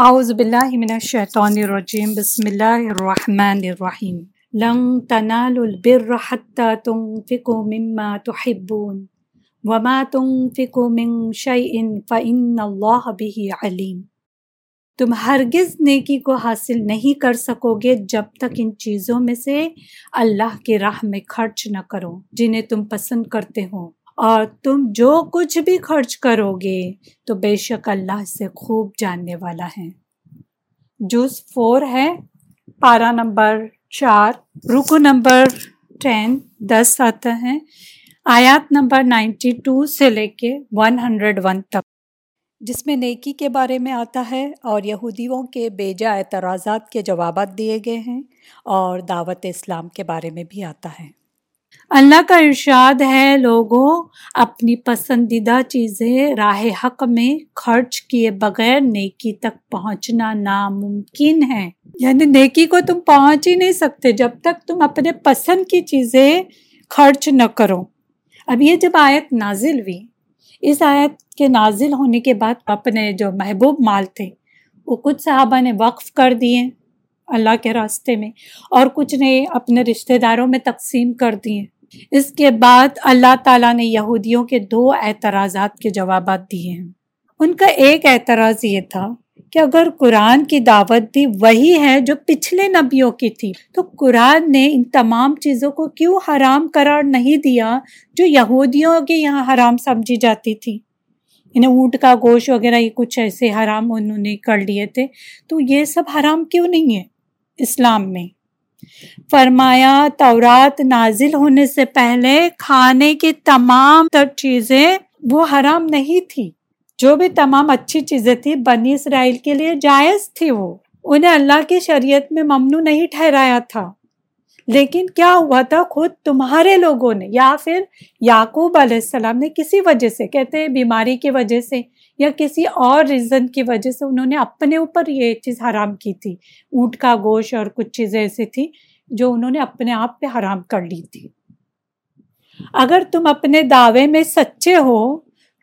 اعوذ باللہ من الشیطان الرجیم، بسم اللہ الرحمن الرحیم۔ لن تنالوا البر حتى تنفقوا مما تحبون وما تنفقوا من شيء فإن الله به علیم۔ تم ہرگز نیکی کو حاصل نہیں کر سکو گے جب تک ان چیزوں میں سے اللہ کی راہ میں خرچ نہ کرو جنہیں تم پسند کرتے ہو۔ اور تم جو کچھ بھی خرچ کرو گے تو بے شک اللہ سے خوب جاننے والا ہے۔ جوس فور ہے پارا نمبر چار، رکو نمبر ٹین، دس آتا ہے۔ آیات نمبر نائنٹی ٹو سے لے کے ون ہنڈریڈ ون تک۔ جس میں نیکی کے بارے میں آتا ہے اور یہودیوں کے بیجا اعتراضات کے جوابات دیے گئے ہیں اور دعوت اسلام کے بارے میں بھی آتا ہے۔ اللہ کا ارشاد ہے لوگوں، اپنی پسندیدہ چیزیں راہ حق میں خرچ کیے بغیر نیکی تک پہنچنا ناممکن ہے۔ یعنی نیکی کو تم پہنچ ہی نہیں سکتے جب تک تم اپنے پسند کی چیزیں خرچ نہ کرو۔ اب یہ جب آیت نازل ہوئی، اس آیت کے نازل ہونے کے بعد اپنے جو محبوب مال تھے، وہ کچھ صحابہ نے وقف کر دیے۔ اللہ کے راستے میں اور کچھ نے اپنے رشتہ داروں میں تقسیم کر دیے۔ اس کے بعد اللہ تعالیٰ نے یہودیوں کے دو اعتراضات کے جوابات دیے ہیں۔ ان کا ایک اعتراض یہ تھا کہ اگر قرآن کی دعوت بھی وہی ہے جو پچھلے نبیوں کی تھی، تو قرآن نے ان تمام چیزوں کو کیوں حرام قرار نہیں دیا جو یہودیوں کے یہاں حرام سمجھی جاتی تھی؟ انہیں اونٹ کا گوشت وغیرہ یہ کچھ ایسے حرام انہوں نے کر لیے تھے، تو یہ سب حرام کیوں نہیں ہے اسلام میں۔ فرمایا، تورات نازل ہونے سے پہلے کھانے کی تمام تر چیزیں وہ حرام نہیں تھی۔ جو بھی تمام اچھی چیزیں تھی بنی اسرائیل کے لیے جائز تھی وہ۔ انہیں اللہ کی شریعت میں ممنوع نہیں ٹھہرایا تھا۔ لیکن کیا ہوا تھا، خود تمہارے لوگوں نے، یا پھر یعقوب علیہ السلام نے کسی وجہ سے، کہتے ہیں بیماری کی وجہ سے یا کسی اور ریزن کی وجہ سے انہوں نے اپنے اوپر یہ چیز حرام کی تھی۔ اونٹ کا گوشت اور کچھ چیزیں ایسی تھی جو انہوں نے اپنے آپ پہ حرام کر لی تھی۔ اگر تم اپنے دعوے میں سچے ہو،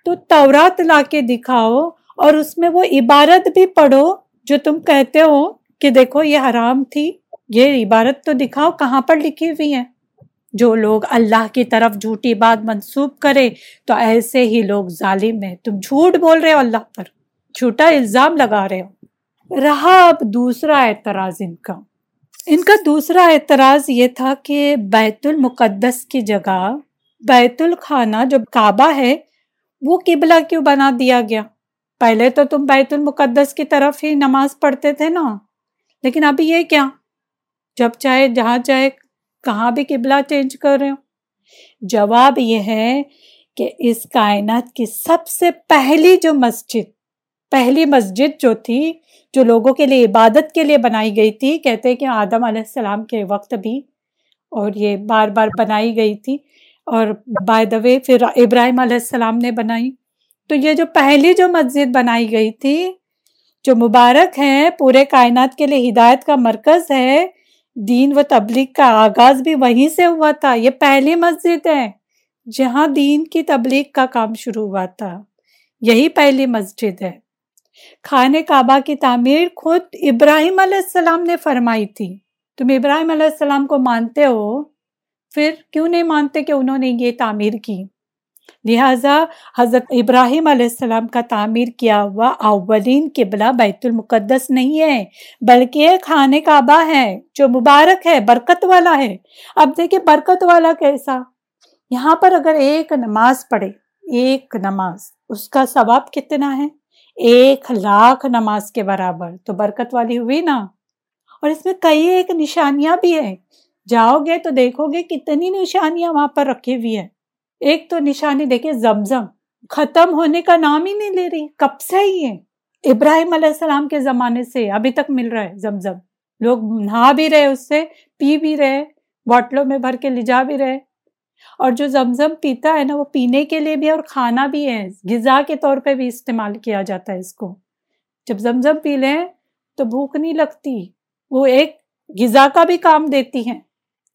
تو تورات لا کے دکھاؤ اور اس میں وہ عبارت بھی پڑھو جو تم کہتے ہو کہ دیکھو یہ حرام تھی، یہ عبارت تو دکھاؤ کہاں پر لکھی ہوئی ہے؟ جو لوگ اللہ کی طرف جھوٹی بات منسوب کرے، تو ایسے ہی لوگ ظالم ہیں۔ تم جھوٹ بول رہے ہو اللہ پر، جھوٹا الزام لگا رہے ہو۔ رہا اب دوسرا اعتراض ان کا۔ ان کا دوسرا اعتراض یہ تھا کہ بیت المقدس کی جگہ، بیت الخانہ جو کعبہ ہے، وہ قبلہ کیوں بنا دیا گیا؟ پہلے تو تم بیت المقدس کی طرف ہی نماز پڑھتے تھے نا، لیکن ابھی یہ کیا؟ جب چاہے جہاں چاہے کہاں بھی قبلہ چینج کر رہے ہو؟ جواب یہ ہے کہ اس کائنات کی سب سے پہلی جو مسجد، پہلی مسجد جو تھی، جو لوگوں کے لیے عبادت کے لیے بنائی گئی تھی، کہتے کہ آدم علیہ السلام کے وقت بھی، اور یہ بار بار بنائی گئی تھی، اور بائی دا وے پھر ابراہیم علیہ السلام نے بنائی۔ تو یہ جو پہلی جو مسجد بنائی گئی تھی، جو مبارک ہے، پورے کائنات کے لیے ہدایت کا مرکز ہے دین و تبلیغ کا آغاز بھی وہیں سے ہوا تھا، یہ پہلی مسجد ہے جہاں دین کی تبلیغ کا کام شروع ہوا تھا۔ یہی پہلی مسجد ہے۔ خانے کعبہ کی تعمیر خود ابراہیم علیہ السلام نے فرمائی تھی۔ تم ابراہیم علیہ السلام کو مانتے ہو؟ پھر کیوں نہیں مانتے کہ انہوں نے یہ تعمیر کی؟ لہٰذا حضرت ابراہیم علیہ السلام کا تعمیر کیا ہوا، اولین قبلہ بیت المقدس نہیں ہے، بلکہ خانے کعبہ ہے جو مبارک ہے، برکت والا ہے۔ اب دیکھیں برکت والا کیسا۔ یہاں پر اگر ایک نماز پڑھے، ایک نماز، اس کا ثواب کتنا ہے؟ ایک لاکھ نماز کے برابر تو برکت والی ہوئی نا۔ اور اس میں کئی ایک نشانیاں بھی ہیں۔ جاؤ گے تو دیکھو گے کتنی نشانیاں وہاں پر رکھی ہوئی ہیں۔ ایک تو نشانی دیکھے زمزم۔ ختم ہونے کا نام ہی نہیں لے رہی، کب سے ہی ہے ابراہیم علیہ السلام کے زمانے سے ابھی تک مل رہا ہے زمزم۔ لوگ نہا بھی رہے، اس سے پی بھی رہے بوٹلوں میں بھر کے لے جا بھی رہے۔ اور جو زمزم پیتا ہے نا، وہ پینے کے لیے بھی اور کھانا بھی ہے۔ غذا کے طور پہ بھی استعمال کیا جاتا ہے اس کو۔ جب زمزم پی لیں تو بھوک نہیں لگتی، وہ ایک غذا کا بھی کام دیتی ہے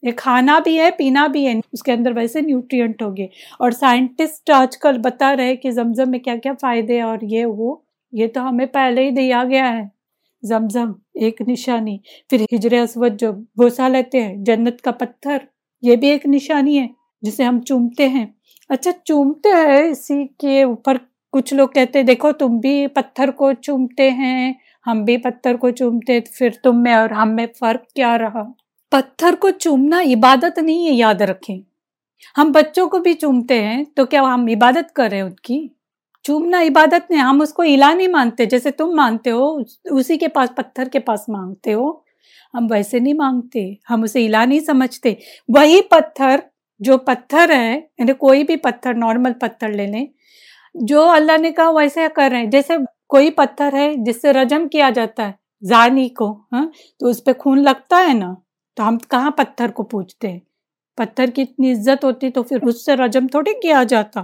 یہ کھانا بھی ہے، پینا بھی ہے۔ اس کے اندر ویسے نیوٹرینٹ ہوگے اور سائنٹسٹ آج کل بتا رہے کہ زمزم میں کیا کیا فائدے اور یہ وہ، یہ تو ہمیں پہلے ہی دیا گیا ہے۔ زمزم ایک نشانی۔ پھر ہجر اسود جو بوسا لیتے ہیں، جنت کا پتھر، یہ بھی ایک نشانی ہے جسے ہم چومتے ہیں۔ اچھا چومتے ہیں اسی کے اوپر کچھ لوگ کہتے ہیں، دیکھو تم بھی پتھر کو چومتے ہیں، ہم بھی پتھر کو چومتے پھر تم میں اور ہم میں فرق کیا رہا؟ پتھر کو چومنا عبادت نہیں ہے، یاد رکھیں۔ ہم بچوں کو بھی چومتے ہیں، تو کیا ہم عبادت کر رہے ہیں ان کی؟ چومنا عبادت نہیں، ہم اس کو الا نہیں مانتے، جیسے تم مانتے ہو، اسی کے پاس، پتھر کے پاس مانگتے ہو۔ ہم ویسے نہیں مانگتے، ہم اسے الا نہیں سمجھتے۔ وہی پتھر، جو پتھر ہے یعنی کوئی بھی پتھر، نارمل پتھر لے لیں۔ جو اللہ نے کہا، ویسے کر رہے ہیں۔ جیسے کوئی پتھر ہے، جس سے رجم کیا جاتا ہے، زانی کو ہاں تو اس پہ خون لگتا ہے نا۔ تو ہم کہاں پتھر کو پوچھتے ہیں؟ پتھر کی اتنی عزت ہوتی تو پھر اس سے رجم تھوڑی کیا جاتا۔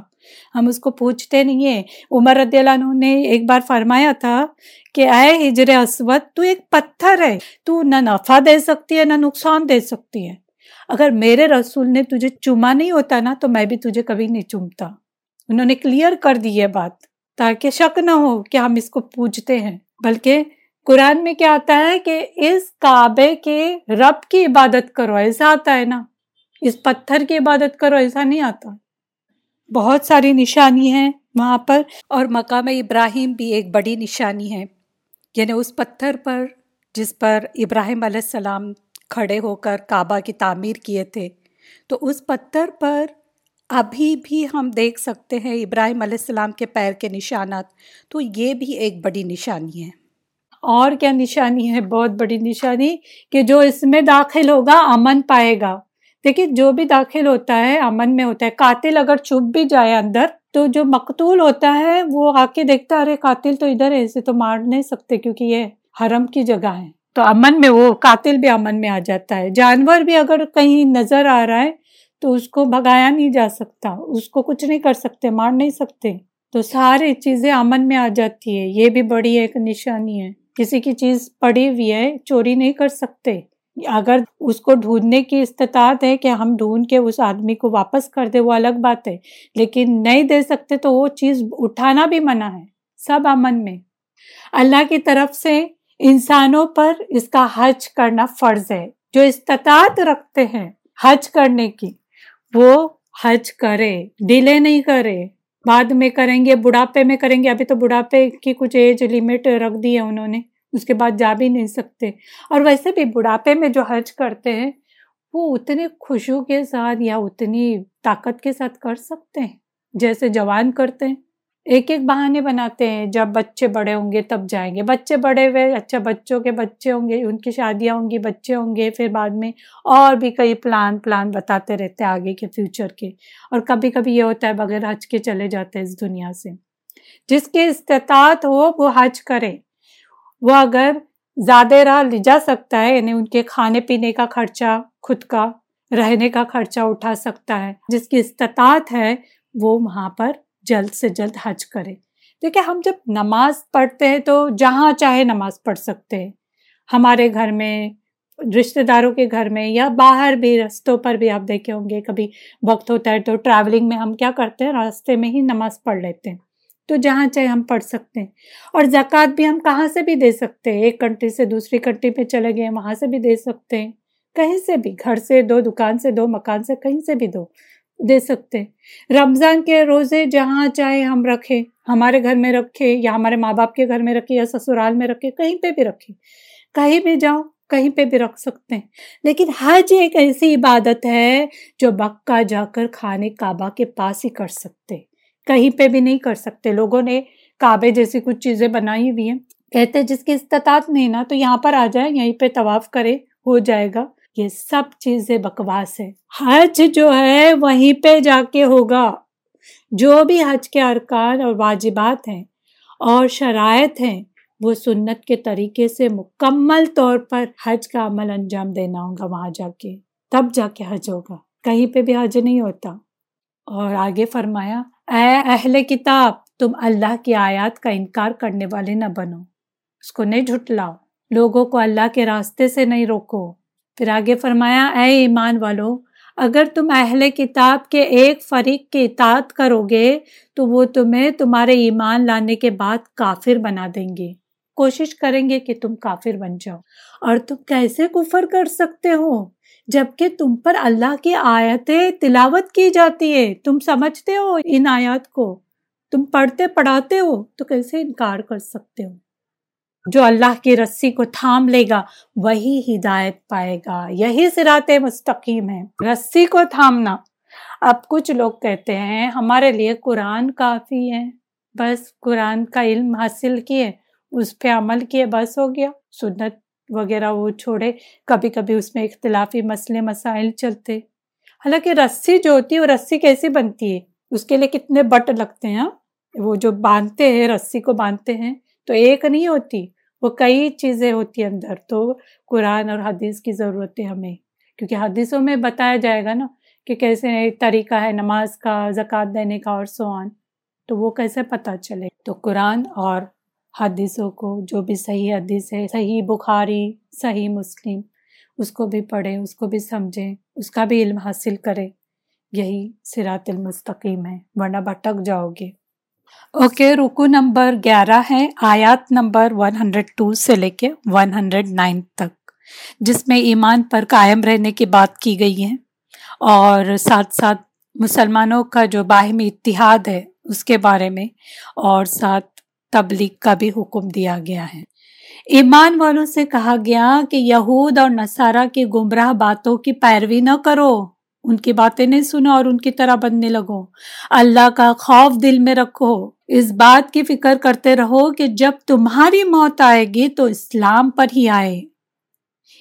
ہم اس کو پوچھتے نہیں ہیں۔ عمر رضی اللہ عنہ نے ایک بار فرمایا تھا کہ، اے ہجر اسود، تو ایک پتھر ہے۔ تو نہ نفع دے سکتی ہے، نہ نقصان دے سکتی ہے۔ اگر میرے رسول نے تجھے چوما نہیں ہوتا نا، تو میں بھی تجھے کبھی نہیں چومتا۔ انہوں نے کلیئر کر دی یہ بات تاکہ شک نہ ہو کہ ہم اس کو پوچھتے ہیں۔ بلکہ قرآن میں کیا آتا ہے کہ اس کعبے کے رب کی عبادت کرو، ایسا آتا ہے نا۔ اس پتھر کی عبادت کرو، ایسا نہیں آتا۔ بہت ساری نشانی ہیں وہاں پر، اور مقام ابراہیم بھی ایک بڑی نشانی ہے۔ یعنی اس پتھر پر، جس پر ابراہیم علیہ السلام کھڑے ہو کر کعبہ کی تعمیر کیے تھے۔ تو اس پتھر پر ابھی بھی ہم دیکھ سکتے ہیں ابراہیم علیہ السلام کے پیر کے نشانات۔ تو یہ بھی ایک بڑی نشانی ہے۔ اور کیا نشانی ہے، بہت بڑی نشانی کہ جو اس میں داخل ہوگا، امن پائے گا۔ دیکھیے جو بھی داخل ہوتا ہے، امن میں ہوتا ہے۔ قاتل اگر چھپ بھی جائے اندر، تو جو مقتول ہوتا ہے، وہ آ کے دیکھتا ارے قاتل تو ادھر ہے، اسے تو مار نہیں سکتے کیونکہ یہ حرم کی جگہ ہے۔ تو امن میں وہ قاتل بھی امن میں آ جاتا ہے۔ جانور بھی اگر کہیں نظر آ رہا ہے، تو اس کو بھگایا نہیں جا سکتا۔ اس کو کچھ نہیں کر سکتے، مار نہیں سکتے۔ تو ساری چیزیں امن میں آ جاتی ہے۔ یہ بھی بڑی ایک نشانی ہے۔ کسی کی چیز پڑی ہوئی ہے، چوری نہیں کر سکتے۔ اگر اس کو ڈھونڈنے کی استطاعت ہے کہ ہم ڈھونڈ کے اس آدمی کو واپس کر دے وہ الگ بات ہے۔ لیکن نہیں دے سکتے تو وہ چیز اٹھانا بھی منع ہے، سب امن میں۔ اللہ کی طرف سے انسانوں پر اس کا حج کرنا فرض ہے۔ جو استطاعت رکھتے ہیں حج کرنے کی، وہ حج کرے، ڈیلے نہیں کرے۔ بعد میں کریں گے، بڑھاپے میں کریں گے۔ ابھی تو بڑھاپے کی کچھ ایج لمٹ رکھ دی ہے انہوں نے۔ اس کے بعد جا بھی نہیں سکتے۔ اور ویسے بھی بڑھاپے میں جو حج کرتے ہیں، وہ اتنے خوشیوں کے ساتھ یا اتنی طاقت کے ساتھ کر سکتے ہیں، جیسے جوان کرتے ہیں۔ ایک ایک بہانے بناتے ہیں۔ جب بچے بڑے ہوں گے تب جائیں گے۔ بچے بڑے ہوئے اچھا بچوں کے بچے ہوں گے، ان کی شادیاں ہوں گی، بچے ہوں گے، پھر بعد میں اور بھی کئی پلان پلان بتاتے رہتے ہیں آگے کے فیوچر کے۔ اور کبھی کبھی یہ ہوتا ہے، بغیر حج کے چلے جاتے ہیں اس دنیا سے۔ جس کی استطاعت ہو، وہ حج کرے۔ وہ اگر زیادہ راہ لے جا سکتا ہے یعنی ان کے کھانے پینے کا خرچہ، خود کا رہنے کا خرچہ اٹھا سکتا ہے، جس کی استطاعت ہے، وہ وہاں پر جلد سے جلد حج کرے۔ دیکھیں، ہم جب نماز پڑھتے ہیں تو جہاں چاہے نماز پڑھ سکتے ہیں۔ ہمارے گھر میں رشتے داروں کے گھر میں یا باہر بھی، رستوں پر بھی آپ دیکھے ہوں گے، کبھی وقت ہوتا ہے تو ٹریولنگ میں ہم کیا کرتے ہیں؟ راستے میں ہی نماز پڑھ لیتے ہیں۔ تو جہاں چاہے ہم پڑھ سکتے ہیں۔ اور زکوٰۃ بھی ہم کہاں سے بھی دے سکتے ہیں؟ ایک کنٹری سے دوسری کنٹری پہ چلے گئے، وہاں سے بھی دے سکتے ہیں۔ کہیں سے بھی، گھر سے دو، دکان سے دو، مکان سے کہیں سے بھی دو۔ دے سکتے۔ رمضان کے روزے جہاں چاہے ہم رکھیں، ہمارے گھر میں رکھے یا ہمارے ماں باپ کے گھر میں رکھے یا سسرال میں رکھے کہیں پہ بھی رکھے کہیں بھی جاؤ، کہیں پہ بھی رکھ سکتے ہیں۔ لیکن حج ایک ایسی عبادت ہے جو بکا جا کر کھانے کعبہ کے پاس ہی کر سکتے۔ کہیں پہ بھی نہیں کر سکتے۔ لوگوں نے کعبے جیسی کچھ چیزیں بنائی ہوئی ہیں۔ کہتے جس کی استطاعت نہیں نا، تو یہاں پر آ جائے یہیں پہ طواف کرے ہو جائے گا۔ یہ سب چیزیں بکواس ہے حج جو ہے وہیں پہ جا کے ہوگا۔ جو بھی حج کے ارکان اور واجبات ہیں اور شرائط ہیں، وہ سنت کے طریقے سے مکمل طور پر حج کا عمل انجام دینا ہوگا وہاں جا کے۔ تب جا کے حج ہوگا۔ کہیں پہ بھی حج نہیں ہوتا۔ اور آگے فرمایا، اے اہل کتاب، تم اللہ کی آیات کا انکار کرنے والے نہ بنو۔ اس کو نہیں جھٹلاؤ۔ لوگوں کو اللہ کے راستے سے نہیں روکو۔ پھر آگے فرمایا، اے ایمان والو، اگر تم اہل کتاب کے ایک فریق کی اطاعت کرو گے، تو وہ تمہیں تمہارے ایمان لانے کے بعد کافر بنا دیں گے۔ کوشش کریں گے کہ تم کافر بن جاؤ۔ اور تم کیسے کفر کر سکتے ہو؟ جبکہ تم پر اللہ کی آیتیں تلاوت کی جاتی ہے تم سمجھتے ہو ان آیات کو؟ تم پڑھتے پڑھاتے ہو تو کیسے انکار کر سکتے ہو؟ جو اللہ کی رسی کو تھام لے گا، وہی ہدایت پائے گا۔ یہی سرات مستقیم ہے۔ رسی کو تھامنا۔ اب کچھ لوگ کہتے ہیں، ہمارے لیے قرآن کافی ہے۔ بس قرآن کا علم حاصل کیے، اس پہ عمل کیے، بس ہو گیا۔ سنت وغیرہ وہ چھوڑے۔ کبھی کبھی اس میں اختلافی مسئلے، مسائل چلتے۔ حالانکہ رسی جو ہوتی ہے، وہ رسی کیسی بنتی ہے؟ اس کے لیے کتنے بٹ لگتے ہیں؟ وہ جو باندھتے ہیں، رسی کو باندھتے ہیں، تو ایک نہیں ہوتی۔ وہ کئی چیزیں ہوتی ہیں اندر تو قرآن اور حدیث کی ضرورت ہے ہمیں، کیونکہ حدیثوں میں بتایا جائے گا نا کہ کیسے طریقہ ہے، نماز کا، زکوٰۃ دینے کا اور سوان تو وہ کیسے پتہ چلے؟ تو قرآن اور حدیثوں کو، جو بھی صحیح حدیث ہے، صحیح بخاری، صحیح مسلم، اس کو بھی پڑھیں، اس کو بھی سمجھیں، اس کا بھی علم حاصل کریں، یہی سرات المستقیم ہے، ورنہ بھٹک جاؤ گے۔ اوکے، رکو نمبر گیارہ ہے، آیات نمبر ون ہنڈریڈ ٹو سے لے کے ون ہنڈریڈ نائن تک، جس میں ایمان پر قائم رہنے کی بات کی گئی ہے۔ اور ساتھ ساتھ مسلمانوں کا جو باہمی اتحاد ہے اس کے بارے میں، اور ساتھ تبلیغ کا بھی حکم دیا گیا ہے۔ ایمان والوں سے کہا گیا کہ یہود اور نصارہ کی گمراہ باتوں کی پیروی نہ کرو۔ ان کی باتیں نہیں سنو اور ان کی طرح بننے لگو۔ اللہ کا خوف دل میں رکھو۔ اس بات کی فکر کرتے رہو کہ جب تمہاری موت آئے گی تو اسلام پر ہی آئے۔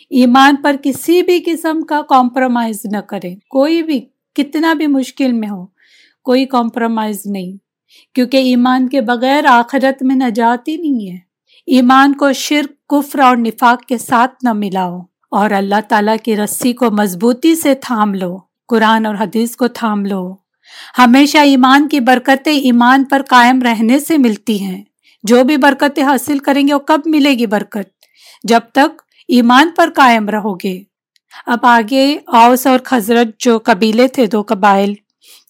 ایمان پر کسی بھی قسم کا کمپرومائز نہ کرے۔ کوئی بھی، کتنا بھی مشکل میں ہو، کوئی کمپرومائز نہیں۔ کیونکہ ایمان کے بغیر آخرت میں نجات ہی نہیں ہے۔ ایمان کو شرک، کفر اور نفاق کے ساتھ نہ ملاؤ۔ اور اللہ تعالیٰ کی رسی کو مضبوطی سے تھام لو۔ قرآن اور حدیث کو تھام لو۔ ہمیشہ ایمان کی برکتیں ایمان پر قائم رہنے سے ملتی ہیں۔ جو بھی برکتیں حاصل کریں گے وہ کب ملے گی برکت؟ جب تک ایمان پر قائم رہو گے۔ اب آگے اوس اور خزرت جو قبیلے تھے، دو قبائل،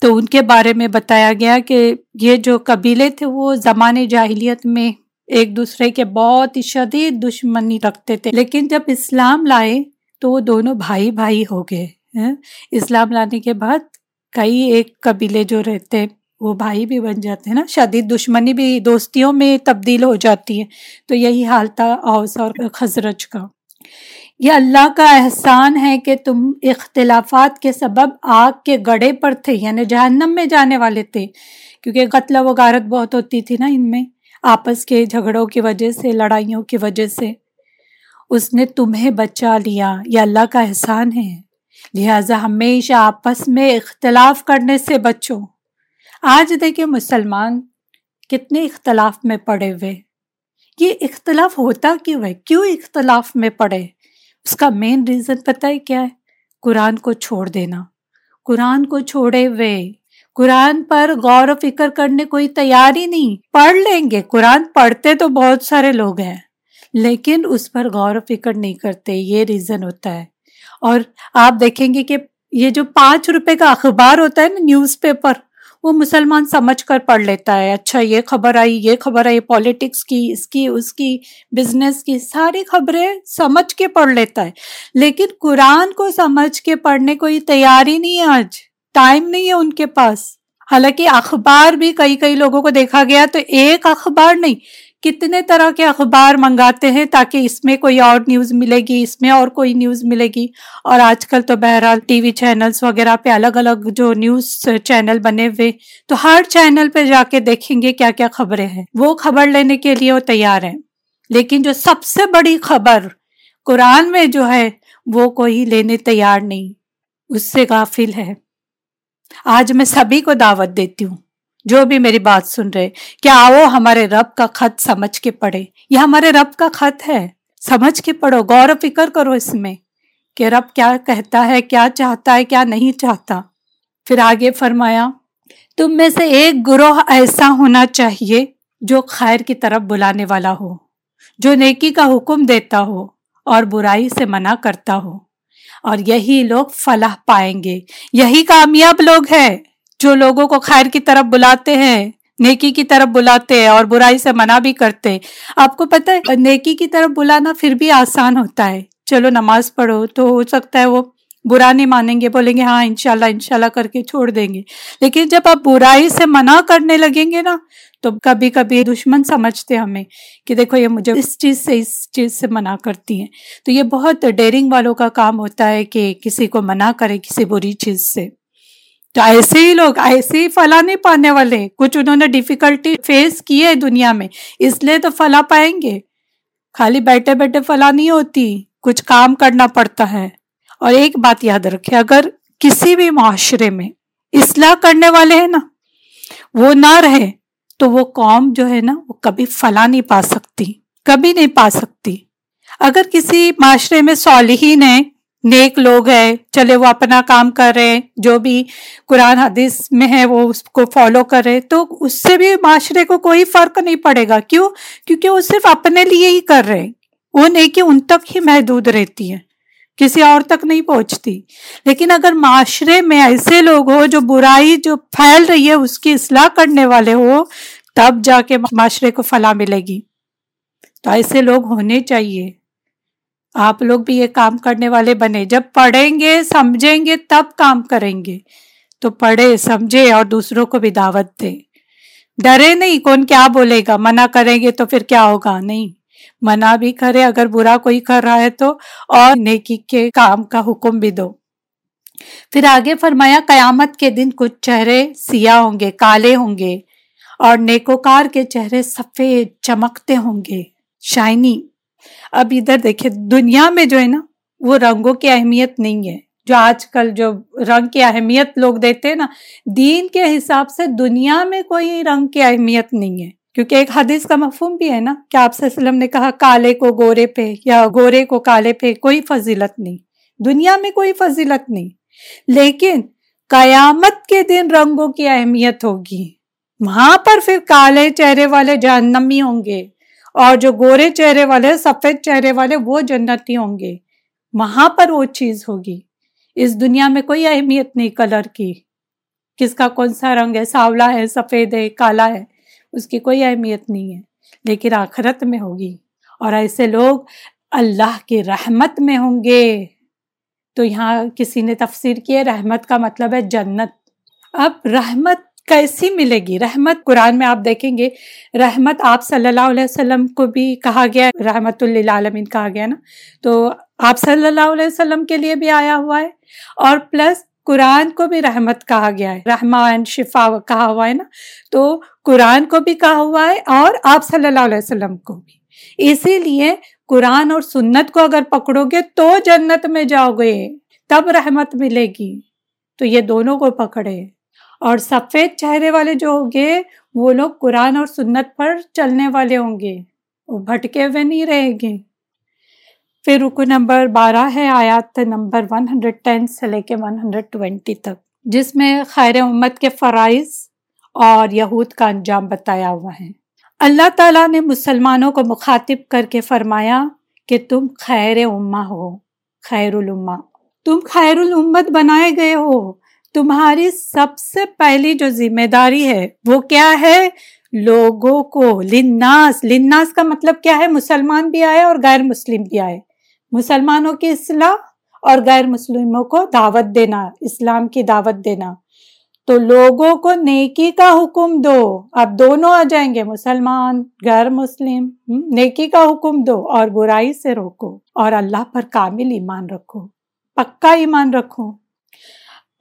تو ان کے بارے میں بتایا گیا کہ یہ جو قبیلے تھے، وہ زمانے جاہلیت میں ایک دوسرے کے بہت ہی شدید دشمنی رکھتے تھے۔ لیکن جب اسلام لائے، تو وہ دونوں بھائی بھائی ہو گئے۔ اسلام لانے کے بعد کئی ایک قبیلے جو رہتے وہ بھائی بھی بن جاتے ہیں نا۔ شدید دشمنی بھی دوستیوں میں تبدیل ہو جاتی ہے۔ تو یہی حال تھا اوس اور خزرج کا۔ یہ اللہ کا احسان ہے کہ تم اختلافات کے سبب آگ کے گڑے پر تھے یعنی جہنم میں جانے والے تھے۔ کیونکہ قتل و غارت بہت ہوتی تھی نا ان میں۔ آپس کے جھگڑوں کی وجہ سے، لڑائیوں کی وجہ سے۔ اس نے تمہیں بچا لیا۔ یہ اللہ کا احسان ہے۔ لہٰذا ہمیشہ آپس میں اختلاف کرنے سے بچو۔ آج دیکھیں مسلمان کتنے اختلاف میں پڑے ہوئے۔ یہ اختلاف ہوتا کیوں ہے؟ کیوں اختلاف میں پڑے؟ اس کا مین ریزن پتہ ہے کیا ہے؟ قرآن کو چھوڑ دینا۔ قرآن کو چھوڑے ہوئے۔ قرآن پر غور و فکر کرنے کوئی تیاری نہیں۔ پڑھ لیں گے۔ قرآن پڑھتے تو بہت سارے لوگ ہیں، لیکن اس پر غور و فکر نہیں کرتے، یہ ریزن ہوتا ہے۔ اور آپ دیکھیں گے کہ یہ جو پانچ روپے کا اخبار ہوتا ہے نا نیوز پیپر، وہ مسلمان سمجھ کر پڑھ لیتا ہے۔ اچھا یہ خبر آئی، یہ خبر آئی پالیٹکس کی، اس کی اس کی، بزنس کی، ساری خبریں سمجھ کے پڑھ لیتا ہے۔ لیکن قرآن کو سمجھ کے پڑھنے کو تیاری نہیں ہے آج، ٹائم نہیں ہے ان کے پاس۔ حالانکہ اخبار بھی کئی کئی لوگوں کو دیکھا گیا تو ایک اخبار نہیں کتنے طرح کے اخبار منگاتے ہیں تاکہ اس میں کوئی اور نیوز ملے گی، اس میں اور کوئی نیوز ملے گی۔ اور آج کل تو بہرحال ٹی وی چینلز وغیرہ پہ الگ الگ جو نیوز چینل بنے ہوئے، تو ہر چینل پہ جا کے دیکھیں گے کیا کیا خبریں ہیں۔ وہ خبر لینے کے لیے وہ تیار ہیں۔ لیکن جو سب سے بڑی خبر قرآن میں جو ہے، وہ کوئی لینے تیار نہیں۔ اس سے غافل ہے۔ آج میں سبھی کو دعوت دیتی ہوں۔ جو بھی میری بات سن رہے، کیا آؤ ہمارے رب کا خط سمجھ کے پڑھے؟ یہ ہمارے رب کا خط ہے۔ سمجھ کے پڑھو، غور و فکر کرو اس میں کہ رب کیا کہتا ہے، کیا چاہتا ہے، کیا نہیں چاہتا۔ پھر آگے فرمایا، تم میں سے ایک گروہ ایسا ہونا چاہیے جو خیر کی طرف بلانے والا ہو، جو نیکی کا حکم دیتا ہو اور برائی سے منع کرتا ہو۔ اور یہی لوگ فلاح پائیں گے، یہی کامیاب لوگ ہیں۔ جو لوگوں کو خیر کی طرف بلاتے ہیں، نیکی کی طرف بلاتے ہیں اور برائی سے منع بھی کرتے ہیں۔ آپ کو پتہ ہے، نیکی کی طرف بلانا پھر بھی آسان ہوتا ہے۔ چلو نماز پڑھو تو ہو سکتا ہے وہ برا نہیں مانیں گے، بولیں گے ہاں انشاءاللہ انشاءاللہ کر کے چھوڑ دیں گے۔ لیکن جب آپ برائی سے منع کرنے لگیں گے نا، تو کبھی کبھی دشمن سمجھتے ہمیں کہ دیکھو یہ مجھے اس چیز سے، اس چیز سے منع کرتی ہیں۔ تو یہ بہت ڈیرنگ والوں کا کام ہوتا ہے کہ کسی کو منع کرے کسی بری چیز سے۔ تو ایسے ہی لوگ، ایسے ہی فلاں نہیں پانے والے۔ کچھ انہوں نے ڈیفیکلٹی فیس کی ہے دنیا میں، اس لیے تو فلاں پائیں گے۔ خالی بیٹھے بیٹھے فلاں نہیں ہوتی، کچھ کام کرنا پڑتا ہے۔ اور ایک بات یاد رکھے اگر کسی بھی معاشرے میں اصلاح کرنے والے ہیں نا، وہ نہ رہے تو وہ قوم جو ہے نا، وہ کبھی فلاں نہیں پا سکتی، کبھی نہیں پا سکتی۔ اگر کسی معاشرے میں صالحین ہیں نیک لوگ ہیں، چلے وہ اپنا کام کر رہے جو بھی قرآن حدیث میں ہے وہ اس کو فالو کر رہے تو اس سے بھی معاشرے کو کوئی فرق نہیں پڑے گا۔ کیوں؟ کیونکہ وہ صرف اپنے لیے ہی کر رہے وہ نیکی ان تک ہی محدود رہتی ہے کسی اور تک نہیں پہنچتی۔ لیکن اگر معاشرے میں ایسے لوگ ہو جو برائی جو پھیل رہی ہے، اس کی اصلاح کرنے والے ہو تب جا کے معاشرے کو فلاح ملے گی۔ تو ایسے لوگ ہونے چاہیے۔ آپ لوگ بھی یہ کام کرنے والے بنے۔ جب پڑھیں گے، سمجھیں گے، تب کام کریں گے۔ تو پڑھے، سمجھے اور دوسروں کو بھی دعوت دے۔ ڈرے نہیں کون کیا بولے گا، منع کریں گے تو پھر کیا ہوگا؟ نہیں۔ منع بھی کرے، اگر برا کوئی کر رہا ہے تو اور نیکی کے کام کا حکم بھی دو۔ پھر آگے فرمایا، قیامت کے دن کچھ چہرے سیاہ ہوں گے، کالے ہوں گے اور نیکوکار کے چہرے سفید چمکتے ہوں گے۔ شائنی۔ اب ادھر دیکھیں دنیا میں جو ہے نا، وہ رنگوں کی اہمیت نہیں ہے۔ جو آج کل جو رنگ کی اہمیت لوگ دیتے ہیں نا، دین کے حساب سے دنیا میں کوئی رنگ کی اہمیت نہیں ہے۔ کیونکہ ایک حدیث کا مفہوم بھی ہے نا کہ آپ صلی اللہ علیہ وسلم نے کہا، کالے کو گورے پہ یا گورے کو کالے پہ کوئی فضیلت نہیں۔ دنیا میں کوئی فضیلت نہیں۔ لیکن قیامت کے دن رنگوں کی اہمیت ہوگی۔ وہاں پر پھر کالے چہرے والے جہنمی ہوں گے۔ اور جو گورے چہرے والے سفید چہرے والے وہ جنتی ہوں گے۔ وہاں پر وہ چیز ہوگی۔ اس دنیا میں کوئی اہمیت نہیں کلر کی۔ کس کا کون سا رنگ ہے؟ ساولا ہے، سفید ہے، کالا ہے۔ اس کی کوئی اہمیت نہیں ہے۔ لیکن آخرت میں ہوگی۔ اور ایسے لوگ اللہ کی رحمت میں ہوں گے۔ تو یہاں کسی نے تفسیر کی ہے، رحمت کا مطلب ہے جنت۔ اب رحمت کیسی ملے گی۔ رحمت، قرآن میں آپ دیکھیں گے، رحمت آپ صلی اللہ علیہ وسلم کو بھی کہا گیا رحمت اللہ عالمین کہا گیا نا۔ تو آپ صلی اللہ علیہ وسلم کے لیے بھی آیا ہوا ہے اور پلس قرآن کو بھی رحمت کہا گیا ہے، رحمان، شفا کہا ہوا ہے نا۔ تو قرآن کو بھی کہا ہوا ہے اور آپ صلی اللہ علیہ وسلم کو بھی۔ اسی لیے قرآن اور سنت کو اگر پکڑو گے تو جنت میں جاؤ گے تب رحمت ملے گی۔ تو یہ دونوں کو پکڑے۔ اور سفید چہرے والے جو ہوں گے، وہ لوگ قرآن اور سنت پر چلنے والے ہوں گے۔ وہ بھٹکے ہوئے نہیں رہیں گے۔ پھر رکو نمبر بارہ ہے، آیات نمبر 110 سے لے کے 120 تک، جس میں خیر امت کے فرائض اور یہود کا انجام بتایا ہوا ہے۔ اللہ تعالیٰ نے مسلمانوں کو مخاطب کر کے فرمایا کہ تم خیر امہ ہو، خیر الامہ۔ تم خیر الامت بنائے گئے ہو۔ تمہاری سب سے پہلی جو ذمہ داری ہے وہ کیا ہے؟ لوگوں کو لناس لناس کا مطلب کیا ہے؟ مسلمان بھی آئے اور غیر مسلم بھی آئے۔ مسلمانوں کی اصلاح اور غیر مسلموں کو دعوت دینا، اسلام کی دعوت دینا۔ تو لوگوں کو نیکی کا حکم دو۔ اب دونوں آ جائیں گے، مسلمان، غیر مسلم۔ نیکی کا حکم دو اور برائی سے روکو اور اللہ پر کامل ایمان رکھو۔ پکا ایمان رکھو۔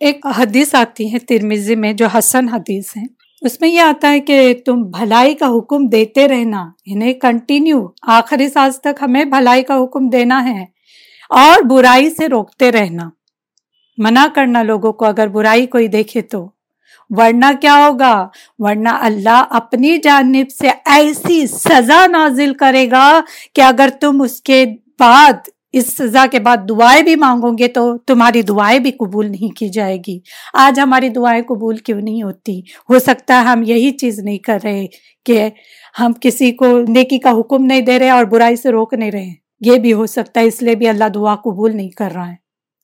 ایک حدیث آتی ہے ترمیزی میں جو حسن حدیث ہے۔ اس میں یہ آتا ہے کہ تم بھلائی کا حکم دیتے رہنا انہیں کنٹینیو آخری سانس تک ہمیں بھلائی کا حکم دینا ہے اور برائی سے روکتے رہنا۔ منع کرنا لوگوں کو اگر برائی کوئی دیکھے تو۔ ورنہ کیا ہوگا؟ ورنہ اللہ اپنی جانب سے ایسی سزا نازل کرے گا کہ اگر تم اس کے بعد اس سزا کے بعد دعائیں بھی مانگو گے تو تمہاری دعائیں بھی قبول نہیں کی جائے گی۔ آج ہماری دعائیں قبول کیوں نہیں ہوتی؟ ہو سکتا ہے ہم یہی چیز نہیں کر رہے کہ ہم کسی کو نیکی کا حکم نہیں دے رہے اور برائی سے روک نہیں رہے۔ یہ بھی ہو سکتا ہے، اس لیے بھی اللہ دعا قبول نہیں کر رہا ہے۔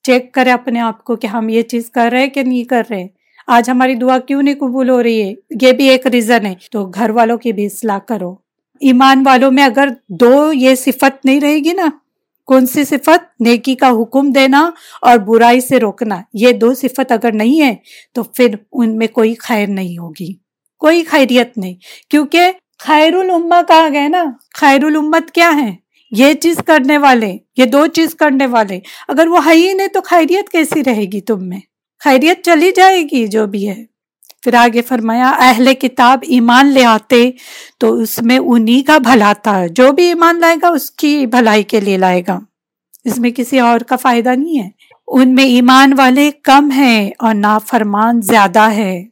چیک کرے اپنے آپ کو کہ ہم یہ چیز کر رہے کہ نہیں کر رہے۔ آج ہماری دعا کیوں نہیں قبول ہو رہی ہے؟ یہ بھی ایک ریزن ہے۔ تو گھر والوں کی بھی اصلاح کرو۔ ایمان والوں میں اگر دو یہ صفت نہیں رہے گی نا کون سی صفت؟ نیکی کا حکم دینا اور برائی سے روکنا۔ یہ دو صفت اگر نہیں ہے تو پھر ان میں کوئی خیر نہیں ہوگی۔ کوئی خیریت نہیں۔ کیونکہ خیر الامہ کہا گیا نا۔ خیر الامت کیا ہے؟ یہ چیز کرنے والے۔ یہ دو چیز کرنے والے۔ اگر وہ ہے ہی نہیں تو خیریت کیسی رہے گی تم میں؟ خیریت چلی جائے گی جو بھی ہے۔ پھر آگے فرمایا، اہل کتاب ایمان لے آتے تو اس میں انہی کا بھلا تھا، جو بھی ایمان لائے گا اس کی بھلائی کے لیے لائے گا۔ اس میں کسی اور کا فائدہ نہیں ہے۔ ان میں ایمان والے کم ہیں اور نافرمان زیادہ ہے،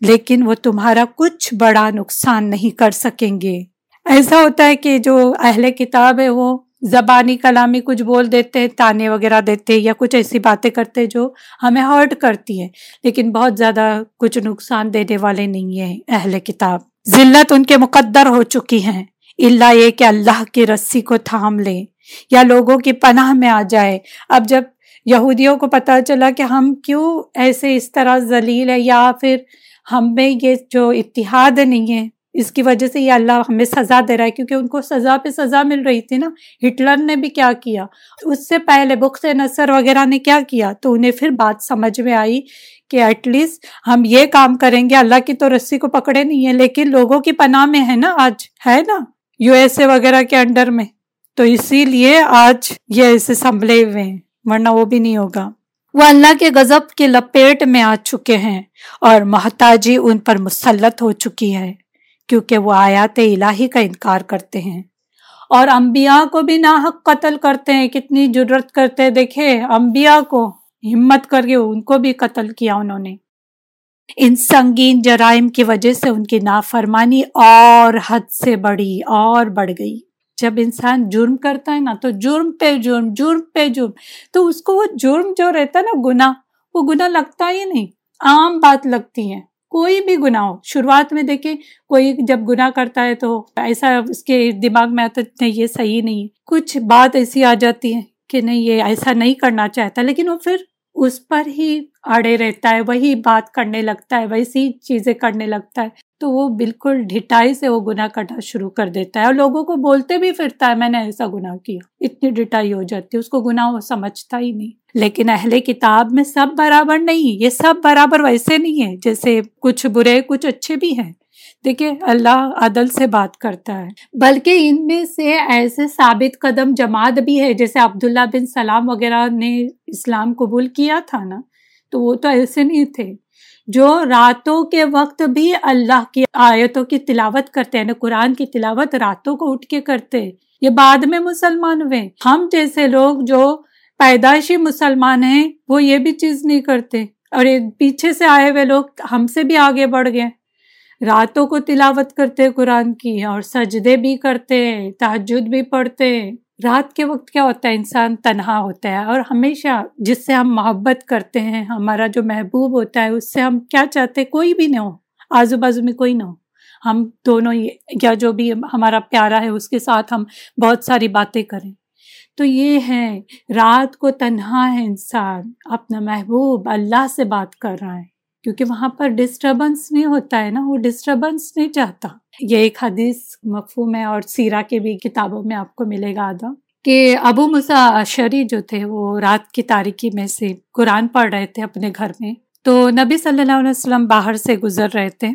لیکن وہ تمہارا کچھ بڑا نقصان نہیں کر سکیں گے۔ ایسا ہوتا ہے کہ جو اہل کتاب ہے وہ زبانی کلامی کچھ بول دیتے ہیں، تانے وغیرہ دیتے یا کچھ ایسی باتیں کرتے جو ہمیں ہرٹ کرتی ہیں، لیکن بہت زیادہ کچھ نقصان دینے والے نہیں ہیں اہل کتاب۔ ذلت ان کے مقدر ہو چکی ہیں۔ اللہ یہ کہ اللہ کی رسی کو تھام لے یا لوگوں کی پناہ میں آ جائے۔ اب جب یہودیوں کو پتہ چلا کہ ہم کیوں ایسے اس طرح ذلیل ہے یا پھر ہم میں یہ جو اتحاد نہیں ہے اس کی وجہ سے یہ اللہ ہمیں سزا دے رہا ہے، کیونکہ ان کو سزا پہ سزا مل رہی تھی نا۔ ہٹلر نے بھی کیا کیا؟ اس سے پہلے بخش نصر وغیرہ نے کیا کیا؟ تو انہیں پھر بات سمجھ میں آئی کہ ایٹ لیسٹ ہم یہ کام کریں گے، اللہ کی تو رسی کو پکڑے نہیں ہے لیکن لوگوں کی پناہ میں ہے نا آج، ہے نا؟ یو ایس اے وغیرہ کے انڈر میں۔ تو اسی لیے آج یہ ایسے سنبھلے ہوئے ہیں، ورنہ وہ بھی نہیں ہوگا۔ وہ اللہ کے غضب کے لپیٹ میں آ چکے ہیں اور محتاجی ان پر مسلط ہو چکی ہے۔ کیونکہ وہ آیات الہی کا انکار کرتے ہیں۔ اور انبیاء کو بھی ناحق قتل کرتے ہیں، کتنی جرت کرتے دیکھے انبیاء کو ہمت کر کے ان کو بھی قتل کیا انہوں نے۔ ان سنگین جرائم کی وجہ سے ان کی نافرمانی اور حد سے بڑی اور بڑھ گئی۔ جب انسان جرم کرتا ہے نا، تو جرم پہ جرم جرم پہ جرم۔ تو اس کو وہ جرم جو رہتا ہے نا گنا وہ گنا لگتا ہی نہیں، عام بات لگتی ہے۔ کوئی بھی گنا ہو۔ شروعات میں دیکھیں، کوئی جب گنا کرتا ہے تو ایسا اس کے دماغ میں آتا نہیں، یہ صحیح نہیں ہے۔ کچھ بات ایسی آ جاتی ہے کہ نہیں، یہ ایسا نہیں کرنا چاہتا۔ لیکن وہ پھر اس پر ہی اڑے رہتا ہے، وہی بات کرنے لگتا ہے ویسی چیزیں کرنے لگتا ہے۔ تو وہ بالکل ڈھٹائی سے وہ گناہ کرنا شروع کر دیتا ہے اور لوگوں کو بولتے بھی پھرتا ہے، میں نے ایسا گناہ کیا۔ اتنی ڈھٹائی ہو جاتی ہے، اس کو گناہ وہ سمجھتا ہی نہیں۔ لیکن اہل کتاب میں سب برابر نہیں یہ سب برابر ویسے نہیں ہے جیسے کچھ برے، کچھ اچھے بھی ہیں۔ دیکھیں، اللہ عدل سے بات کرتا ہے۔ بلکہ ان میں سے ایسے ثابت قدم جماعت بھی ہے، جیسے عبداللہ بن سلام وغیرہ نے اسلام قبول کیا تھا نا، تو وہ تو ایسے نہیں تھے۔ جو راتوں کے وقت بھی اللہ کی آیتوں کی تلاوت کرتے ہیں یعنی قرآن کی تلاوت راتوں کو اٹھ کے کرتے، یہ بعد میں مسلمان ہوئے۔ ہم جیسے لوگ جو پیدائشی مسلمان ہیں، وہ یہ بھی چیز نہیں کرتے۔ اور پیچھے سے آئے ہوئے لوگ ہم سے بھی آگے بڑھ گئے۔ راتوں کو تلاوت کرتے قرآن کی، اور سجدے بھی کرتے تحجد بھی پڑھتے۔ رات کے وقت کیا ہوتا ہے؟ انسان تنہا ہوتا ہے اور ہمیشہ جس سے ہم محبت کرتے ہیں، ہمارا جو محبوب ہوتا ہے، اس سے ہم کیا چاہتے ہیں؟ کوئی بھی نہ ہو، آزو بازو میں کوئی نہ ہو۔ ہم دونوں یا جو بھی ہمارا پیارا ہے، اس کے ساتھ ہم بہت ساری باتیں کریں۔ تو یہ ہے، رات کو تنہا ہے انسان اپنا محبوب اللہ سے بات کر رہا ہے۔ کیونکہ وہاں پر ڈسٹربنس نہیں ہوتا ہے نا، وہ ڈسٹربنس نہیں چاہتا۔ یہ ایک حدیث مفہوم ہے اور سیرا کے بھی کتابوں میں آپ کو ملے گا آدھا۔ کہ ابو مسا شری جو تھے، وہ رات کی تاریکی میں سے قرآن پڑھ رہے تھے اپنے گھر میں۔ تو نبی صلی اللہ علیہ وسلم باہر سے گزر رہے تھے۔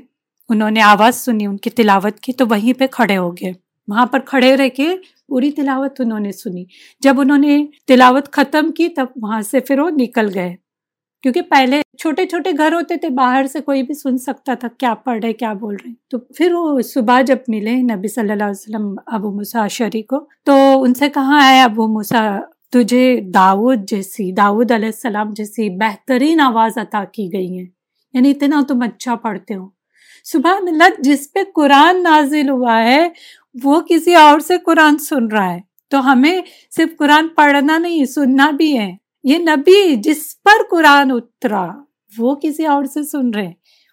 انہوں نے آواز سنی، ان کی تلاوت کی، تو وہیں پہ کھڑے ہو گئے۔ وہاں پر کھڑے رہ کے پوری تلاوت انہوں نے سنی۔ جب انہوں نے تلاوت ختم کی، تب وہاں سے پھر وہ نکل گئے۔ کیونکہ پہلے چھوٹے چھوٹے گھر ہوتے تھے، باہر سے کوئی بھی سن سکتا تھا کیا پڑھ رہے، کیا بول رہے۔ تو پھر وہ صبح جب ملے نبی صلی اللہ علیہ وسلم ابو مسا شری کو، تو ان سے کہاں آئے ابو مسا تجھے داود جیسی داود علیہ السلام جیسی بہترین آواز عطا کی گئی ہے یعنی اتنا تم اچھا پڑھتے ہو۔ صبح اللہ، جس پہ قرآن نازل ہوا ہے، وہ کسی اور سے قرآن سن رہا ہے۔ تو ہمیں صرف قرآن پڑھنا نہیں، سننا بھی ہے۔ یہ نبی جس پر قرآن اترا، وہ کسی اور سے سن رہے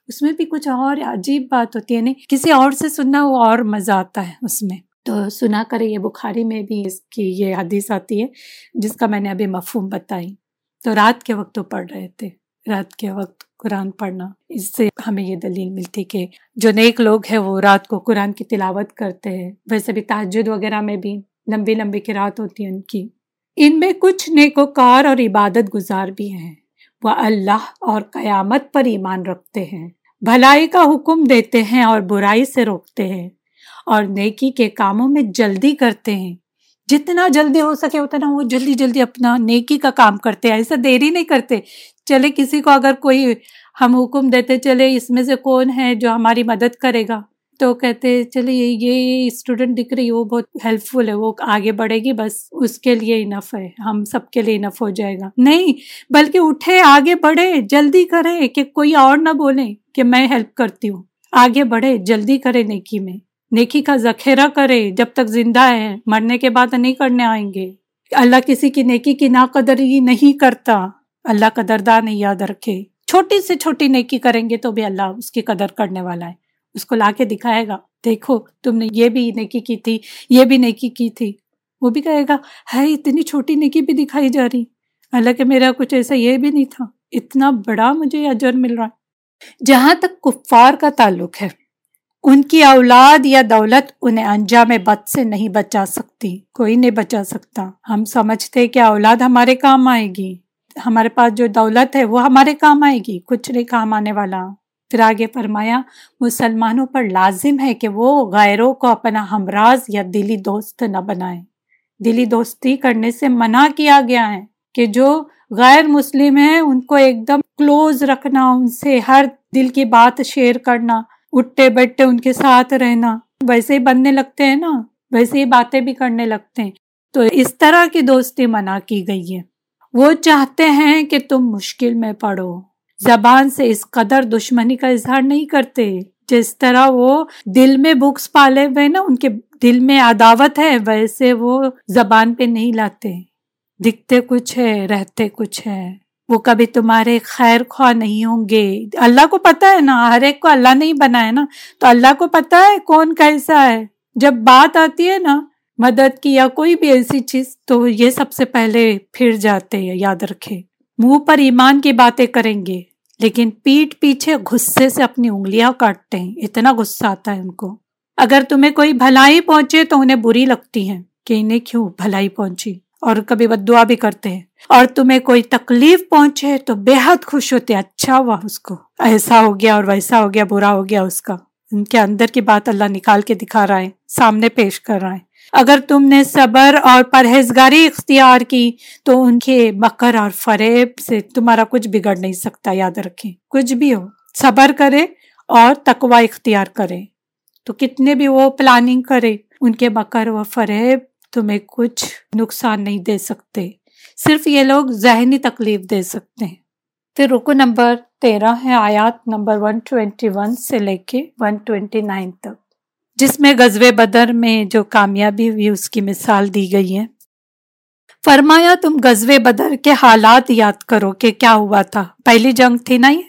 اس میں بھی کچھ اور عجیب بات ہوتی ہے نہیں کسی اور سے سننا وہ اور مزہ آتا ہے اس میں۔ تو سنا کرے یہ بخاری میں بھی اس کی یہ حدیث آتی ہے، جس کا میں نے ابھی مفہوم بتائی۔ تو رات کے وقت تو پڑھ رہے تھے، رات کے وقت قرآن پڑھنا۔ اس سے ہمیں یہ دلیل ملتی کہ جو نیک لوگ ہیں، وہ رات کو قرآن کی تلاوت کرتے ہیں۔ ویسے بھی تحجد وغیرہ میں بھی لمبی لمبی کی رات ہوتی ہے ان کی۔ ان میں کچھ نیک اور عبادت گزار بھی ہیں۔ وہ اللہ اور قیامت پر ایمان رکھتے ہیں۔ بھلائی کا حکم دیتے ہیں اور برائی سے روکتے ہیں اور نیکی کے کاموں میں جلدی کرتے ہیں۔ جتنا جلدی ہو سکے اتنا وہ جلدی جلدی اپنا نیکی کا کام کرتے ہیں۔ ایسا دیری نہیں کرتے۔ چلے کسی کو اگر کوئی ہم حکم دیتے چلے اس میں سے کون ہے جو ہماری مدد کرے گا؟ تو کہتے چلے، یہ اسٹوڈنٹ دکھ رہی وہ بہت ہیلپ فل ہے، وہ آگے بڑھے گی، بس اس کے لیے انف ہے، ہم سب کے لیے انف ہو جائے گا۔ نہیں، بلکہ اٹھے، آگے بڑھے، جلدی کرے کہ کوئی اور نہ بولے کہ میں ہیلپ کرتی ہوں۔ آگے بڑھے، جلدی کرے نیکی میں۔ نیکی کا ذخیرہ کرے، جب تک زندہ ہے، مرنے کے بعد نہیں کرنے آئیں گے۔ اللہ کسی کی نیکی کی ناقدری نہیں کرتا۔ اللہ قدردار نہیں یاد رکھے۔ چھوٹی سے چھوٹی نیکی کریں گے تو بھی اللہ اس کی قدر کرنے والا ہے۔ اس کو لا کے دکھائے گا۔ دیکھو، تم نے یہ بھی نیکی کی تھی، یہ بھی نیکی کی تھی۔ وہ بھی کہے گا ہے اتنی چھوٹی نیکی بھی دکھائی جا رہی۔ حالانکہ میرا کچھ ایسا یہ بھی نہیں تھا۔ اتنا بڑا مجھے اجر مل رہا ہے۔ جہاں تک کفار کا تعلق ہے، ان کی اولاد یا دولت انہیں انجام بد سے نہیں بچا سکتی۔ کوئی نہیں بچا سکتا۔ ہم سمجھتے کہ اولاد ہمارے کام آئے گی۔ ہمارے پاس جو دولت ہے، وہ ہمارے کام آئے گی۔ کچھ نہیں کام آنے والا۔ پھر آگے فرمایا، مسلمانوں پر لازم ہے کہ وہ غیروں کو اپنا ہمراز یا دلی دوست نہ بنائیں۔ دلی دوستی کرنے سے منع کیا گیا ہے کہ جو غیر مسلم ہیں، ان کو ایک دم کلوز رکھنا، ان سے ہر دل کی بات شیئر کرنا، اٹھتے بیٹھتے ان کے ساتھ رہنا۔ ویسے ہی بننے لگتے ہیں نا، ویسے ہی باتیں بھی کرنے لگتے ہیں۔ تو اس طرح کی دوستی منع کی گئی ہے۔ وہ چاہتے ہیں کہ تم مشکل میں پڑو۔ زبان سے اس قدر دشمنی کا اظہار نہیں کرتے۔ جس طرح وہ دل میں بکس پالے ہوئے نا، ان کے دل میں عداوت ہے، ویسے وہ زبان پہ نہیں لاتے۔ دکھتے کچھ ہے، رہتے کچھ ہے۔ وہ کبھی تمہارے خیر خواہ نہیں ہوں گے۔ اللہ کو پتا ہے نا، ہر ایک کو اللہ نہیں بنا ہے نا۔ تو اللہ کو پتا ہے کون کیسا ہے۔ جب بات آتی ہے نا، مدد کی یا کوئی بھی ایسی چیز، تو یہ سب سے پہلے پھر جاتے ہیں یاد رکھے۔ منہ پر ایمان کی باتیں کریں گے۔ لیکن پیٹ پیچھے غصے سے اپنی انگلیاں کاٹتے ہیں، اتنا غصہ آتا ہے ان کو۔ اگر تمہیں کوئی بھلائی پہنچے تو انہیں بری لگتی ہے کہ انہیں کیوں بھلائی پہنچی۔ اور کبھی بد دعا بھی کرتے ہیں۔ اور تمہیں کوئی تکلیف پہنچے تو بے حد خوش ہوتے اچھا ہوا اس کو۔ ایسا ہو گیا اور ویسا ہو گیا، برا ہو گیا اس کا۔ ان کے اندر کی بات اللہ نکال کے دکھا رہا ہے، سامنے پیش کر رہا ہے۔ اگر تم نے صبر اور پرہیزگاری اختیار کی تو ان کے مکر اور فریب سے تمہارا کچھ بگڑ نہیں سکتا، یاد رکھیں۔ کچھ بھی ہو، صبر کرے اور تقوا اختیار کرے۔ تو کتنے بھی وہ پلاننگ کرے، ان کے مکر و فریب تمہیں کچھ نقصان نہیں دے سکتے۔ صرف یہ لوگ ذہنی تکلیف دے سکتے ہیں۔ پھر رکو نمبر تیرہ ہے، آیات نمبر ون ٹوینٹی ون سے لے کے ون ٹوینٹی نائن تک۔ جس میں غزوے بدر میں جو کامیابی ہوئی، اس کی مثال دی گئی ہے۔ فرمایا، تم غزوے بدر کے حالات یاد کرو کہ کیا ہوا تھا۔ پہلی جنگ تھی نا یہ؟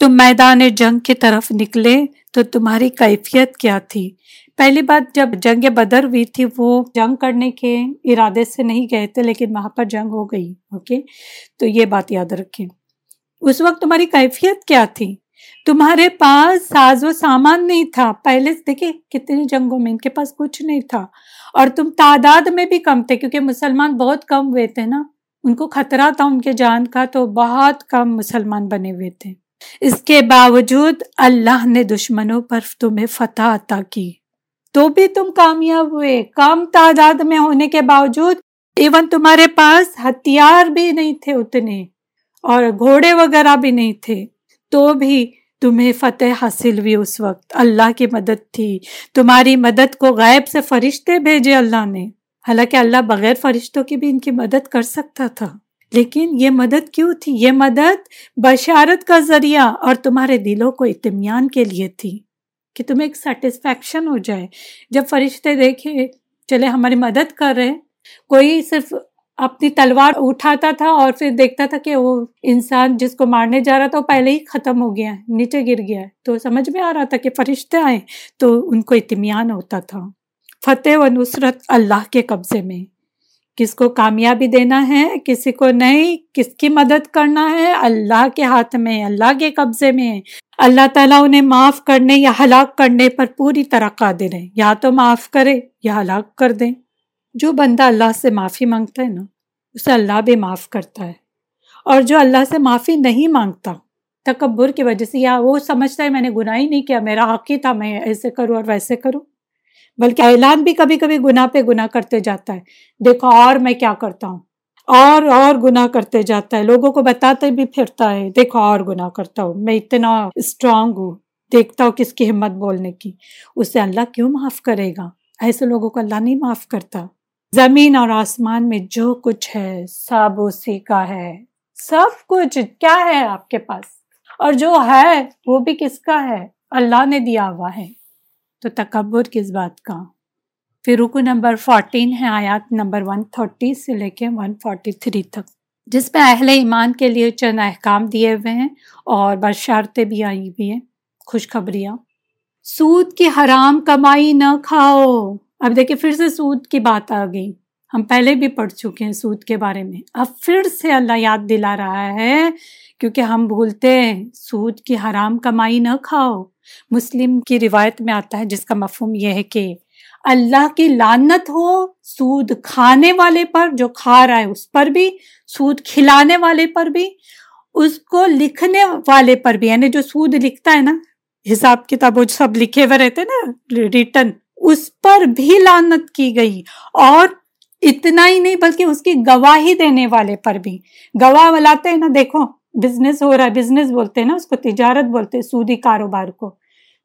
تم میدان جنگ کی طرف نکلے تو تمہاری کیفیت کیا تھی؟ پہلی بات، جب جنگ بدر ہوئی تھی، وہ جنگ کرنے کے ارادے سے نہیں گئے تھے، لیکن وہاں پر جنگ ہو گئی، اوکے؟ تو یہ بات یاد رکھیں۔ اس وقت تمہاری کیفیت کیا تھی؟ تمہارے پاس ساز و سامان نہیں تھا۔ پہلے دیکھے کتنی جنگوں میں ان کے پاس کچھ نہیں تھا۔ اور تم تعداد میں بھی کم تھے کیونکہ مسلمان بہت کم ہوئے تھے نا۔ ان کو خطرہ تھا ان کے جان کا تو بہت کم مسلمان بنے ہوئے تھے۔ اس کے باوجود اللہ نے دشمنوں پر تمہیں فتح عطا کی۔ تو بھی تم کامیاب ہوئے۔ کم تعداد میں ہونے کے باوجود ایون تمہارے پاس ہتھیار بھی نہیں تھے اتنے اور گھوڑے وغیرہ بھی نہیں تھے۔ تو بھی تمہیں فتح حاصل ہوئی اس وقت۔ اللہ کی مدد تھی۔ تمہاری مدد کو غائب سے فرشتے بھیجے اللہ نے۔ حالانکہ اللہ بغیر فرشتوں کی بھی ان کی مدد کر سکتا تھا۔ لیکن یہ مدد کیوں تھی؟ یہ مدد بشارت کا ذریعہ اور تمہارے دلوں کو اطمینان کے لیے تھی کہ تمہیں ایک سیٹسفیکشن ہو جائے۔ جب فرشتے دیکھے، چلے ہماری مدد کر رہے کوئی صرف اپنی تلوار اٹھاتا تھا اور پھر دیکھتا تھا کہ وہ انسان جس کو مارنے جا رہا تھا وہ پہلے ہی ختم ہو گیا ہے، نیچے گر گیا ہے۔ تو سمجھ میں آ رہا تھا کہ فرشتے آئے تو ان کو اطمینان ہوتا تھا۔ فتح و نصرت اللہ کے قبضے میں۔ کس کو کامیابی دینا ہے، کسی کو نہیں، کس کی مدد کرنا ہے؟ اللہ کے ہاتھ میں، اللہ کے قبضے میں۔ اللہ تعالیٰ انہیں معاف کرنے یا ہلاک کرنے پر پوری طرح قادر ہے۔ یا تو معاف کرے یا ہلاک کر دیں۔ جو بندہ اللہ سے معافی مانگتا ہے نا اسے اللہ بھی معاف کرتا ہے۔ اور جو اللہ سے معافی نہیں مانگتا، تکبر کی وجہ سے، یا وہ سمجھتا ہے میں نے گناہ ہی نہیں کیا، میرا حق ہی تھا، میں ایسے کروں اور ویسے کروں۔ بلکہ اعلان بھی کبھی کبھی گناہ پہ گناہ کرتے جاتا ہے۔ دیکھو، اور میں کیا کرتا ہوں؟ اور اور گناہ کرتے جاتا ہے۔ لوگوں کو بتاتے بھی پھرتا ہے، دیکھو، اور گناہ کرتا ہوں۔ میں اتنا اسٹرانگ ہوں، دیکھتا ہوں کس کی ہمت بولنے کی۔ اسے اللہ کیوں معاف کرے گا؟ ایسے لوگوں کو اللہ نہیں معاف کرتا۔ زمین اور آسمان میں جو کچھ ہے، سب اسی کا ہے۔ سب کچھ کیا ہے آپ کے پاس؟ اور جو ہے، وہ بھی کس کا ہے؟ اللہ نے دیا ہوا ہے۔ تو تکبر کس بات کا؟ پھر رکو نمبر فورٹین ہے، آیات نمبر ون تھرٹی سے لے کے ون فورٹی تھری تک۔ جس میں اہل ایمان کے لیے چند احکام دیے ہوئے ہیں اور بشارتیں بھی آئی ہوئی ہیں۔ خوشخبریاں۔ سود کی حرام کمائی نہ کھاؤ۔ اب دیکھیں پھر سے سود کی بات آ گئی۔ ہم پہلے بھی پڑھ چکے ہیں سود کے بارے میں۔ اب پھر سے اللہ یاد دلا رہا ہے کیونکہ ہم بھولتے ہیں، سود کی حرام کمائی نہ کھاؤ۔ مسلم کی روایت میں آتا ہے، جس کا مفہوم یہ ہے کہ اللہ کی لانت ہو سود کھانے والے پر، جو کھا رہا ہے اس پر بھی، سود کھلانے والے پر بھی، اس کو لکھنے والے پر بھی۔ یعنی جو سود لکھتا ہے نا، حساب کتاب، وہ سب لکھے ہوئے رہتے نا ریٹرن اس پر بھی لانت کی گئی اور اتنا ہی نہیں بلکہ اس کی گواہی دینے والے پر بھی۔ گواہ بلاتے ہیں نا، دیکھو بزنس ہو رہا ہے بزنس بولتے ہیں نا، اس کو تجارت بولتے ہیں، سودی کاروبار کو۔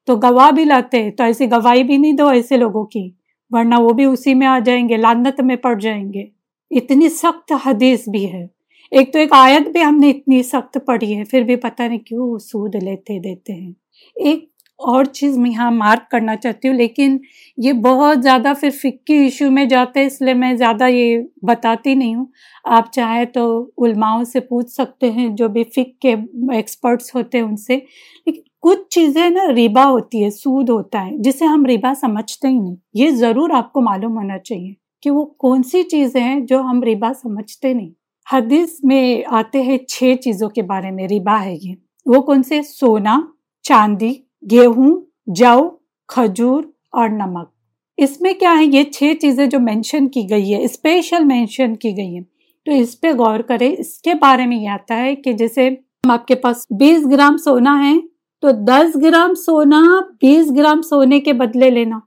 تو گواہ بھی لاتے ہیں، تو ایسی گواہی بھی نہیں دو ایسے لوگوں کی، ورنہ وہ بھی اسی میں آ جائیں گے لانت میں پڑ جائیں گے۔ اتنی سخت حدیث بھی ہے۔ ایک تو ایک آیت بھی ہم نے اتنی سخت پڑھی ہے، پھر بھی پتہ نہیں کیوں سود لیتے دیتے ہیں۔ ایک اور چیز میں یہاں مارک کرنا چاہتی ہوں، لیکن یہ بہت زیادہ پھر فکی ایشو میں جاتے اس لیے میں زیادہ یہ بتاتی نہیں ہوں۔ آپ چاہے تو علماؤں سے پوچھ سکتے ہیں، جو بھی فک کے ایکسپرٹس ہوتے ہیں ان سے۔ لیکن کچھ چیزیں نا ربا ہوتی ہے، سود ہوتا ہے، جسے ہم ربا سمجھتے ہی نہیں۔ یہ ضرور آپ کو معلوم ہونا چاہیے کہ وہ کون سی چیزیں ہیں جو ہم ربا سمجھتے نہیں۔ حدیث میں آتے ہیں چھ چیزوں کے بارے میں، ربا ہے یہ۔ وہ کون سے؟ سونا، چاندی گیہوں جو کھجور اور نمک۔ اس میں کیا ہے؟ یہ چھ چیزیں جو مینشن کی گئی ہے اسپیشل مینشن کی گئی ہے تو اس پہ غور کرے اس کے بارے میں یہ آتا ہے کہ جیسے آپ کے پاس بیس گرام سونا ہے، تو دس گرام سونا، بیس گرام سونے کے بدلے لینا۔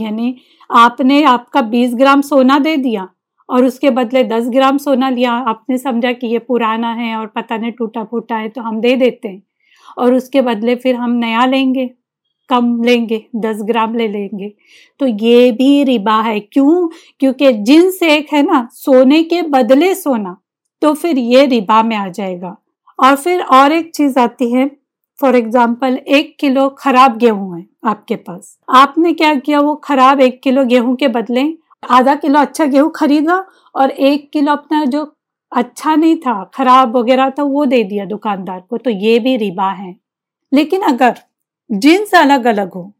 یعنی آپ نے آپ کا بیس گرام سونا دے دیا اور اس کے بدلے دس گرام سونا لیا۔ آپ نے سمجھا کہ یہ پرانا ہے اور پتہ نہیں ٹوٹا پھوٹا ہے، تو ہم دے دیتے ہیں۔ اور اس کے بدلے پھر ہم نیا لیں گے، کم لیں گے، دس گرام لے لیں گے۔ تو یہ بھی ربا ہے۔ کیوں؟ کیونکہ جن سے ایک ہے نا، سونے کے بدلے سونا، تو پھر یہ ربا میں آ جائے گا۔ اور پھر اور ایک چیز آتی ہے، فار ایگزامپل، ایک کلو خراب گیہوں ہے آپ کے پاس۔ آپ نے کیا کیا؟ وہ خراب ایک کلو گیہوں کے بدلے آدھا کلو اچھا گیہوں خریدا اور ایک کلو اپنا جو اچھا نہیں تھا، خراب وغیرہ تھا، وہ دے دیا دکاندار کو، تو یہ بھی ربا ہے۔ لیکن اگر جنس الگ الگ ہو،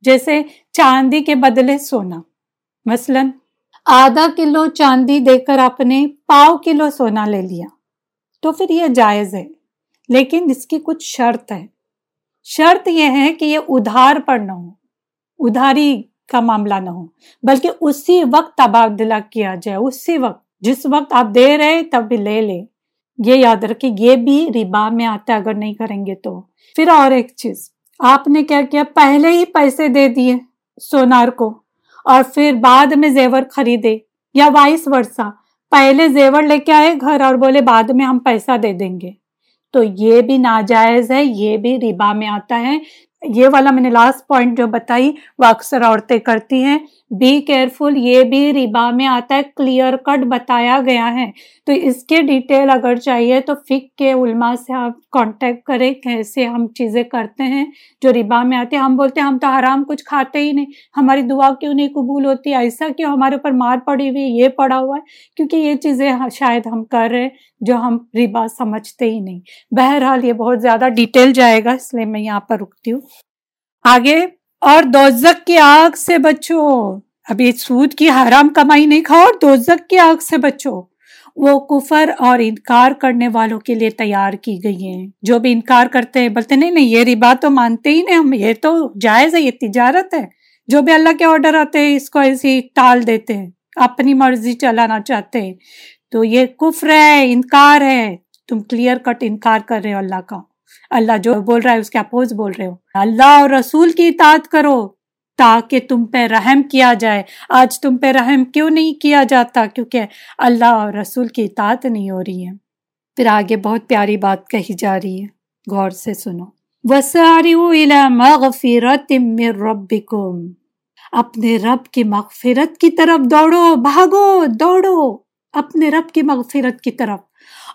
جیسے چاندی کے بدلے سونا، مثلا آدھا کلو چاندی دے کر آپ نے پاؤ کلو سونا لے لیا، تو پھر یہ جائز ہے۔ لیکن اس کی کچھ شرط ہے۔ شرط یہ ہے کہ یہ ادھار پر نہ ہو، ادھاری کا معاملہ نہ ہو، بلکہ اسی وقت تبادلہ کیا جائے، اسی وقت۔ جس وقت آپ دے رہے تب بھی لے لے یہ یاد رکھے یہ بھی ربا میں آتا ہے، اگر نہیں کریں گے تو۔ پھر اور ایک چیز، آپ نے کیا کیا؟ پہلے ہی پیسے دے دیے سونار کو، اور پھر بعد میں زیور خریدے، یا وائس ورسا۔ پہلے زیور لے کے آئے گھر اور بولے بعد میں ہم پیسہ دے دیں گے۔ تو یہ بھی ناجائز ہے، یہ بھی ربا میں آتا ہے۔ یہ والا میں نے لاسٹ پوائنٹ جو بتائی، وہ اکثر عورتیں کرتی ہیں۔ بی کیئرفل یہ بھی ربا میں آتا ہے کلیئر کٹ بتایا گیا ہے۔ تو اس کے ڈیٹیل اگر چاہیے تو فک کے علماء سے آپ کانٹیکٹ کریں، کیسے ہم چیزیں کرتے ہیں جو ربا میں آتے ہیں۔ ہم بولتے ہیں، ہم تو حرام کچھ کھاتے ہی نہیں۔ ہماری دعا کیوں نہیں قبول ہوتی؟ ایسا کیوں؟ ہمارے اوپر مار پڑی ہوئی، یہ پڑا ہوا ہے۔ کیونکہ یہ چیزیں ہاں، شاید ہم کر رہے جو ہم ربا سمجھتے ہی نہیں۔ بہرحال یہ بہت زیادہ ڈیٹیل جائے گا، اس لیے میں یہاں پر رکتی ہوں۔ آگے اور دوزک کی آگ سے بچو۔ ابھی سود کی حرام کمائی نہیں کھاؤ اور دوزک کی آگ سے بچو۔ وہ کفر اور انکار کرنے والوں کے لیے تیار کی گئی ہیں۔ جو بھی انکار کرتے ہیں، بولتے نہیں نہیں، یہ ربا تو مانتے ہی نہیں ہم، یہ تو جائز ہے، یہ تجارت ہے۔ جو بھی اللہ کے آرڈر آتے ہیں، اس کو ایسی ٹال دیتے ہیں۔ اپنی مرضی چلانا چاہتے ہیں۔ تو یہ کفر ہے، انکار ہے۔ تم کلیئر کٹ انکار کر رہے ہو اللہ کا۔ اللہ جو بول رہا ہے اس کے اپوز بول رہے ہو۔ اللہ اور رسول کی اطاعت کرو تاکہ تم پہ رحم کیا جائے۔ آج تم پہ رحم کیوں نہیں کیا جاتا؟ کیونکہ اللہ اور رسول کی اطاعت نہیں ہو رہی ہے۔ پھر آگے بہت پیاری بات کہی جا رہی ہے۔ غور سے سنو۔ مغفرت ربکم اپنے رب کی مغفرت کی طرف دوڑو، بھاگو، دوڑو۔ اپنے رب کی مغفرت کی طرف۔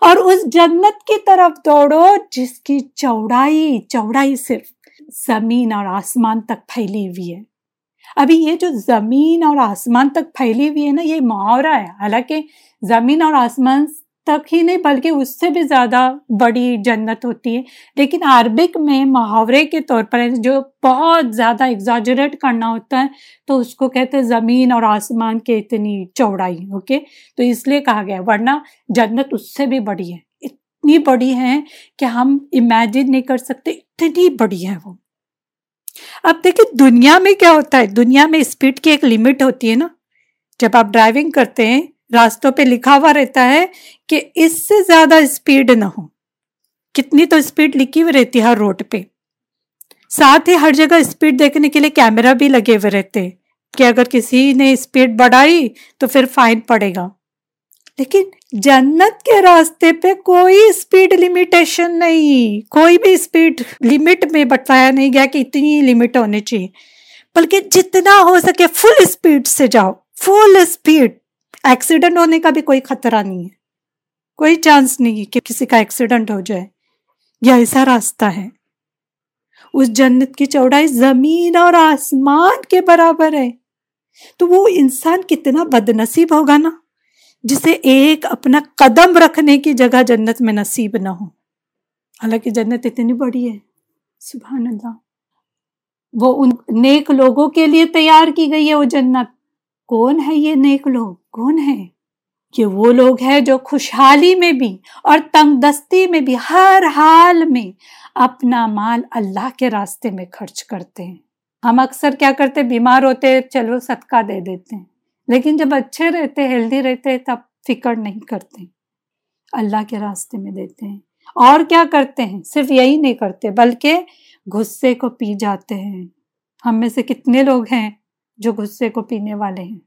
اور اس جنت کی طرف دوڑو جس کی چوڑائی چوڑائی صرف زمین اور آسمان تک پھیلی ہوئی ہے۔ ابھی یہ جو زمین اور آسمان تک پھیلی ہوئی ہے نا، یہ محاورہ ہے۔ حالانکہ زمین اور آسمان تک ہی نہیں، بلکہ اس سے بھی زیادہ بڑی جنت ہوتی ہے۔ لیکن عربک میں محاورے کے طور پر یعنی جو بہت زیادہ ایگزاجریٹ کرنا ہوتا ہے، تو اس کو کہتے ہیں زمین اور آسمان کے اتنی چوڑائی اوکے تو اس لیے کہا گیا ورنہ جنت اس سے بھی بڑی ہے۔ اتنی بڑی ہے کہ ہم امیجن نہیں کر سکتے، اتنی بڑی ہے وہ۔ اب دیکھیں، دنیا میں کیا ہوتا ہے؟ دنیا میں اسپیڈ کی ایک لمٹ ہوتی ہے نا۔ جب آپ ڈرائیونگ کرتے ہیں راستوں پہ لکھا ہوا رہتا ہے کہ اس سے زیادہ اسپیڈ نہ ہو۔ کتنی تو اسپیڈ لکھی ہوئی رہتی ہے ہر روڈ پہ۔ ساتھ ہی ہر جگہ اسپیڈ دیکھنے کے لیے کیمرہ بھی لگے ہوئے رہتے کہ اگر کسی نے اسپیڈ بڑھائی تو پھر فائن پڑے گا۔ لیکن جنت کے راستے پہ کوئی اسپیڈ لمیٹیشن نہیں۔ کوئی بھی اسپیڈ لمٹ میں بٹوایا نہیں گیا کہ اتنی لمٹ ہونی چاہیے۔ بلکہ جتنا ہو سکے فل اسپیڈ سے جاؤ۔ فل اسپیڈ ایکسیڈنٹ ہونے کا بھی کوئی خطرہ نہیں ہے۔ کوئی چانس نہیں کہ کسی کا ایکسیڈنٹ ہو جائے یہ ایسا راستہ ہے۔ اس جنت کی چوڑائی زمین اور آسمان کے برابر ہے۔ تو وہ انسان کتنا بد نصیب ہوگا نا، جسے ایک اپنا قدم رکھنے کی جگہ جنت میں نصیب نہ ہو۔ حالانکہ جنت اتنی بڑی ہے۔ سبحان اللہ۔ وہ ان نیک لوگوں کے لیے تیار کی گئی ہے وہ جنت۔ کون ہے یہ نیک لوگ؟ کون ہے کہ وہ لوگ ہیں جو خوشحالی میں بھی اور تنگ دستی میں بھی ہر حال میں اپنا مال اللہ کے راستے میں خرچ کرتے ہیں۔ ہم اکثر کیا کرتے بیمار ہوتے چلو صدقہ دے دیتے ہیں۔ لیکن جب اچھے رہتے، ہیلدی رہتے تب فکر نہیں کرتے۔ اللہ کے راستے میں دیتے ہیں۔ اور کیا کرتے ہیں؟ صرف یہی نہیں کرتے، بلکہ غصے کو پی جاتے ہیں۔ ہم میں سے کتنے لوگ ہیں جو غصے کو پینے والے ہیں۔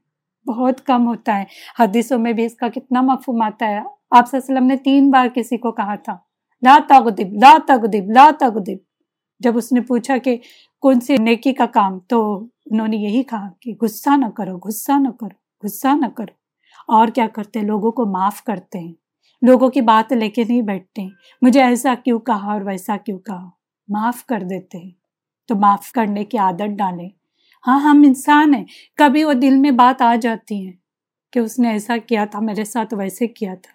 بہت کم ہوتا ہے۔ حدیثوں میں بھی اس کا کتنا مفہوم آتا ہے۔ آپ وسلم نے تین بار کسی کو کہا تھا، لا تغدب لا تغدب لا تغدب جب اس نے پوچھا کہ کون سی نیکی کا کام، تو انہوں نے یہی کہا کہ غصہ نہ کرو، غصہ نہ کرو، غصہ نہ کرو۔ اور کیا کرتے؟ لوگوں کو معاف کرتے ہیں۔ لوگوں کی بات لے کے نہیں بیٹھتے۔ مجھے ایسا کیوں کہا اور ویسا کیوں کہا؟ معاف کر دیتے ہیں۔ تو معاف کرنے کی عادت ڈالیں۔ ہاں ہم انسان ہیں۔ کبھی وہ دل میں بات آ جاتی ہے کہ اس نے ایسا کیا تھا، میرے ساتھ ویسے کیا تھا۔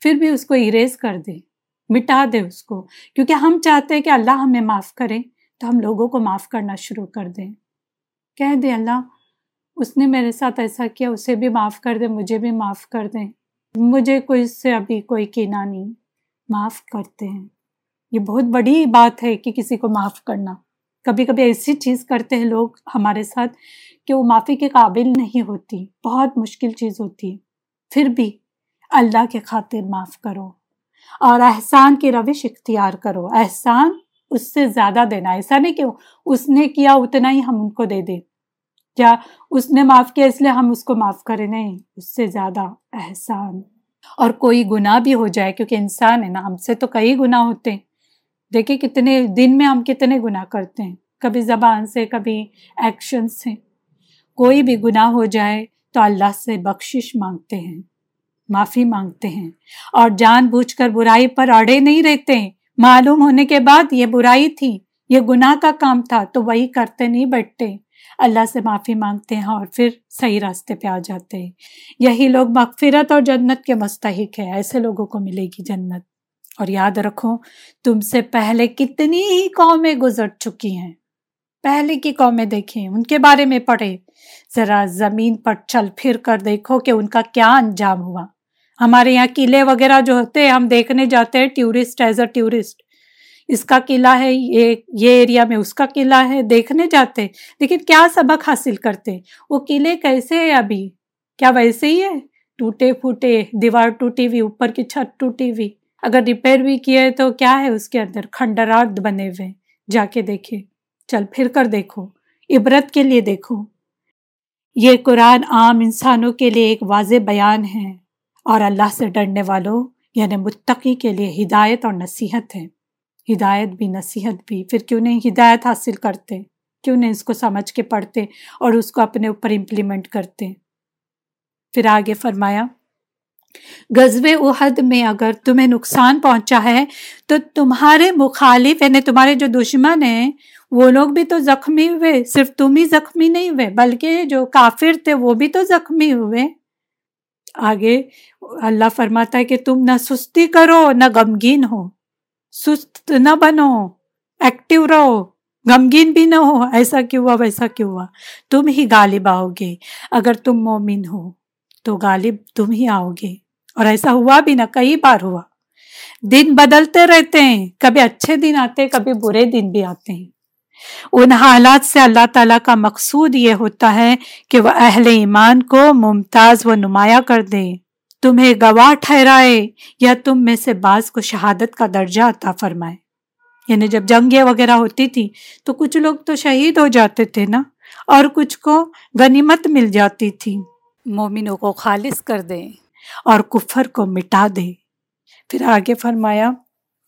پھر بھی اس کو اریز کر دے مٹا دے اس کو۔ کیونکہ ہم چاہتے ہیں کہ اللہ ہمیں معاف کرے، تو ہم لوگوں کو معاف کرنا شروع کر دیں۔ کہہ دے اللہ، اس نے میرے ساتھ ایسا کیا، اسے بھی معاف کر دے مجھے بھی معاف کر دیں۔ مجھے کوئی اس سے ابھی کوئی کینا نہیں، معاف کرتے ہیں۔ یہ بہت بڑی بات ہے کہ کسی کو معاف کرنا۔ کبھی کبھی ایسی چیز کرتے ہیں لوگ ہمارے ساتھ کہ وہ معافی کے قابل نہیں ہوتی، بہت مشکل چیز ہوتی۔ ہے پھر بھی اللہ کے خاطر معاف کرو اور احسان کی روش اختیار کرو۔ احسان اس سے زیادہ دینا، ایسا نہیں کہ اس نے کیا، اتنا ہی ہم ان کو دے دیں۔ کیا اس نے معاف کیا، اس لیے ہم اس کو معاف کریں۔ نہیں، اس سے زیادہ احسان۔ اور کوئی گناہ بھی ہو جائے، کیونکہ انسان ہے نا، ہم سے تو کئی گناہ ہوتے ہیں۔ دیکھیں کتنے دن میں ہم کتنے گناہ کرتے ہیں۔ کبھی زبان سے، کبھی ایکشن سے۔ کوئی بھی گناہ ہو جائے تو اللہ سے بخشش مانگتے ہیں، معافی مانگتے ہیں۔ اور جان بوجھ کر برائی پر اڑے نہیں رہتے۔ ہیں معلوم ہونے کے بعد یہ برائی تھی، یہ گناہ کا کام تھا، تو وہی کرتے نہیں بیٹھتے۔ اللہ سے معافی مانگتے ہیں اور پھر صحیح راستے پہ آ جاتے۔ ہیں یہی لوگ مغفرت اور جنت کے مستحق ہیں، ایسے لوگوں کو ملے گی جنت۔ اور یاد رکھو، تم سے پہلے کتنی ہی قومیں گزر چکی ہیں۔ پہلے کی قومیں دیکھیں، ان کے بارے میں پڑھے۔ ذرا زمین پر چل پھر کر دیکھو کہ ان کا کیا انجام ہوا۔ ہمارے یہاں قلعے وغیرہ جو ہوتے ہیں، ہم دیکھنے جاتے ہیں، ٹورسٹ، ایز اے ٹورسٹ۔ اس کا قلعہ ہے، یہ یہ ایریا میں اس کا قلعہ ہے، دیکھنے جاتے۔ لیکن کیا سبق حاصل کرتے؟ وہ قلعے کیسے ہیں ابھی؟ کیا ویسے ہی ہے؟ ٹوٹے پھوٹے، دیوار ٹوٹی ہوئی، اوپر کی چھت ٹوٹی ہوئی۔ اگر ریپیئر بھی کیے تو کیا ہے اس کے اندر؟ کھنڈرات بنے ہوئے جا کے دیکھے چل پھر کر دیکھو۔ عبرت کے لیے دیکھو۔ یہ قرآن عام انسانوں کے لیے ایک واضح بیان ہے اور اللہ سے ڈرنے والوں یعنی متقی کے لیے ہدایت اور نصیحت ہے۔ ہدایت بھی، نصیحت بھی۔ پھر کیوں نہیں ہدایت حاصل کرتے؟ کیوں نہیں اس کو سمجھ کے پڑھتے اور اس کو اپنے اوپر امپلیمنٹ کرتے؟ پھر آگے فرمایا غزب احد میں اگر تمہیں نقصان پہنچا ہے، تو تمہارے مخالف یعنی تمہارے جو دشمن ہیں، وہ لوگ بھی تو زخمی ہوئے۔ صرف تم ہی زخمی نہیں ہوئے، بلکہ جو کافر تھے، وہ بھی تو زخمی ہوئے۔ آگے اللہ فرماتا ہے کہ تم نہ سستی کرو، نہ غمگین ہو۔ سست نہ بنو، ایکٹیو رہو۔ غمگین بھی نہ ہو، ایسا کیوں ہوا، ویسا کیوں ہوا؟ تم ہی غالب آؤ گے۔ اگر تم مومن ہو تو غالب تم ہی آؤ گے۔ اور ایسا ہوا بھی نہ، کئی بار ہوا۔ دن بدلتے رہتے ہیں، کبھی اچھے دن آتے، کبھی برے دن بھی آتے ہیں۔ ان حالات سے اللہ تعالیٰ کا مقصود یہ ہوتا ہے کہ وہ اہل ایمان کو ممتاز و نمایاں کر دے۔ تمہیں گواہ ٹھہرائے یا تم میں سے بعض کو شہادت کا درجہ عطا فرمائے۔ یعنی جب جنگیں وغیرہ ہوتی تھی تو کچھ لوگ تو شہید ہو جاتے تھے نا، اور کچھ کو غنیمت مل جاتی تھی۔ مومنوں کو خالص کر دے اور کفر کو مٹا دے پھر آگے فرمایا،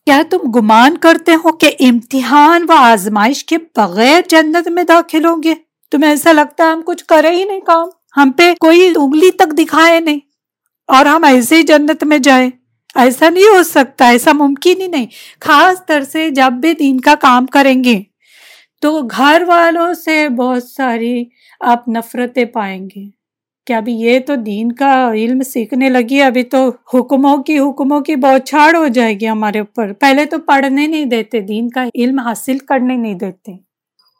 کیا تم گمان کرتے ہو کہ امتحان و آزمائش کے بغیر جنت میں داخل ہوں گے؟ تمہیں ایسا لگتا ہے ہم کچھ کرے ہی نہیں کام، ہم پہ کوئی انگلی تک دکھائے نہیں اور ہم ایسے ہی جنت میں جائیں۔ ایسا نہیں ہو سکتا، ایسا ممکن ہی نہیں۔ خاص طر سے جب بھی دین کا کام کریں گے تو گھر والوں سے بہت ساری آپ نفرتیں پائیں گے۔ کہ ابھی یہ تو دین کا علم سیکھنے لگی ابھی تو حکموں کی حکموں کی بہت چھاڑ ہو جائے گی ہمارے اوپر۔ پہلے تو پڑھنے نہیں دیتے، دین کا علم حاصل کرنے نہیں دیتے۔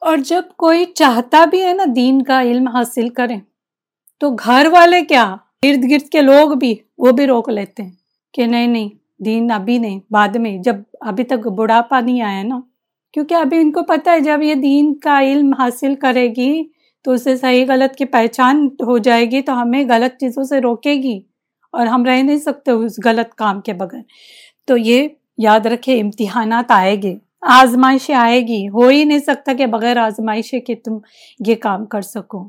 اور جب کوئی چاہتا بھی ہے نا دین کا علم حاصل کرے، تو گھر والے کیا؟ ارد گرد کے لوگ بھی وہ بھی روک لیتے ہیں کہ نہیں نہیں، دین ابھی نہیں، بعد میں جب ابھی تک بڑھاپا نہیں آیا نا۔ کیونکہ ابھی ان کو پتا ہے، جب یہ دین کا علم حاصل کرے گی تو اسے صحیح غلط کی پہچان ہو جائے گی تو ہمیں غلط چیزوں سے روکے گی اور ہم رہ نہیں سکتے اس غلط کام کے بغیر۔ تو یہ یاد رکھے، امتحانات آئے گے آزمائشیں آئے گی۔ ہو ہی نہیں سکتا کہ بغیر آزمائشیں کہ تم یہ کام کر سکو۔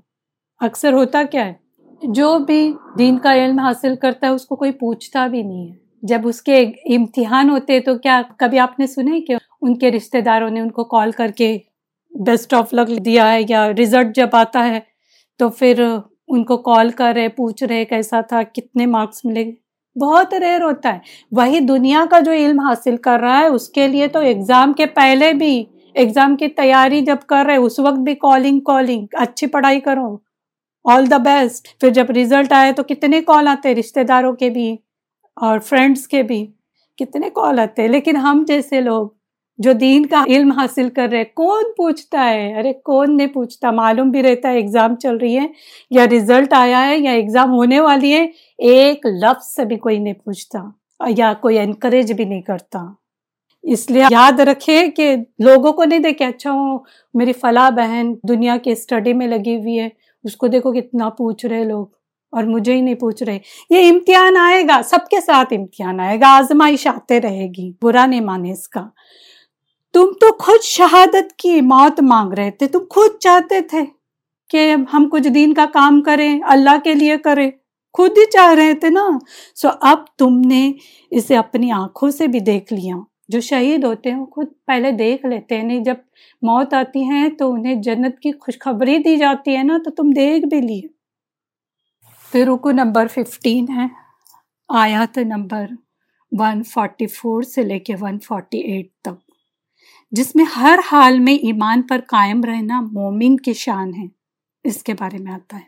اکثر ہوتا کیا ہے؟ جو بھی دین کا علم حاصل کرتا ہے، اس کو کوئی پوچھتا بھی نہیں ہے۔ جب اس کے امتحان ہوتے تو کیا کبھی آپ نے سنے کہ ان کے رشتے داروں نے ان کو کال کر کے بیسٹ آف لک دیا ہے یا ریزلٹ جب آتا ہے تو پھر ان کو کال کر رہے، پوچھ رہے کیسا تھا، کتنے مارکس ملے گے بہت ریئر ہوتا ہے۔ وہی دنیا کا جو علم حاصل کر رہا ہے، اس کے لیے تو ایگزام کے پہلے بھی ایگزام کی تیاری جب کر رہے، اس وقت بھی کالنگ کالنگ اچھی پڑھائی کرو آل دا بیسٹ پھر جب ریزلٹ آئے تو کتنے کال آتے رشتے داروں کے بھی اور فرینڈس کے بھی، کتنے کال آتے لیکن ہم جیسے لوگ جو دین کا علم حاصل کر رہے، کون پوچھتا ہے؟ ارے، کون نہیں پوچھتا؟ معلوم بھی رہتا ہے ایگزام چل رہی ہے یا ریزلٹ آیا ہے یا ایگزام ہونے والی ہے، ایک لفظ سے بھی کوئی نہیں پوچھتا یا کوئی انکریج بھی نہیں کرتا۔ اس لیے یاد رکھے کہ لوگوں کو نہیں دیکھے اچھا ہو، میری فلاں بہن دنیا کی اسٹڈی میں لگی ہوئی ہے، اس کو دیکھو کتنا پوچھ رہے لوگ اور مجھے ہی نہیں پوچھ رہے۔ یہ امتحان آئے گا، سب کے ساتھ امتحان آئے گا، آزمائش آتے رہے گی، برا نہیں مانے اس کا۔ تم تو خود شہادت کی موت مانگ رہے تھے۔ تم خود چاہتے تھے کہ ہم کچھ دین کا کام کریں، اللہ کے لیے کریں۔ خود ہی چاہ رہے تھے نا۔ سو اب تم نے اسے اپنی آنکھوں سے بھی دیکھ لیا۔ جو شہید ہوتے ہیں، وہ خود پہلے دیکھ لیتے ہیں۔ نہیں جب موت آتی ہے تو انہیں جنت کی خوشخبری دی جاتی ہے نا، تو تم دیکھ بھی لیے۔ پھر رکو نمبر ففٹین ہے۔ آیات نمبر ون فورٹی فور سے لے کے ون فورٹی ایٹ تک۔ جس میں ہر حال میں ایمان پر قائم رہنا مومن کی شان ہے۔ اس کے بارے میں آتا ہے۔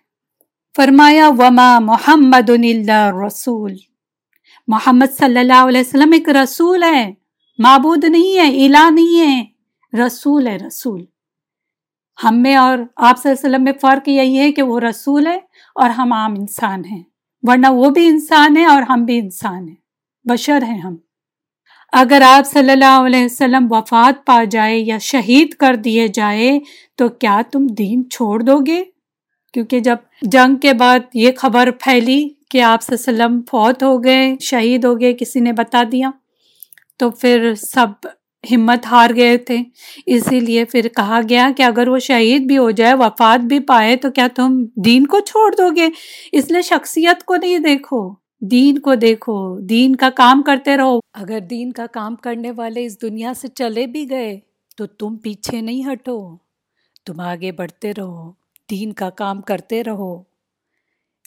فرمایا، وما محمد رسول محمد صلی اللہ علیہ وسلم ایک رسول ہے۔ معبود نہیں ہے، الہ نہیں ہے۔ رسول ہے، رسول۔ ہم میں اور آپ صلی اللہ علیہ وسلم میں فرق یہی ہے کہ وہ رسول ہے اور ہم عام انسان ہیں۔ ورنہ وہ بھی انسان ہے اور ہم بھی انسان ہیں۔ بشر ہیں ہم۔ اگر آپ صلی اللہ علیہ وسلم وفات پا جائے یا شہید کر دیے جائے، تو کیا تم دین چھوڑ دو گے؟ کیونکہ جب جنگ کے بعد یہ خبر پھیلی کہ آپ صلی اللہ علیہ وسلم فوت ہو گئے، شہید ہو گئے، کسی نے بتا دیا، تو پھر سب ہمت ہار گئے تھے۔ اسی لیے پھر کہا گیا کہ اگر وہ شہید بھی ہو جائے، وفات بھی پائے، تو کیا تم دین کو چھوڑ دو گے؟ اس لیے شخصیت کو نہیں دیکھو۔ دین کو دیکھو، دین کا کام کرتے رہو۔ اگر دین کا کام کرنے والے اس دنیا سے چلے بھی گئے، تو تم پیچھے نہیں ہٹو۔ تم آگے بڑھتے رہو، دین کا کام کرتے رہو۔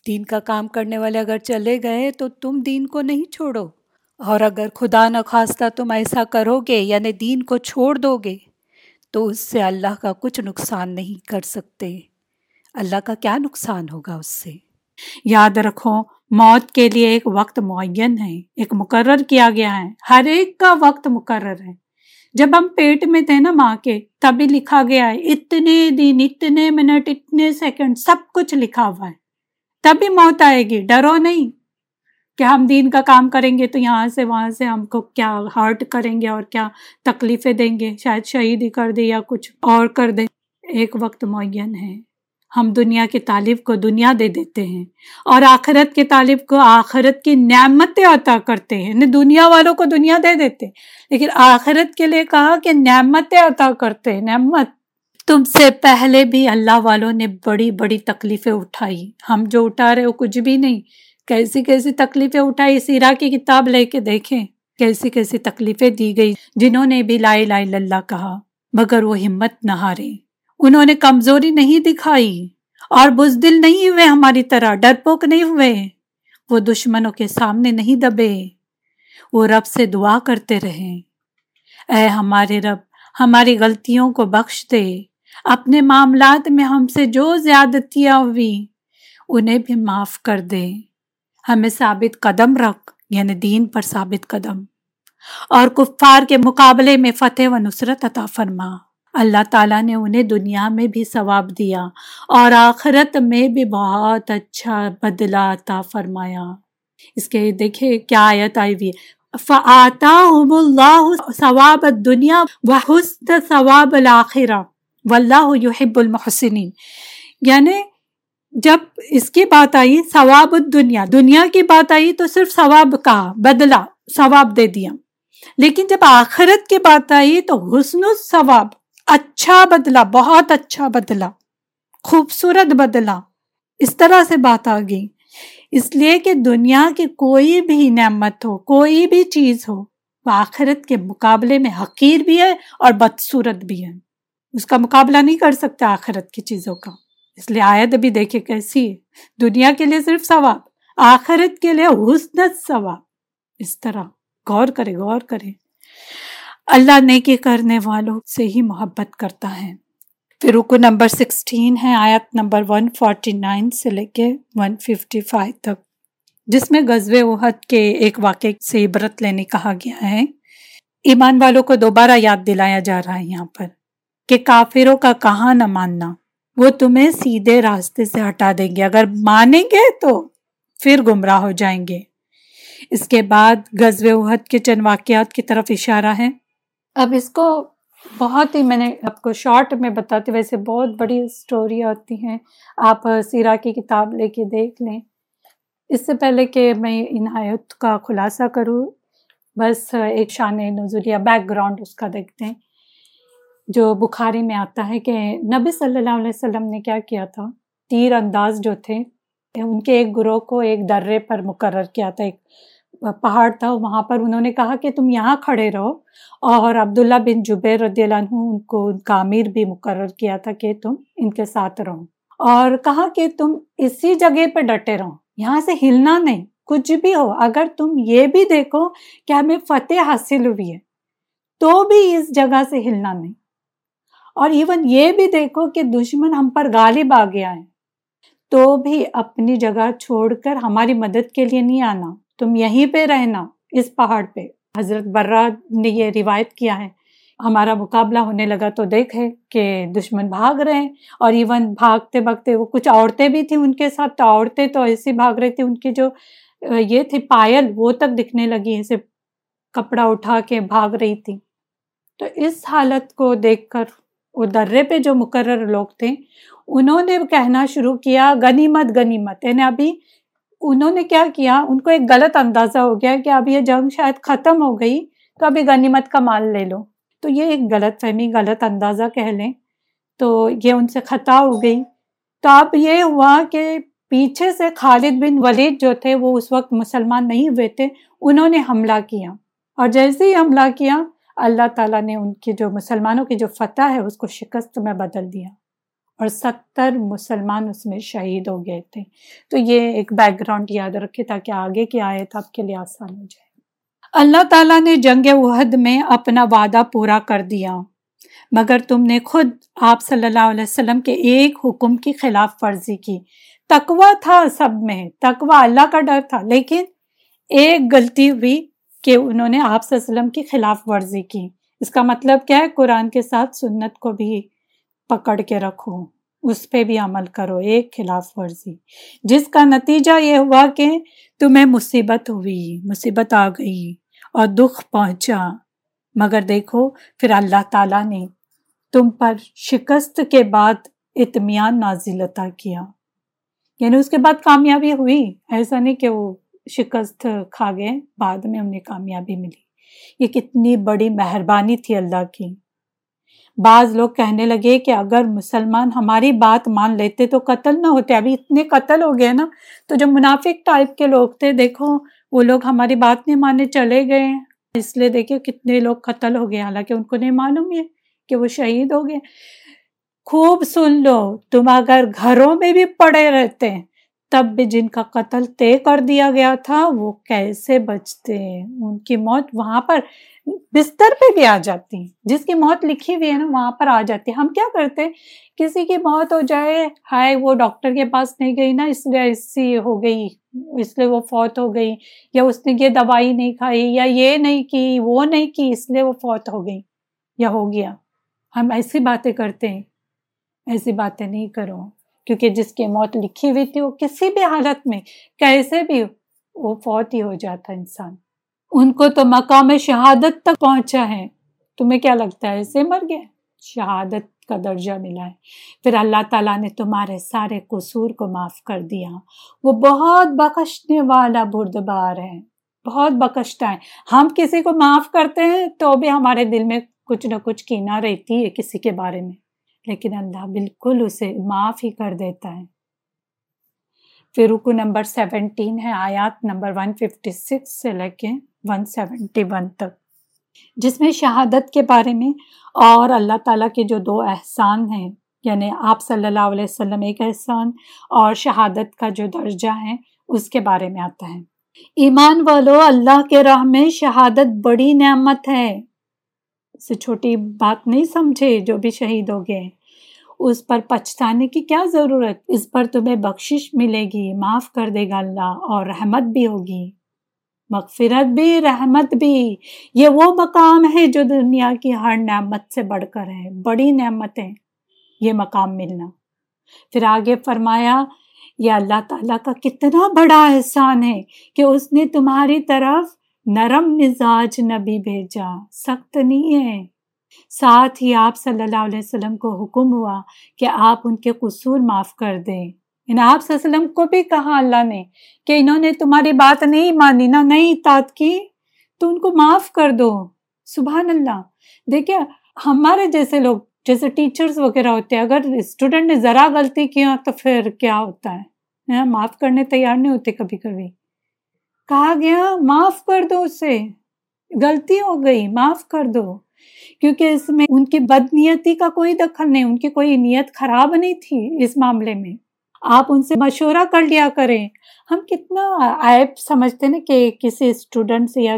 دین کا کام کرنے والے اگر چلے گئے، تو تم دین کو نہیں چھوڑو۔ اور اگر خدا نخواستہ تم ایسا کرو گے یعنی دین کو چھوڑ دو گے تو اس سے اللہ کا کچھ نقصان نہیں کر سکتے۔ اللہ کا کیا نقصان ہوگا اس سے؟ یاد رکھو موت کے لیے ایک وقت معین ہے، ایک مقرر کیا گیا ہے، ہر ایک کا وقت مقرر ہے۔ جب ہم پیٹ میں تھے نا ماں کے، تبھی لکھا گیا ہے، اتنے دن، اتنے منٹ، اتنے سیکنڈ، سب کچھ لکھا ہوا ہے۔ تبھی موت آئے گی، ڈرو نہیں۔ کہ ہم دین کا کام کریں گے تو یہاں سے وہاں سے ہم کو کیا ہرٹ کریں گے اور کیا تکلیفیں دیں گے، شاید شہید ہی کر دے یا کچھ اور کر دیں۔ ایک وقت معین ہے۔ ہم دنیا کے طالب کو دنیا دے دیتے ہیں اور آخرت کے طالب کو آخرت کی نعمتیں عطا کرتے ہیں۔ یعنی دنیا والوں کو دنیا دے دیتے لیکن آخرت کے لیے کہا کہ نعمتیں عطا کرتے ہیں۔ نعمت۔ تم سے پہلے بھی اللہ والوں نے بڑی بڑی تکلیفیں اٹھائی۔ ہم جو اٹھا رہے ہو کچھ بھی نہیں۔ کیسی کیسی تکلیفیں اٹھائی۔ سیرا کی کتاب لے کے دیکھیں۔ کیسی کیسی تکلیفیں دی گئی۔ جنہوں نے بھی لا الہ الا اللہ کہا، مگر وہ ہمت نہ ہارے انہوں نے کمزوری نہیں دکھائی اور بزدل نہیں ہوئے ہماری طرح ڈرپوک نہیں ہوئے۔ وہ دشمنوں کے سامنے نہیں دبے۔ وہ رب سے دعا کرتے رہے۔ اے ہمارے رب، ہماری غلطیوں کو بخش دے۔ اپنے معاملات میں ہم سے جو زیادتیاں ہوئی انہیں بھی معاف کر دے۔ ہمیں ثابت قدم رکھ یعنی دین پر ثابت قدم۔ اور کفار کے مقابلے میں فتح و نصرت عطا فرما۔ اللہ تعالیٰ نے انہیں دنیا میں بھی ثواب دیا اور آخرت میں بھی بہت اچھا بدلا عطا فرمایا۔ اس کے دیکھے کیا آیت آئی ہوئی فَآتَاهُمُ اللَّهُ ثواب الدنیا وحسن ثواب الآخرہ واللہ يحب المحسنین یعنی جب اس کی بات آئی، ثواب دنیا دنیا کی بات آئی تو صرف ثواب کہا بدلا ثواب دے دیا۔ لیکن جب آخرت کی بات آئی تو حسن ثواب اچھا بدلا بہت اچھا بدلا خوبصورت بدلا اس طرح سے بات آ گئی اس لیے کہ دنیا کی کوئی بھی نعمت ہو، کوئی بھی چیز ہو، وہ آخرت کے مقابلے میں حقیر بھی ہے اور بدصورت بھی ہے۔ اس کا مقابلہ نہیں کر سکتا آخرت کی چیزوں کا۔ اس لیے آیت بھی دیکھے کیسی ہے۔ دنیا کے لیے صرف ثواب، آخرت کے لیے حسنت ثواب۔ اس طرح، غور کرے غور کرے۔ اللہ نیکی کرنے والوں سے ہی محبت کرتا ہے۔ پھر رکو نمبر سکسٹین ہے، آیت نمبر ون فورٹی نائن سے لے کے ون ففٹی فائیو تک، جس میں غزب احد کے ایک واقعے سے عبرت لینے کہا گیا ہے۔ ایمان والوں کو دوبارہ یاد دلایا جا رہا ہے یہاں پر کہ کافروں کا کہاں نہ ماننا، وہ تمہیں سیدھے راستے سے ہٹا دیں گے۔ اگر مانیں گے تو پھر گمراہ ہو جائیں گے۔ اس کے بعد غزب احد کے چند واقعات کی طرف اشارہ ہے۔ اب اس کو بہت ہی میں نے آپ کو شارٹ میں بتاتی ویسے بہت بڑی اسٹوری ہوتی ہیں۔ آپ سیرا کی کتاب لے کے دیکھ لیں۔ اس سے پہلے کہ میں ان آیت کا خلاصہ کروں، بس ایک شان نزولیہ بیک گراؤنڈ اس کا دیکھتے ہیں۔ جو بخاری میں آتا ہے کہ نبی صلی اللہ علیہ وسلم نے کیا کیا تھا؟ تیر انداز جو تھے، ان کے ایک گروہ کو ایک درے پر مقرر کیا تھا، ایک پہاڑ تھا، وہاں پر انہوں نے کہا کہ تم یہاں کھڑے رہو۔ اور عبداللہ بن جبیر رضی اللہ عنہ، ان کو ان کا امیر بھی مقرر کیا تھا کہ تم ان کے ساتھ رہو۔ اور کہا کہ تم اسی جگہ پہ ڈٹے رہو، یہاں سے ہلنا نہیں، کچھ بھی ہو۔ اگر تم یہ بھی دیکھو کہ ہمیں فتح حاصل ہوئی ہے، تو بھی اس جگہ سے ہلنا نہیں۔ اور ایون یہ بھی دیکھو کہ دشمن ہم پر غالب آ گیا ہے، تو بھی اپنی جگہ چھوڑ کر ہماری مدد کے لیے نہیں آنا۔ تم یہیں پہ رہنا، اس پہاڑ پہ۔ حضرت برہ نے یہ روایت کیا ہے۔ ہمارا مقابلہ ہونے لگا تو دیکھے کہ دشمن بھاگ رہے ہیں اور ایون بھاگتے بھاگتے وہ کچھ عورتیں بھی تھیں ان کے ساتھ۔ تو عورتیں تو ایسی بھاگ رہی تھی ان کی جو یہ تھی پائل، وہ تک دکھنے لگی ایسے کپڑا اٹھا کے بھاگ رہی تھی تو اس حالت کو دیکھ کر، وہ درے پہ جو مقرر لوگ تھے، انہوں نے کہنا شروع کیا گنیمت گنیمت یعنی ابھی انہوں نے کیا کیا؟ ان کو ایک غلط اندازہ ہو گیا کہ اب یہ جنگ شاید ختم ہو گئی، تو ابھی غنیمت کا مال لے لو۔ تو یہ ایک غلط فہمی، غلط اندازہ کہہ لیں۔ تو یہ ان سے خطا ہو گئی۔ تو اب یہ ہوا کہ پیچھے سے خالد بن ولید جو تھے، وہ اس وقت مسلمان نہیں ہوئے تھے، انہوں نے حملہ کیا۔ اور جیسے ہی حملہ کیا، اللہ تعالیٰ نے ان کی جو مسلمانوں کی جو فتح ہے، اس کو شکست میں بدل دیا۔ اور ستر مسلمان اس میں شہید ہو گئے تھے۔ تو یہ ایک بیک گراؤنڈ یاد رکھے تاکہ آگے کی آئے تو آپ کے لیے آسان ہو جائے۔ اللہ تعالیٰ نے جنگ وحد میں اپنا وعدہ پورا کر دیا، مگر تم نے خود آپ صلی اللہ علیہ وسلم کے ایک حکم کی خلاف ورزی کی۔ تقوا تھا سب میں تقوا اللہ کا ڈر تھا، لیکن ایک غلطی ہوئی کہ انہوں نے آپ صلی اللہ علیہ وسلم کی خلاف ورزی کی۔ اس کا مطلب کیا ہے؟ قرآن کے ساتھ سنت کو بھی پکڑ کے رکھو۔ اس پہ بھی عمل کرو، ایک خلاف ورزی۔ جس کا نتیجہ یہ ہوا کہ تمہیں مصیبت ہوئی، مصیبت آ گئی اور دکھ پہنچا۔ مگر دیکھو، پھر اللہ تعالیٰ نے تم پر شکست کے بعد اطمینان نازل عطا کیا۔ یعنی اس کے بعد کامیابی ہوئی۔ ایسا نہیں کہ وہ شکست کھا گئے، بعد میں انہیں کامیابی ملی۔ یہ کتنی بڑی مہربانی تھی اللہ کی۔ بعض لوگ کہنے لگے کہ اگر مسلمان ہماری بات مان لیتے تو قتل نہ ہوتے، ابھی اتنے قتل ہو گئے نا۔ تو جو منافق ٹائپ کے لوگ تھے، دیکھو، وہ لوگ ہماری بات نہیں ماننے چلے گئے۔ اس لیے دیکھے کتنے لوگ قتل ہو گئے۔ حالانکہ ان کو نہیں معلوم ہے کہ وہ شہید ہو گئے۔ خوب سن لو، تم اگر گھروں میں بھی پڑے رہتے ہیں تب بھی جن کا قتل طے کر دیا گیا تھا، وہ کیسے بچتے؟ ہیں ان کی موت وہاں پر بستر پہ بھی آ جاتی ہیں۔ جس کی موت لکھی ہوئی ہے نا، وہاں پر آ جاتی ہے ہم کیا کرتے کسی کی موت ہو جائے، ہائے، وہ ڈاکٹر کے پاس نہیں گئی نا، اس لیے ایسی ہو گئی، اس لیے وہ فوت ہو گئی، یا اس نے یہ دوائی نہیں کھائی، یا یہ نہیں کی، وہ نہیں کی، اس لیے وہ فوت ہو گئی، یا ہو گیا۔ ہم ایسی باتیں کرتے ہیں۔ ایسی باتیں نہیں کرو، کیونکہ جس کی موت لکھی ہوئی تھی، وہ کسی بھی حالت میں، کیسے بھی وہ فوت ہی ہو جاتا انسان۔ ان کو تو مقام شہادت تک پہنچا ہے۔ تمہیں کیا لگتا ہے ایسے مر گئے؟ شہادت کا درجہ ملا ہے۔ پھر اللہ تعالیٰ نے تمہارے سارے قصور کو معاف کر دیا۔ وہ بہت بخشنے والا بردبار ہے بہت بخشتا ہے۔ ہم کسی کو معاف کرتے ہیں تو بھی ہمارے دل میں کچھ نہ کچھ کینا رہتی ہے کسی کے بارے میں۔ لیکن اللہ بالکل اسے معاف ہی کر دیتا ہے۔ پھر رکو نمبر سیونٹین ہے، آیات نمبر ون ففٹی سکس سے لے کے ون سیونٹی ون تک۔ جس میں شہادت کے بارے میں اور اللہ تعالیٰ کے جو دو احسان ہیں یعنی آپ صلی اللہ علیہ وسلم ایک احسان اور شہادت کا جو درجہ ہے، اس کے بارے میں آتا ہے۔ ایمان والو، اللہ کے راہ میں شہادت بڑی نعمت ہے۔ اسے چھوٹی بات نہیں سمجھے جو بھی شہید ہو گئے۔ اس پر پچھتانے کی کیا ضرورت؟ اس پر تمہیں بخشش ملے گی، معاف کر دے گا اللہ اور رحمت بھی ہوگی۔ مغفرت بھی، رحمت بھی۔ یہ وہ مقام ہے جو دنیا کی ہر نعمت سے بڑھ کر ہے۔ بڑی نعمت ہے یہ مقام ملنا۔ پھر آگے فرمایا یہ اللہ تعالیٰ کا کتنا بڑا احسان ہے کہ اس نے تمہاری طرف نرم مزاج نبی بھیجا۔ سخت نہیں ہے۔ ساتھ ہی آپ صلی اللہ علیہ وسلم کو حکم ہوا کہ آپ ان کے قصور معاف کر دیں۔ ان آپ صلی اللہ علیہ وسلم کو بھی کہا اللہ نے کہ انہوں نے تمہاری بات نہیں مانی نہ نہیں اطاعت کی، تو ان کو معاف کر دو۔ سبحان اللہ۔ دیکھیں ہمارے جیسے لوگ، جیسے ٹیچرز وغیرہ ہوتے ہیں، اگر اسٹوڈنٹ نے ذرا غلطی کیا تو پھر کیا ہوتا ہے؟ معاف کرنے تیار نہیں ہوتے کبھی کبھی۔ کہا گیا، معاف کر دو اسے۔ غلطی ہو گئی، معاف کر دو۔ کیونکہ اس میں ان کی بد نیتی کا کوئی دخل نہیں، ان کی کوئی نیت خراب نہیں تھی اس معاملے میں۔ آپ ان سے مشورہ کر لیا کریں۔ ہم کتنا ایپ سمجھتے نا کہ کسی اسٹوڈنٹ سے یا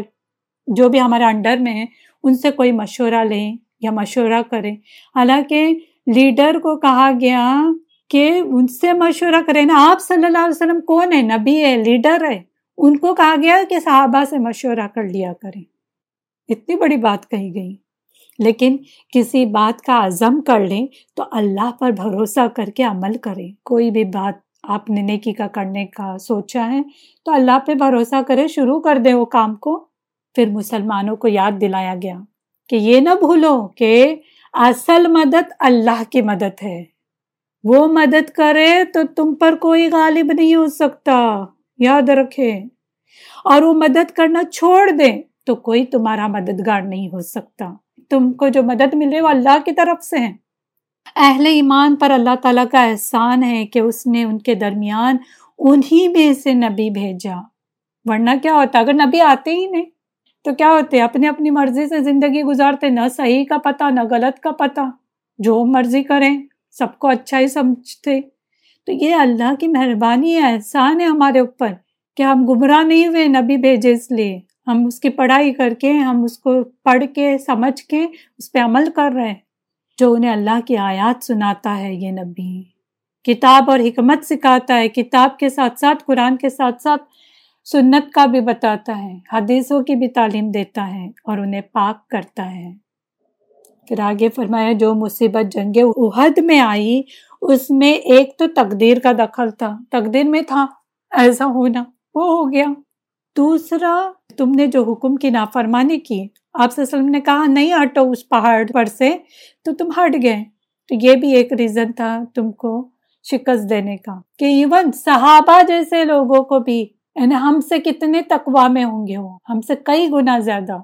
جو بھی ہمارے انڈر میں ہیں، ان سے کوئی مشورہ لیں یا مشورہ کریں۔ حالانکہ لیڈر کو کہا گیا کہ ان سے مشورہ کریں۔ نا، آپ صلی اللہ علیہ وسلم کون ہے نبی ہے لیڈر ہے۔ ان کو کہا گیا کہ صحابہ سے مشورہ کر لیا کریں۔ اتنی بڑی بات کہی گئی۔ لیکن کسی بات کا عزم کر لیں تو اللہ پر بھروسہ کر کے عمل کریں۔ کوئی بھی بات آپ نے نیکی کا کرنے کا سوچا ہے تو اللہ پہ بھروسہ کرے، شروع کر دیں وہ کام کو۔ پھر مسلمانوں کو یاد دلایا گیا کہ یہ نہ بھولو کہ اصل مدد اللہ کی مدد ہے۔ وہ مدد کرے تو تم پر کوئی غالب نہیں ہو سکتا۔ یاد رکھے۔ اور وہ مدد کرنا چھوڑ دے تو کوئی تمہارا مددگار نہیں ہو سکتا۔ تم کو جو مدد ملے وہ اللہ کی طرف سے ہے۔ اہل ایمان پر اللہ تعالیٰ کا احسان ہے کہ اس نے ان کے درمیان انہی میں سے نبی بھیجا۔ ورنہ کیا ہوتا؟ اگر نبی آتے ہی نہیں تو کیا ہوتے؟ اپنی اپنی مرضی سے زندگی گزارتے، نہ صحیح کا پتہ، نہ غلط کا پتہ۔ جو مرضی کریں، سب کو اچھا ہی سمجھتے۔ تو یہ اللہ کی مہربانی ہے، احسان ہے ہمارے اوپر کہ ہم گمراہ نہیں ہوئے نبی بھیجے اس لیے۔ ہم اس کی پڑھائی کر کے، ہم اس کو پڑھ کے، سمجھ کے اس پہ عمل کر رہے ہیں۔ جو انہیں اللہ کی آیات سناتا ہے، یہ نبی۔ کتاب اور حکمت سکھاتا ہے، کتاب کے ساتھ ساتھ، قرآن کے ساتھ ساتھ سنت کا بھی بتاتا ہے، حدیثوں کی بھی تعلیم دیتا ہے اور انہیں پاک کرتا ہے۔ پھر آگے فرمایا، جو مصیبت جنگ احد میں آئی، اس میں ایک تو تقدیر کا دخل تھا۔ تقدیر میں تھا، ایسا ہونا، وہ ہو گیا۔ دوسرا، تم نے جو حکم کی نافرمانی کی، آپ سے وسلم نے کہا، نہیں ہٹو اس پہاڑ پر سے، تو تم ہٹ گئے۔ تو یہ بھی ایک ریزن تھا تم کو شکست دینے کا۔ کہ ایون صحابہ جیسے لوگوں کو بھی یعنی ہم سے کتنے تقوا میں ہوں گے وہ، ہم سے کئی گنا زیادہ۔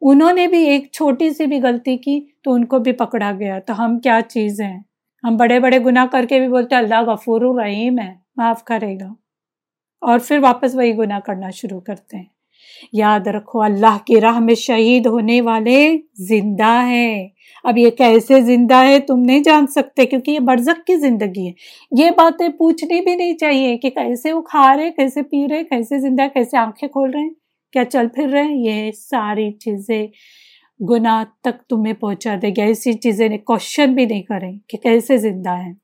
انہوں نے بھی ایک چھوٹی سی بھی غلطی کی، تو ان کو بھی پکڑا گیا۔ تو ہم کیا چیز ہیں؟ ہم بڑے بڑے گناہ کر کے بھی بولتے اللہ غفور الرحیم ہے، معاف کرے گا۔ اور پھر واپس وہی گناہ کرنا شروع کرتے ہیں۔ یاد رکھو، اللہ کی راہ میں شہید ہونے والے زندہ ہیں۔ اب یہ کیسے زندہ ہے تم نہیں جان سکتے کیونکہ یہ برزق کی زندگی ہے۔ یہ باتیں پوچھنی بھی نہیں چاہیے کہ کیسے وہ کھا رہے، کیسے پی رہے، کیسے زندہ، کیسے آنکھیں کھول رہے ہیں۔ کیا چل پھر رہے ہیں؟ یہ ساری چیزیں گناہ تک تمہیں پہنچا دے گا ایسی چیزیں کوشچن بھی نہیں کریں کہ کیسے زندہ ہیں۔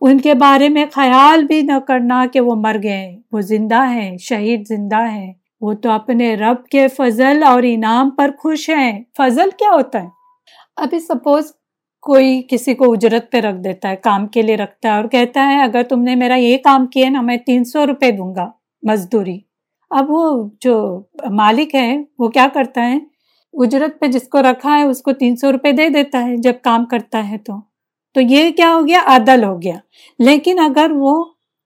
ان کے بارے میں خیال بھی نہ کرنا کہ وہ مر گئے، وہ زندہ ہیں، شہید زندہ ہیں۔ وہ تو اپنے رب کے فضل اور انعام پر خوش ہیں۔ فضل کیا ہوتا ہے؟ ابھی سپوز کوئی کسی کو اجرت پہ رکھ دیتا ہے، کام کے لیے رکھتا ہے اور کہتا ہے، اگر تم نے میرا یہ کام کیا نا، میں تین سو روپے دوں گا مزدوری۔ اب وہ جو مالک ہے، وہ کیا کرتا ہے؟ اجرت پہ جس کو رکھا ہے، اس کو تین سو روپے دے دیتا ہے جب کام کرتا ہے تو۔ تو یہ کیا ہو گیا؟ عدل ہو گیا۔ لیکن اگر وہ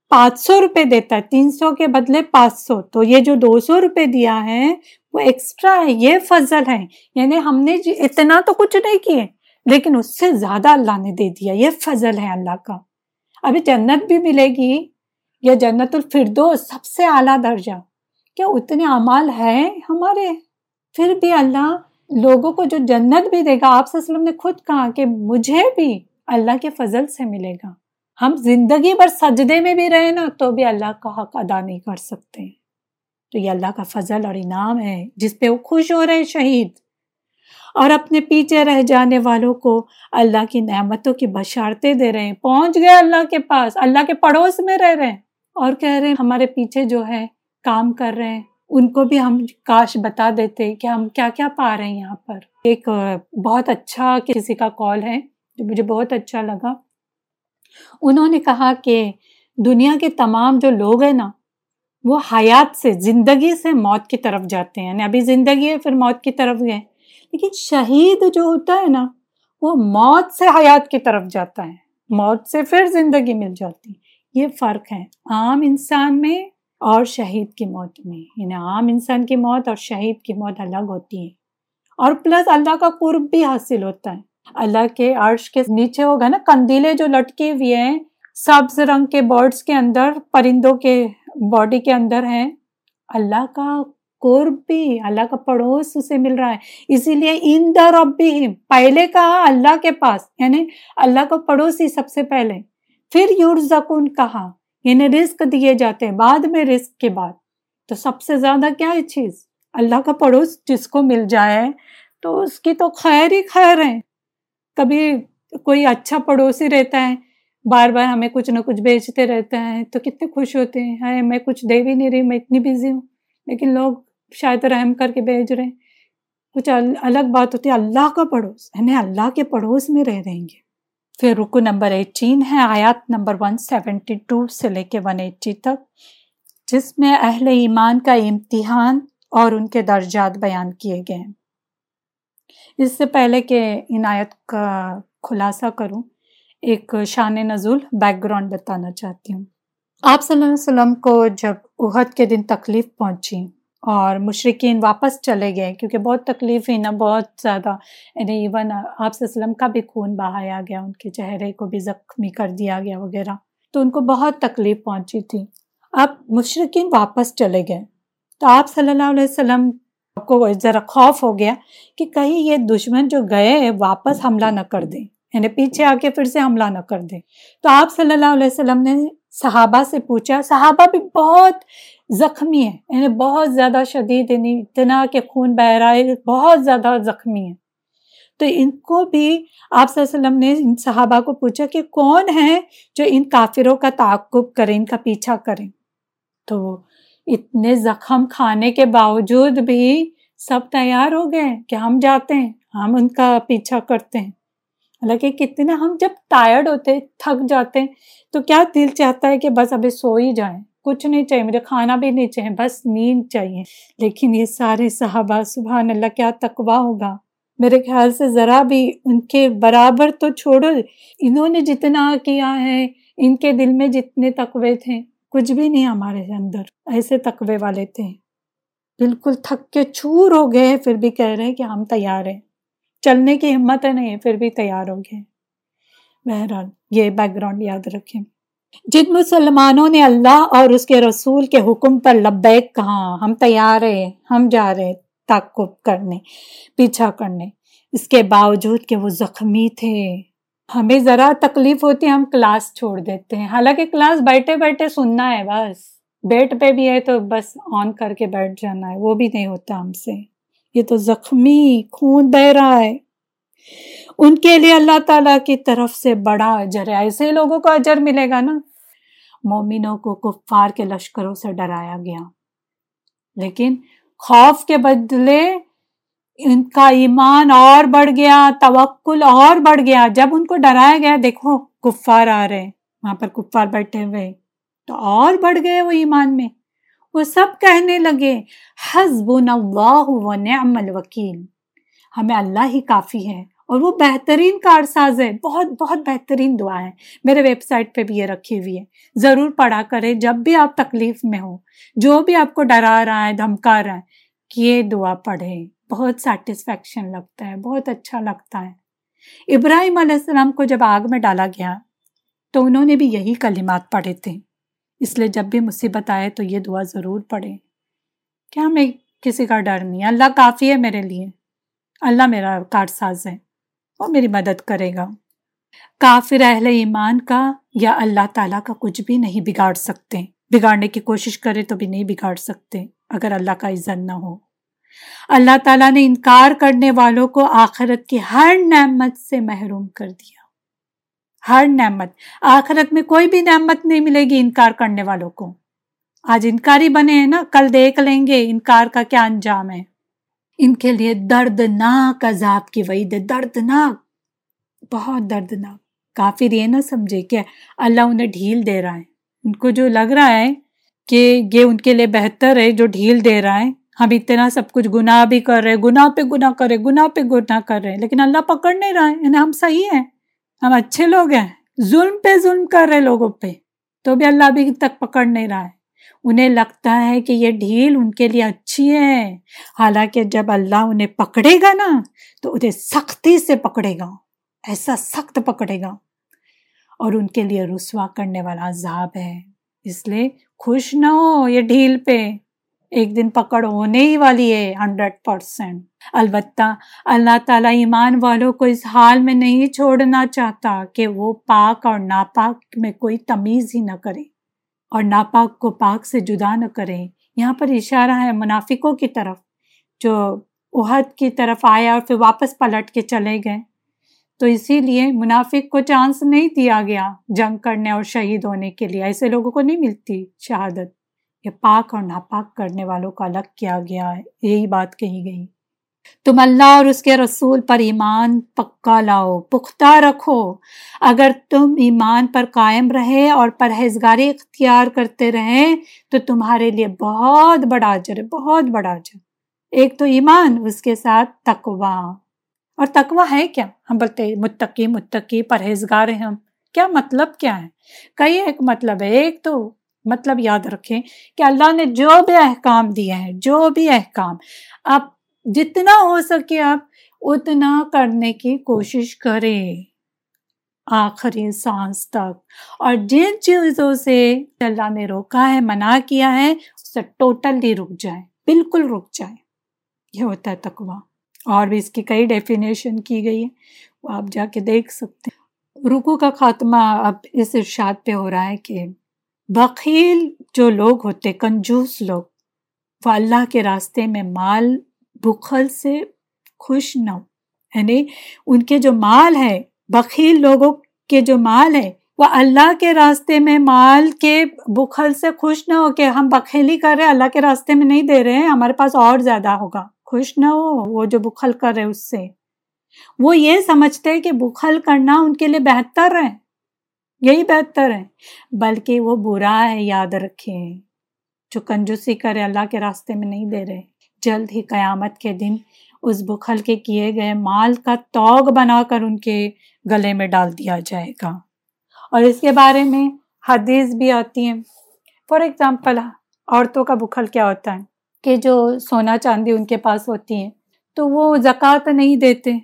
پانچ سو روپے دیتا ہے، تین سو کے بدلے پانچ سو، تو یہ جو دو سو روپے دیا ہے، وہ ایکسٹرا ہے، یہ فضل ہے۔ یعنی ہم نے جی اتنا تو کچھ نہیں کیے، لیکن اس سے زیادہ اللہ نے دے دیا۔ یہ فضل ہے اللہ کا۔ ابھی جنت بھی ملے گی یا جنت الفردو سب سے اعلیٰ درجہ۔ کیا اتنے اعمال ہیں ہمارے؟ پھر بھی اللہ لوگوں کو جو جنت بھی دے گا، آپ سے نے خود کہا کہ مجھے بھی اللہ کے فضل سے ملے گا۔ ہم زندگی بھر سجدے میں بھی رہے نا تو بھی اللہ کا حق ادا نہیں کر سکتے۔ تو یہ اللہ کا فضل اور انعام ہے جس پہ وہ خوش ہو رہے شہید۔ اور اپنے پیچھے رہ جانے والوں کو اللہ کی نعمتوں کی بشارتیں دے رہے ہیں۔ پہنچ گئے اللہ کے پاس، اللہ کے پڑوس میں رہ رہے ہیں۔ اور کہہ رہے ہیں، ہمارے پیچھے جو ہے کام کر رہے ہیں۔ ان کو بھی ہم کاش بتا دیتے کہ ہم کیا کیا پا رہے ہیں یہاں پر۔ ایک بہت اچھا کسی کا کال ہے۔ جو مجھے بہت اچھا لگا۔ انہوں نے کہا کہ دنیا کے تمام جو لوگ ہیں نا، وہ حیات سے، زندگی سے موت کی طرف جاتے ہیں۔ یعنی ابھی زندگی ہے، پھر موت کی طرف گئے۔ لیکن شہید جو ہوتا ہے نا، وہ موت سے حیات کی طرف جاتا ہے۔ موت سے پھر زندگی مل جاتی۔ یہ فرق ہے عام انسان میں اور شہید کی موت میں۔ یعنی عام انسان کی موت اور شہید کی موت الگ ہوتی ہے اور پلس اللہ کا قرب بھی حاصل ہوتا ہے۔ اللہ کے عرش کے نیچے ہوگا نا، کندیلے جو لٹکے ہوئے ہیں، سبز رنگ کے برڈس کے اندر، پرندوں کے باڈی کے اندر ہیں۔ اللہ کا قرب بھی، اللہ کا پڑوس اسے مل رہا ہے۔ اسی لیے ان در اب بھی پہلے کہا اللہ کے پاس یعنی اللہ کا پڑوس ہی سب سے پہلے۔ پھر یور زکون کہا یعنی رزق دیے جاتے ہیں، بعد میں رزق کے بعد۔ تو سب سے زیادہ کیا ہے چیز؟ اللہ کا پڑوس جس کو مل جائے۔ تو اس کی تو خیر ہی خیر ہے۔ کبھی کوئی اچھا پڑوسی رہتا ہے، بار بار ہمیں کچھ نہ کچھ بیچتے رہتا ہے تو کتنے خوش ہوتے ہیں۔ میں کچھ دے بھی نہیں رہی، میں اتنی بزی ہوں۔ لیکن لوگ شاید رحم کر کے بھیج رہے ہیں۔ کچھ الگ بات ہوتی ہے، اللہ کا پڑوس یعنی اللہ کے پڑوس میں رہ رہیں گے۔ پھر رکو نمبر ایٹین ہے آیات نمبر ون سیونٹی ٹو سے لے کے ون ایٹی تک، جس میں اہل ایمان کا امتحان اور ان کے درجات بیان کیے گئے ہیں۔ اس سے پہلے کہ ان آیت کا خلاصہ کروں، ایک شان نزول بیک گراؤنڈ بتانا چاہتی ہوں۔ آپ صلی اللہ علیہ وسلم کو جب عہد کے دن تکلیف پہنچی اور مشرقین واپس چلے گئے، کیونکہ بہت تکلیف ہی نا، بہت زیادہ یعنی ایون آپ صلی اللہ علیہ وسلم کا بھی خون بہایا گیا، ان کے چہرے کو بھی زخمی کر دیا گیا وغیرہ، تو ان کو بہت تکلیف پہنچی تھی۔ اب مشرقین واپس چلے گئے، تو آپ صلی اللہ علیہ وسلم آپ کو ذرا خوف ہو گیا کہ کہیں یہ دشمن جو گئے واپس حملہ نہ کر دیں یعنی پیچھے آ کے پھر سے حملہ نہ کر دیں۔ تو آپ صلی اللہ علیہ وسلم نے صحابہ سے پوچھا، صحابہ بھی بہت زخمی ہے یعنی بہت زیادہ شدید یعنی اتنا کہ خون بہ رہا ہے، بہت زیادہ زخمی ہے تو ان کو بھی آپ صلی اللہ علیہ وسلم نے ان صحابہ کو پوچھا کہ کون ہے جو ان کافروں کا تعقب کرے ان کا پیچھا کریں؟ تو اتنے زخم کھانے کے باوجود بھی سب تیار ہو گئے کہ ہم جاتے ہیں، ہم ان کا پیچھا کرتے ہیں۔ حالانکہ کتنے ہم جب ٹائرڈ ہوتے، تھک جاتے ہیں تو کیا دل چاہتا ہے کہ بس ابھی سو ہی جائیں؟ کچھ نہیں چاہیے، مجھے کھانا بھی نہیں چاہیے، بس نیند چاہیے۔ لیکن یہ سارے صحابہ، سبحان اللہ، کیا تقوا ہوگا؟ میرے خیال سے ذرا بھی ان کے برابر تو چھوڑو۔ انہوں نے جتنا کیا ہے، ان کے دل میں جتنے تقوے تھے۔ کچھ بھی نہیں ہمارے اندر، ایسے تقوے والے تھے۔ بالکل تھک کے چور ہو گئے، پھر بھی کہہ رہے کہ ہم تیار ہیں۔ چلنے کی ہمت ہے نہیں، پھر بھی تیار ہو گئے۔ بہرحال، یہ بیک گراؤنڈ یاد رکھیں۔ جن مسلمانوں نے اللہ اور اس کے رسول کے حکم پر لبیک کہا، ہم تیار ہیں، ہم جا رہے تعقب کرنے، پیچھا کرنے۔ اس کے باوجود کہ وہ زخمی تھے۔ ہمیں ذرا تکلیف ہوتی ہے، ہم کلاس چھوڑ دیتے ہیں۔ حالانکہ کلاس بیٹھے بیٹھے سننا ہے بس۔ بیٹ پہ بھی ہے تو بس آن کر کے بیٹھ جانا ہے، وہ بھی نہیں ہوتا ہم سے۔ یہ تو زخمی، خون بہ رہا ہے۔ ان کے لیے اللہ تعالیٰ کی طرف سے بڑا اجر ہے۔ ایسے لوگوں کو اجر ملے گا نا۔ مومنوں کو کفار کے لشکروں سے ڈرایا گیا۔ لیکن خوف کے بدلے ان کا ایمان اور بڑھ گیا، توکل اور بڑھ گیا۔ جب ان کو ڈرایا گیا، دیکھو کفار آ رہے وہاں پر کفار بیٹھے ہوئے تو اور بڑھ گئے وہ ایمان میں۔ وہ سب کہنے لگے حزب اللہ و نعم الوکیل۔ ہمیں اللہ ہی کافی ہے اور وہ بہترین کارساز ہے۔ بہت بہت بہترین دعا ہے۔ میرے ویب سائٹ پہ بھی یہ رکھی ہوئی ہے۔ ضرور پڑھا کرے جب بھی آپ تکلیف میں ہو جو بھی آپ کو ڈرا رہا ہے، دھمکا رہا ہے کہ یہ دعا پڑھے بہت سیٹسفیکشن لگتا ہے، بہت اچھا لگتا ہے۔ ابراہیم علیہ السلام کو جب آگ میں ڈالا گیا تو انہوں نے بھی یہی کلمات پڑھے تھے۔ اس لیے جب بھی مصیبت آئے تو یہ دعا ضرور پڑھے کیا ہمیں کسی کا ڈر نہیں اللہ کافی ہے میرے لیے۔ اللہ میرا کارساز ہے۔ وہ میری مدد کرے گا۔ کافر اہل ایمان کا یا اللہ تعالیٰ کا کچھ بھی نہیں بگاڑ سکتے۔ بگاڑنے کی کوشش کرے تو بھی نہیں بگاڑ سکتے۔ اگر اللہ کا عزت نہ ہو۔ اللہ تعالیٰ نے انکار کرنے والوں کو آخرت کی ہر نعمت سے محروم کر دیا۔ ہر نعمت۔ آخرت میں کوئی بھی نعمت نہیں ملے گی انکار کرنے والوں کو۔ آج انکاری بنے ہیں نا، کل دیکھ لیں گے انکار کا کیا انجام ہے۔ ان کے لیے دردناک عذاب کی وعید ہے، دردناک، بہت دردناک۔ کافر یہ نہ سمجھے کہ اللہ انہیں ڈھیل دے رہا ہے۔ ان کو جو لگ رہا ہے کہ یہ ان کے لیے بہتر ہے، جو ڈھیل دے رہا ہے ہم اتنا سب کچھ گناہ بھی کر رہے، گناہ پہ گناہ کر رہے، گناہ پہ گناہ کر رہے، لیکن اللہ پکڑ نہیں رہا ہے یعنی ہم صحیح ہیں، ہم اچھے لوگ ہیں، ظلم پہ ظلم کر رہے لوگوں پہ، تو بھی اللہ ابھی تک پکڑ نہیں رہا ہے۔ انہیں لگتا ہے کہ یہ ڈھیل ان کے لیے اچھی ہے، حالانکہ جب اللہ انہیں پکڑے گا نا، تو انہیں سختی سے پکڑے گا، ایسا سخت پکڑے گا۔ اور ان کے لیے رسوا کرنے والا عذاب ہے، اس لیے خوش نہ ہو یہ ڈھیل پہ۔ ایک دن پکڑ ہونے ہی والی ہے، ہنڈریڈ پرسینٹ البتہ اللہ تعالیٰ ایمان والوں کو اس حال میں نہیں چھوڑنا چاہتا کہ وہ پاک اور ناپاک میں کوئی تمیز ہی نہ کرے۔ اور ناپاک کو پاک سے جدا نہ کرے یہاں پر اشارہ ہے منافقوں کی طرف، جو عہد کی طرف آیا اور پھر واپس پلٹ کے چلے گئے۔ تو اسی لیے منافق کو چانس نہیں دیا گیا جنگ کرنے اور شہید ہونے کے لیے۔ ایسے لوگوں کو نہیں ملتی شہادت۔ پاک اور ناپاک کرنے والوں کا الگ کیا گیا ہے؟ یہی بات کہی گئی۔ تم اللہ اور اس کے رسول پر ایمان پکا لاؤ، پختہ رکھو۔ اگر تم ایمان پر قائم رہے اور پرہیزگاری اختیار کرتے رہے، تو تمہارے لیے بہت بڑا اجر ہے، بہت بڑا اجر۔ ایک تو ایمان، اس کے ساتھ تقوا اور تقوا ہے کیا؟ ہم بولتے متقی متقی، پرہیزگار ہیں ہم۔ کیا مطلب کیا ہے؟ کئی ایک مطلب ہے، ایک تو مطلب یاد رکھیں کہ اللہ نے جو بھی احکام دیے ہیں جو بھی احکام، آپ جتنا ہو سکے آپ اتنا کرنے کی کوشش کریں۔ آخری سانس تک۔ اور جن چیزوں سے اللہ نے روکا ہے، منع کیا ہے، اسے ٹوٹلی رک جائے بالکل رک جائے یہ ہوتا ہے تقوا اور بھی اس کی کئی ڈیفینیشن کی گئی ہے وہ آپ جا کے دیکھ سکتے ہیں۔ رکو کا خاتمہ اب اس ارشاد پہ ہو رہا ہے کہ بخیل جو لوگ ہوتے، کنجوس لوگ۔ وہ اللہ کے راستے میں مال بخل سے خوش نہ ہو یعنی ان کے جو مال ہے، بخیل لوگوں کے جو مال ہے، وہ اللہ کے راستے میں مال کے بخل سے خوش نہ ہو کہ ہم بخیلی کر رہے اللہ کے راستے میں نہیں دے رہے ہیں، ہمارے پاس اور زیادہ ہوگا۔ خوش نہ ہو وہ جو بخل کر رہے اس سے۔ وہ یہ سمجھتے کہ بخل کرنا ان کے لیے بہتر ہے۔ یہی بہتر ہے۔ بلکہ وہ برا ہے، یاد رکھے۔ جو کنجوسی کرے، اللہ کے راستے میں نہیں دے رہے۔ جلد ہی قیامت کے دن اس بخل کے کیے گئے مال کا توگ بنا کر ان کے گلے میں ڈال دیا جائے گا۔ اور اس کے بارے میں حدیث بھی آتی ہے فار ایگزامپل عورتوں کا بخل کیا ہوتا ہے؟ کہ جو سونا چاندی ان کے پاس ہوتی ہیں، تو وہ زکوٰۃ نہیں دیتے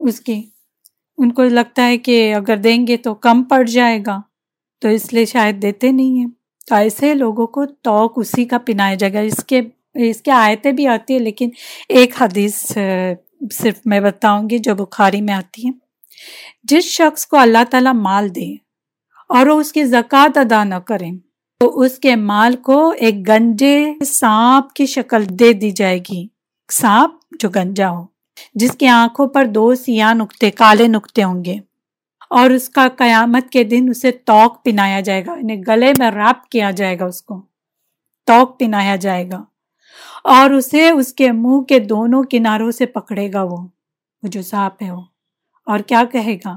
اس کی۔ ان کو لگتا ہے کہ اگر دیں گے تو کم پڑ جائے گا۔ تو اس لیے شاید دیتے نہیں ہیں۔ تو ایسے لوگوں کو توق اسی کا پنایا جائے گا۔ اس کے اس کے آیتیں بھی آتی ہیں، لیکن ایک حدیث صرف میں بتاؤں گی جو بخاری میں آتی ہے جس شخص کو اللہ تعالیٰ مال دے اور وہ اس کی زکوٰۃ ادا نہ کریں تو اس کے مال کو ایک گنجے سانپ کی شکل دے دی جائے گی۔ سانپ جو گنجا ہو۔ جس کی آنکھوں پر دو سیاہ نقطے کالے نقطے ہوں گے۔ اور اس کا قیامت کے دن اسے توق پنایا جائے گا یعنی گلے میں ریپ کیا جائے گا اس کو۔ توق پنایا جائے گا۔ اور اسے اس کے منہ کے دونوں کناروں سے پکڑے گا وہ وہ جو سانپ ہے وہ۔ اور کیا کہے گا؟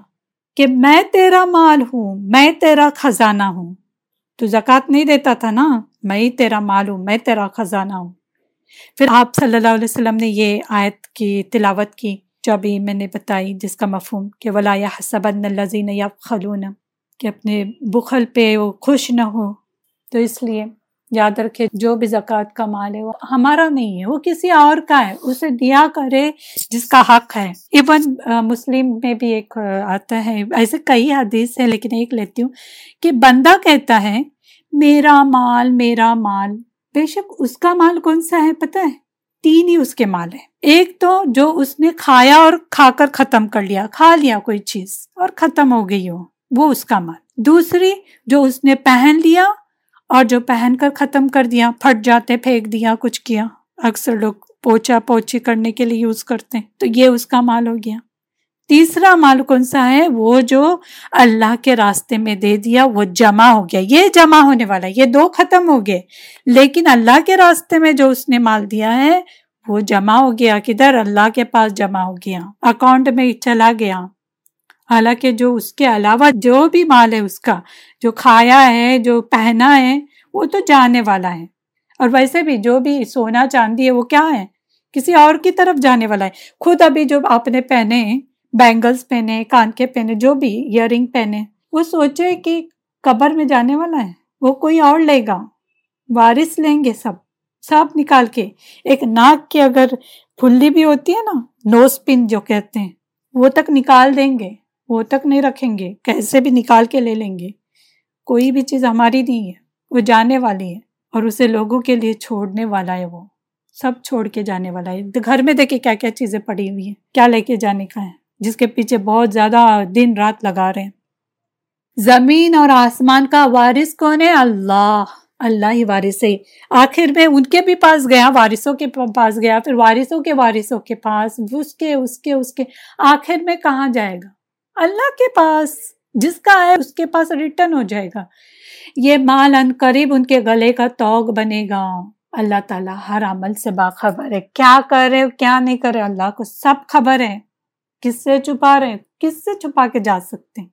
کہ میں تیرا مال ہوں، میں تیرا خزانہ ہوں۔ تو زکوٰۃ نہیں دیتا تھا نا؟ میں ہی تیرا مال ہوں، میں تیرا خزانہ ہوں۔ پھر آپ صلی اللہ علیہ وسلم نے یہ آیت کی تلاوت کی جو ابھی میں نے بتائی، جس کا مفہوم کہ ولا یا حسب الزین یا خلون کہ اپنے بخل پہ وہ خوش نہ ہو تو اس لیے یاد رکھے جو بھی زکوٰۃ کا مال ہے وہ ہمارا نہیں ہے، وہ کسی اور کا ہے۔ اسے دیا کرے جس کا حق ہے۔ ایون مسلم میں بھی ایک آتا ہے، ایسے کئی حدیث ہے لیکن ایک لیتی ہوں کہ بندہ کہتا ہے، میرا مال میرا مال۔ بے شک اس کا مال کون سا ہے پتہ ہے؟ تین ہی اس کے مال ہے ایک تو جو اس نے کھایا اور کھا کر ختم کر لیا، کھا لیا کوئی چیز اور ختم ہو گئی ہو، وہ اس کا مال۔ دوسری، جو اس نے پہن لیا اور جو پہن کر ختم کر دیا، پھٹ جاتے، پھینک دیا، کچھ کیا۔ اکثر لوگ پوچھا پوچھی کرنے کے لیے یوز کرتے ہیں۔ تو یہ اس کا مال ہو گیا۔ تیسرا مال کون سا ہے؟ وہ جو اللہ کے راستے میں دے دیا، وہ جمع ہو گیا۔ یہ جمع ہونے والا، یہ دو ختم ہو گئے۔ لیکن اللہ کے راستے میں جو اس نے مال دیا ہے، وہ جمع ہو گیا۔ کدھر؟ اللہ کے پاس جمع ہو گیا۔ اکاؤنٹ میں چلا گیا۔ حالانکہ جو اس کے علاوہ جو بھی مال ہے اس کا، جو کھایا ہے، جو پہنا ہے، وہ تو جانے والا ہے۔ اور ویسے بھی جو بھی سونا چاندی ہے، وہ کیا ہے؟ کسی اور کی طرف جانے والا ہے۔ خود ابھی جو آپ نے پہنے بینگلس پہنے، کان کے پہنے، جو بھی ایئر رنگ پہنے، وہ سوچے کہ قبر میں جانے والا ہے، وہ کوئی اور لے گا۔ وارث لیں گے سب سب نکال کے۔ ایک ناک کی اگر پھلی بھی ہوتی ہے نا نوز پن جو کہتے ہیں، وہ تک نکال دیں گے۔ وہ تک نہیں رکھیں گے۔ کیسے بھی نکال کے لے لیں گے۔ کوئی بھی چیز ہماری نہیں ہے، وہ جانے والی ہے اور اسے لوگوں کے لیے چھوڑنے والا ہے وہ۔ سب چھوڑ کے جانے والا ہے۔ گھر میں دیکھے کیا کیا چیزیں پڑی ہوئی ہیں، کیا لے کے جانے کا ہے۔ جس کے پیچھے بہت زیادہ دن رات لگا رہے ہیں۔ زمین اور آسمان کا وارث کون ہے؟ اللہ۔ اللہ ہی وارث ہے۔ آخر میں ان کے بھی پاس گیا، وارثوں کے پاس گیا، پھر وارثوں کے وارثوں کے پاس، اس کے اس کے اس کے۔ آخر میں کہاں جائے گا؟ اللہ کے پاس۔ جس کا ہے، اس کے پاس ریٹرن ہو جائے گا۔ یہ مال ان قریب ان کے گلے کا توگ بنے گا۔ اللہ تعالیٰ ہر عمل سے باخبر ہے۔ کیا کر رہے کیا نہیں کر رہے اللہ کو سب خبر ہے۔ کس سے چھپا رہے ہیں؟ کس سے چھپا کے جا سکتے ہیں؟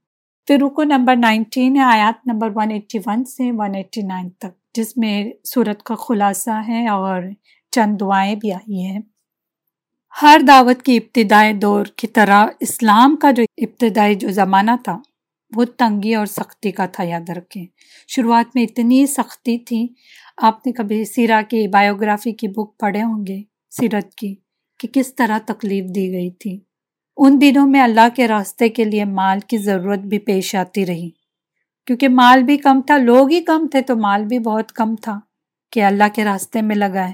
پھر رکو نمبر نائنٹین ہے، آیات نمبر ون ایٹی ون سے ون ایٹی نائن تک، جس میں صورت کا خلاصہ ہے اور چند دعائیں بھی آئی ہیں۔ ہر دعوت کی ابتدائی دور کی طرح اسلام کا جو ابتدائی جو زمانہ تھا، وہ تنگی اور سختی کا تھا، یاد رکھیں۔ شروعات میں اتنی سختی تھی، آپ نے کبھی سیرا کی بایوگرافی کی بک پڑھے ہوں گے؟ سیرت کی، کہ کس طرح تکلیف دی گئی تھی۔ ان دنوں میں اللہ کے راستے کے لیے مال کی ضرورت بھی پیش آتی رہی۔ کیونکہ مال بھی کم تھا، لوگ ہی کم تھے، تو مال بھی بہت کم تھا کہ اللہ کے راستے میں لگائے۔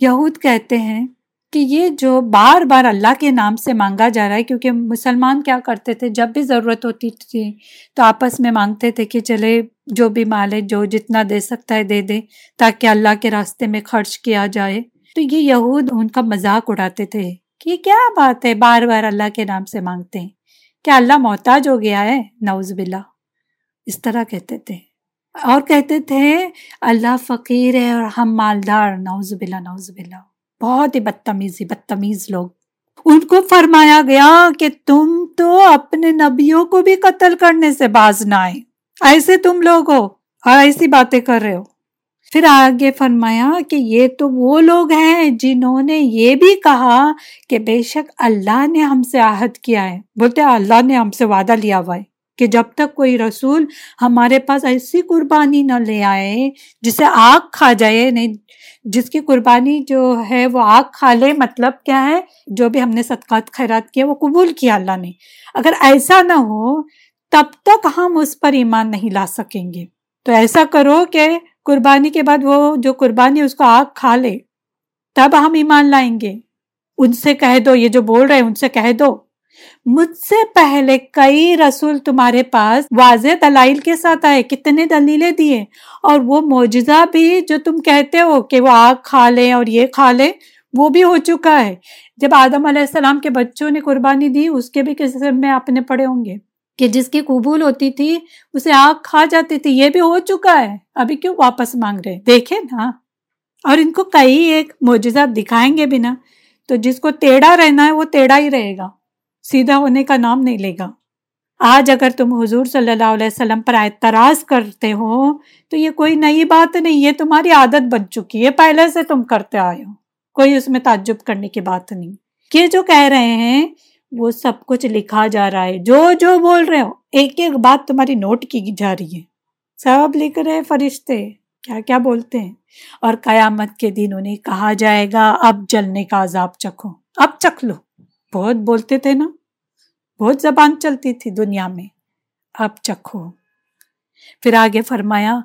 یہود کہتے ہیں کہ یہ جو بار بار اللہ کے نام سے مانگا جا رہا ہے، کیونکہ مسلمان کیا کرتے تھے؟ جب بھی ضرورت ہوتی تھی تو آپس میں مانگتے تھے کہ چلے، جو بھی مال ہے، جو جتنا دے سکتا ہے دے دے، تاکہ اللہ کے راستے میں خرچ کیا جائے۔ تو یہ یہود ان کا مذاق اڑاتے تھے۔ کہ کیا بات ہے بار بار اللہ کے نام سے مانگتے ہیں؟ کیا اللہ محتاج ہو گیا ہے؟ نوز بلا اس طرح کہتے تھے۔ اور کہتے تھے، اللہ فقیر ہے اور ہم مالدار۔ نوز بلا نوز بلا بہت ہی بدتمیزی، بدتمیز لوگ۔ ان کو فرمایا گیا کہ تم تو اپنے نبیوں کو بھی قتل کرنے سے باز نہ آئے ایسے تم لوگ ہو اور ایسی باتیں کر رہے ہو۔ پھر آگے فرمایا کہ یہ تو وہ لوگ ہیں جنہوں نے یہ بھی کہا کہ بے شک اللہ نے ہم سے عہد کیا ہے۔ بولتے اللہ نے ہم سے وعدہ لیا ہوا ہے کہ جب تک کوئی رسول ہمارے پاس ایسی قربانی نہ لے آئے جسے آگ کھا جائے، نہیں، جس کی قربانی جو ہے وہ آگ کھا لے مطلب کیا ہے؟ جو بھی ہم نے صدقات، خیرات کیا وہ قبول کیا اللہ نے۔ اگر ایسا نہ ہو، تب تک ہم اس پر ایمان نہیں لا سکیں گے۔ تو ایسا کرو کہ قربانی کے بعد وہ جو قربانی اس کو آگ کھا لے تب ہم ایمان لائیں گے۔ ان سے کہہ دو، یہ جو بول رہے ان سے کہہ دو۔ مجھ سے پہلے کئی رسول تمہارے پاس واضح دلائل کے ساتھ آئے، کتنے دلیلیں دیے اور وہ معجزہ بھی جو تم کہتے ہو کہ وہ آگ کھا لے اور یہ کھا لے وہ بھی ہو چکا ہے۔ جب آدم علیہ السلام کے بچوں نے قربانی دی، اس کے بھی کسی میں اپنے پڑے ہوں گے۔ کہ جس کی قبول ہوتی تھی، اسے آگ کھا جاتی تھی یہ بھی ہو چکا ہے۔ ابھی کیوں واپس مانگ رہے؟ دیکھیں نا۔ اور ان کو کئی ایک معجزہ دکھائیں گے بھی نا، تو جس کو ٹیڑھا رہنا ہے، وہ ٹیڑھا ہی رہے گا۔ سیدھا ہونے کا نام نہیں لے گا۔ آج اگر تم حضور صلی اللہ علیہ وسلم پر اعتراض کرتے ہو، تو یہ کوئی نئی بات نہیں، یہ تمہاری عادت بن چکی ہے۔ پہلے سے تم کرتے آئے ہو۔ کوئی اس میں تعجب کرنے کی بات نہیں۔ یہ جو کہہ رہے ہیں وہ سب کچھ لکھا جا رہا ہے۔ جو جو بول رہے ہو، ایک ایک بات تمہاری نوٹ کی جا رہی ہے۔ سب لکھ رہے فرشتے۔ کیا کیا بولتے ہیں؟ اور قیامت کے دن انہیں کہا جائے گا، اب جلنے کا عذاب چکھو۔ اب چکھ لو۔ بہت بولتے تھے نا؟ بہت زبان چلتی تھی دنیا میں۔ اب چکھو۔ پھر آگے فرمایا،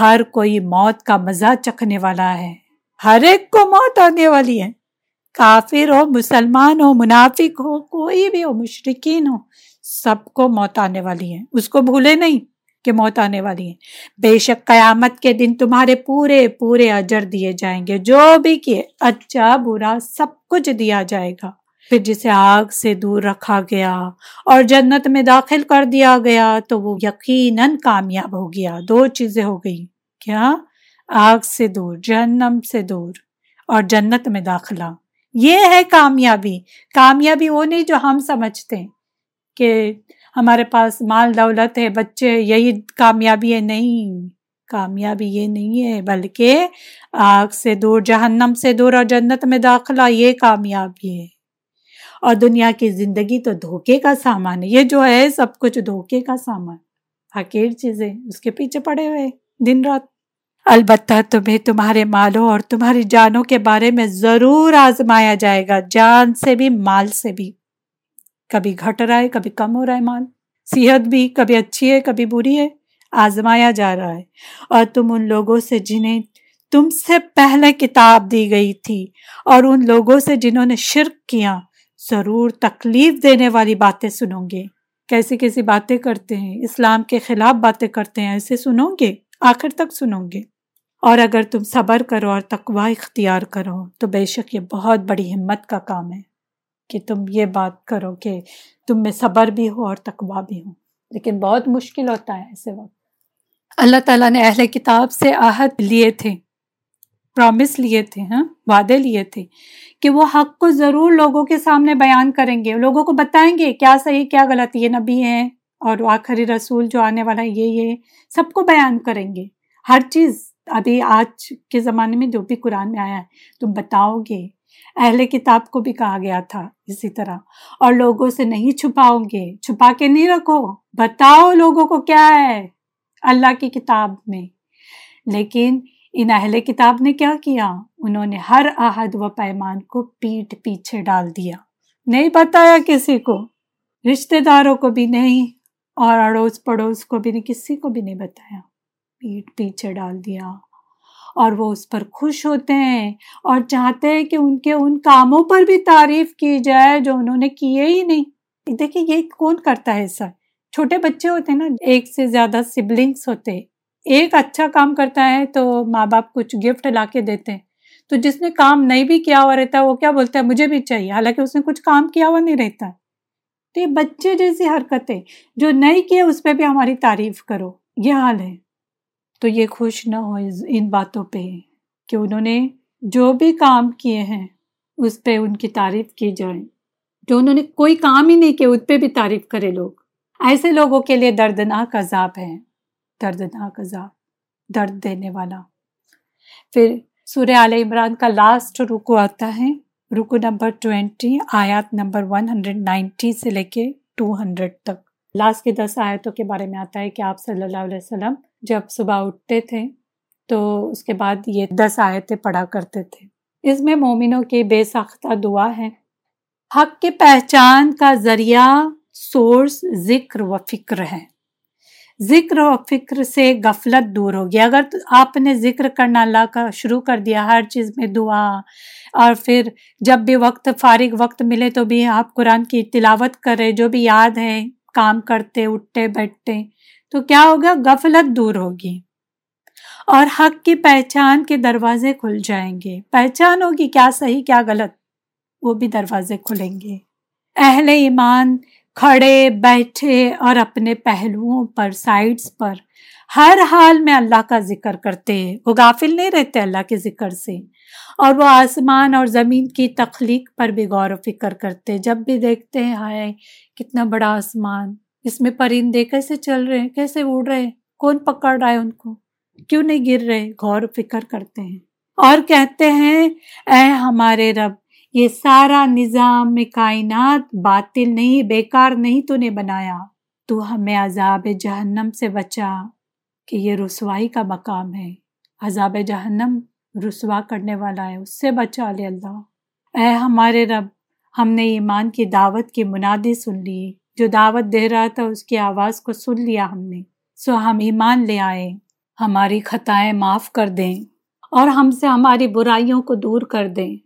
ہر کوئی موت کا مزہ چکھنے والا ہے۔ ہر ایک کو موت آنے والی ہے۔ کافر ہو، مسلمان ہو، منافق ہو، کوئی بھی ہو مشرقین ہو، سب کو موت آنے والی ہے۔ اس کو بھولے نہیں کہ موت آنے والی ہے۔ بے شک قیامت کے دن تمہارے پورے پورے اجر دیے جائیں گے۔ جو بھی کیے اچھا برا، سب کچھ دیا جائے گا۔ پھر جسے آگ سے دور رکھا گیا اور جنت میں داخل کر دیا گیا، تو وہ یقیناً کامیاب ہو گیا۔ دو چیزیں ہو گئی کیا؟ آگ سے دور، جہنم سے دور اور جنت میں داخلہ۔ یہ ہے کامیابی۔ کامیابی وہ نہیں جو ہم سمجھتے ہیں کہ ہمارے پاس مال دولت ہے، بچے، یہی کامیابی ہے۔ نہیں، کامیابی یہ نہیں ہے، بلکہ آگ سے دور، جہنم سے دور اور جنت میں داخلہ، یہ کامیابی ہے۔ اور دنیا کی زندگی تو دھوکے کا سامان ہے۔ یہ جو ہے، سب کچھ دھوکے کا سامان۔ حقیر چیزیں اس کے پیچھے پڑے ہوئے دن رات۔ البتہ تمہیں تمہارے مالوں اور تمہاری جانوں کے بارے میں ضرور آزمایا جائے گا، جان سے بھی، مال سے بھی۔ کبھی گھٹ رہا ہے، کبھی کم ہو رہا ہے مال۔ صحت بھی کبھی اچھی ہے، کبھی بری ہے، آزمایا جا رہا ہے۔ اور تم ان لوگوں سے جنہیں تم سے پہلے کتاب دی گئی تھی اور ان لوگوں سے جنہوں نے شرک کیا، ضرور تکلیف دینے والی باتیں سنو گے۔ کیسی کیسی باتیں کرتے ہیں؟ اسلام کے خلاف باتیں کرتے ہیں ایسے سنو گے؟ آخر تک سنو گے۔ اور اگر تم صبر کرو اور تقوا اختیار کرو، تو بے شک یہ بہت بڑی ہمت کا کام ہے کہ تم یہ بات کرو کہ تم میں صبر بھی ہو اور تقوا بھی ہو۔ لیکن بہت مشکل ہوتا ہے ایسے وقت۔ اللہ تعالیٰ نے اہل کتاب سے آہد لیے تھے پرومس لیے تھے ہاں وعدے لیے تھے کہ وہ حق کو ضرور لوگوں کے سامنے بیان کریں گے۔ لوگوں کو بتائیں گے کیا صحیح، کیا غلط، یہ نبی ہے اور آخری رسول جو آنے والا یہ یہ، سب کو بیان کریں گے۔ ہر چیز ابھی آج کے زمانے میں جو بھی قرآن میں آیا ہے، تم بتاؤ گے۔ اہل کتاب کو بھی کہا گیا تھا اسی طرح۔ اور لوگوں سے نہیں چھپاؤ گے، چھپا کے نہیں رکھو۔ بتاؤ لوگوں کو کیا ہے اللہ کی کتاب میں۔ لیکن ان اہل کتاب نے کیا کیا؟ انہوں نے ہر عہد و پیمان کو پیٹ پیچھے ڈال دیا۔ نہیں بتایا کسی کو رشتے داروں کو بھی نہیں، اور اڑوس پڑوس کو بھی نہیں، کسی کو بھی نہیں بتایا۔ پیٹ پیچھے ڈال دیا اور وہ اس پر خوش ہوتے ہیں اور چاہتے ہیں کہ ان کے ان کاموں پر بھی تعریف کی جائے جو انہوں نے کیے ہی نہیں۔ دیکھیں یہ کون کرتا ہے ایسا چھوٹے بچے ہوتے ہیں نا، ایک سے زیادہ سبلنگس ہوتے ایک اچھا کام کرتا ہے تو ماں باپ کچھ گفٹ لا کے دیتے ہیں۔ تو جس نے کام نہیں بھی کیا ہوا رہتا ہے وہ کیا بولتا ہے؟ مجھے بھی چاہیے۔ حالانکہ اس نے کچھ کام کیا ہوا نہیں رہتا۔ تو یہ بچے جیسی حرکتیں جو نہیں کیے، اس پہ بھی ہماری تعریف کرو۔ یہ حال ہے۔ تو یہ خوش نہ ہو ان باتوں پہ کہ انہوں نے جو بھی کام کیے ہیں، اس پہ ان کی تعریف کی جائے۔ جو انہوں نے کوئی کام ہی نہیں کیا، اس پہ بھی تعریف کرے لوگ۔ ایسے لوگوں کے لیے دردناک عذاب ہے۔ دردناک عذاب، درد دینے والا۔ پھر سورہ عال عمران کا لاسٹ رکو آتا ہے۔ رکو نمبر ٹوینٹی آیات نمبر ون ہنڈریڈ نائنٹی سے لے کے ٹو ہنڈریڈ تک۔ لاسٹ کے دس آیتوں کے بارے میں آتا ہے کہ آپ صلی اللہ علیہ وسلم جب صبح اٹھتے تھے تو اس کے بعد یہ دس آیتیں پڑھا کرتے تھے۔ اس میں مومنوں کی بے ساختہ دعا ہے۔ حق کی پہچان کا ذریعہ سورس ذکر و فکر ہے۔ ذکر و فکر سے غفلت دور ہوگی اگر آپ نے ذکر کرنا اللہ کا شروع کر دیا، ہر چیز میں دعا، اور پھر جب بھی وقت، فارغ وقت ملے تو بھی آپ قرآن کی تلاوت کرے، جو بھی یاد ہے کام کرتے، اٹھتے، بیٹھتے، تو کیا ہوگا؟ غفلت دور ہوگی۔ اور حق کی پہچان کے دروازے کھل جائیں گے۔ پہچان ہوگی کیا صحیح، کیا غلط، وہ بھی دروازے کھلیں گے۔ اہل ایمان کھڑے، بیٹھے اور اپنے پہلوؤں پر سائڈس پر ہر حال میں اللہ کا ذکر کرتے۔ ہیں وہ غافل نہیں رہتے اللہ کے ذکر سے۔ اور وہ آسمان اور زمین کی تخلیق پر بھی غور و فکر کرتے۔ جب بھی دیکھتے ہیں، ہائے کتنا بڑا آسمان، اس میں پرندے کیسے چل رہے ہیں، کیسے اڑ رہے ہیں؟ کون پکڑ رہا ہے ان کو؟ کیوں نہیں گر رہے؟ غور و فکر کرتے ہیں۔ اور کہتے ہیں، اے ہمارے رب، یہ سارا نظام، کائنات باطل نہیں، بیکار نہیں تو نے بنایا۔ تو ہمیں عذاب جہنم سے بچا کہ یہ رسوائی کا مقام ہے۔ عذاب جہنم رسوا کرنے والا ہے، اس سے بچا لے اللہ۔ اے ہمارے رب ہم نے ایمان کی دعوت کی منادی سن لی، جو دعوت دے رہا تھا اس کی آواز کو سن لیا ہم نے۔ سو ہم ایمان لے آئے۔ ہماری خطائیں معاف کر دیں اور ہم سے ہماری برائیوں کو دور کر دیں۔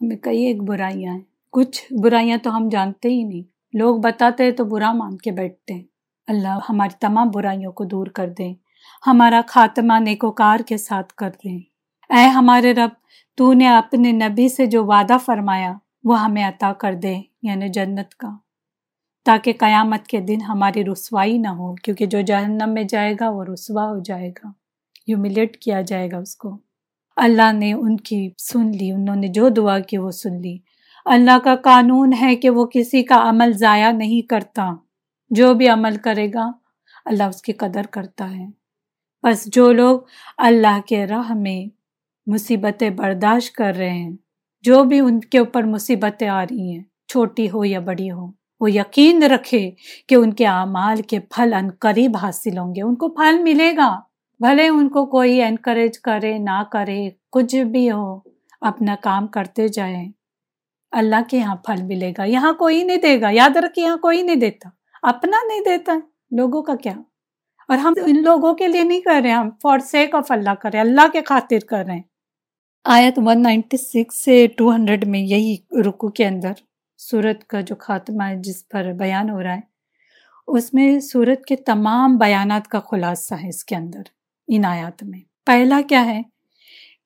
ہمیں کئی ایک برائیاں ہیں۔ کچھ برائیاں تو ہم جانتے ہی نہیں۔ لوگ بتاتے تو برا مان کے بیٹھتے ہیں۔ اللہ ہماری تمام برائیوں کو دور کر دیں ہمارا خاتمہ نیکوکار کے ساتھ کر دیں اے ہمارے رب، تو نے اپنے نبی سے جو وعدہ فرمایا وہ ہمیں عطا کر دے یعنی جنت کا، تاکہ قیامت کے دن ہماری رسوائی نہ ہو، کیونکہ جو جہنم میں جائے گا وہ رسوا ہو جائے گا یوملیٹ کیا جائے گا اس کو۔ اللہ نے ان کی سن لی، انہوں نے جو دعا کی وہ سن لی۔ اللہ کا قانون ہے کہ وہ کسی کا عمل ضائع نہیں کرتا۔ جو بھی عمل کرے گا، اللہ اس کی قدر کرتا ہے۔ بس جو لوگ اللہ کے راہ میں مصیبتیں برداشت کر رہے ہیں جو بھی ان کے اوپر مصیبتیں آ رہی ہیں، چھوٹی ہو یا بڑی ہو، وہ یقین رکھے کہ ان کے اعمال کے پھل ان قریب حاصل ہوں گے۔ ان کو پھل ملے گا۔ بھلے ان کو کوئی انکریج کرے، نہ کرے، کچھ بھی ہو، اپنا کام کرتے جائیں۔ اللہ کے یہاں پھل ملے گا۔ یہاں کوئی نہیں دے گا۔ یاد رکھے یہاں کوئی نہیں دیتا۔ اپنا نہیں دیتا۔ لوگوں کا کیا؟ اور ہم ان لوگوں کے لیے نہیں کر رہے، ہم فار سیک آف اللہ کر رہے، اللہ کے خاطر کر رہے۔ ہیں آیت 196 سے 200 میں یہی رکو کے اندر سورت کا جو خاتمہ ہے، جس پر بیان ہو رہا ہے، اس میں سورت کے تمام بیانات کا خلاصہ ہے اس کے اندر، ان آیات میں۔ پہلا کیا ہے؟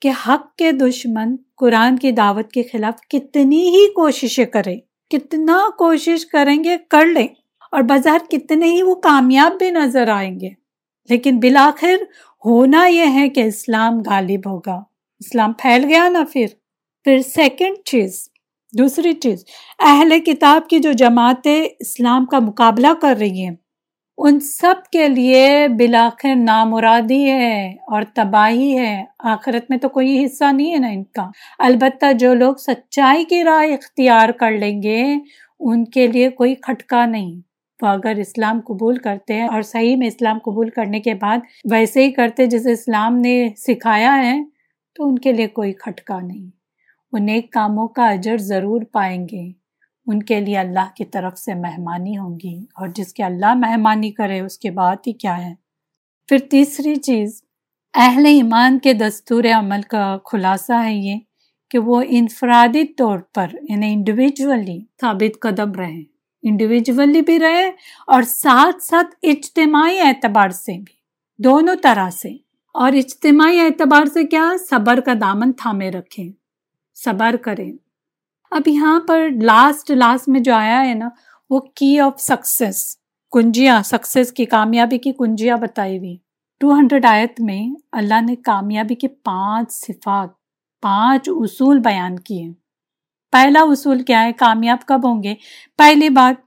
کہ حق کے دشمن قرآن کی دعوت کے خلاف کتنی ہی کوششیں کرے کتنا کوشش کریں گے کر لیں، اور بظاہر کتنے ہی وہ کامیاب بھی نظر آئیں گے۔ لیکن بالآخر ہونا یہ ہے کہ اسلام غالب ہوگا۔ اسلام پھیل گیا نا پھر۔ پھر سیکنڈ چیز، دوسری چیز، اہل کتاب کی جو جماعتیں اسلام کا مقابلہ کر رہی ہیں، ان سب کے لیے بلاخر نامرادی ہے اور تباہی ہے۔ آخرت میں تو کوئی حصہ نہیں ہے نا ان کا۔ البتہ جو لوگ سچائی کی راہ اختیار کر لیں گے، ان کے لیے کوئی کھٹکا نہیں۔ وہ اگر اسلام قبول کرتے ہیں اور صحیح میں اسلام قبول کرنے کے بعد ویسے ہی کرتے جسے اسلام نے سکھایا ہے تو ان کے لیے کوئی کھٹکا نہیں۔ وہ نیک کاموں کا اجر ضرور پائیں گے۔ ان کے لیے اللہ کی طرف سے مہمانی ہوں گی۔ اور جس کے اللہ مہمانی کرے، اس کے بعد ہی کیا ہے؟ پھر تیسری چیز، اہل ایمان کے دستور عمل کا خلاصہ ہے یہ کہ وہ انفرادی طور پر یعنی انڈیویجولی ثابت قدم رہے انڈیویجولی بھی رہے اور ساتھ ساتھ اجتماعی اعتبار سے بھی، دونوں طرح سے۔ اور اجتماعی اعتبار سے کیا صبر کا دامن تھامے رکھیں، صبر کریں۔ اب یہاں پر لاسٹ لاسٹ میں جو آیا ہے نا، وہ کی آف سکسیس کنجیاں سکسیس کی کامیابی کی کنجیاں بتائی ہوئی۔ ٹو ہنڈریڈ آیت میں اللہ نے کامیابی کے پانچ صفات، پانچ اصول بیان کیے۔ پہلا اصول کیا ہے، کامیاب کب ہوں گے؟ پہلی بات،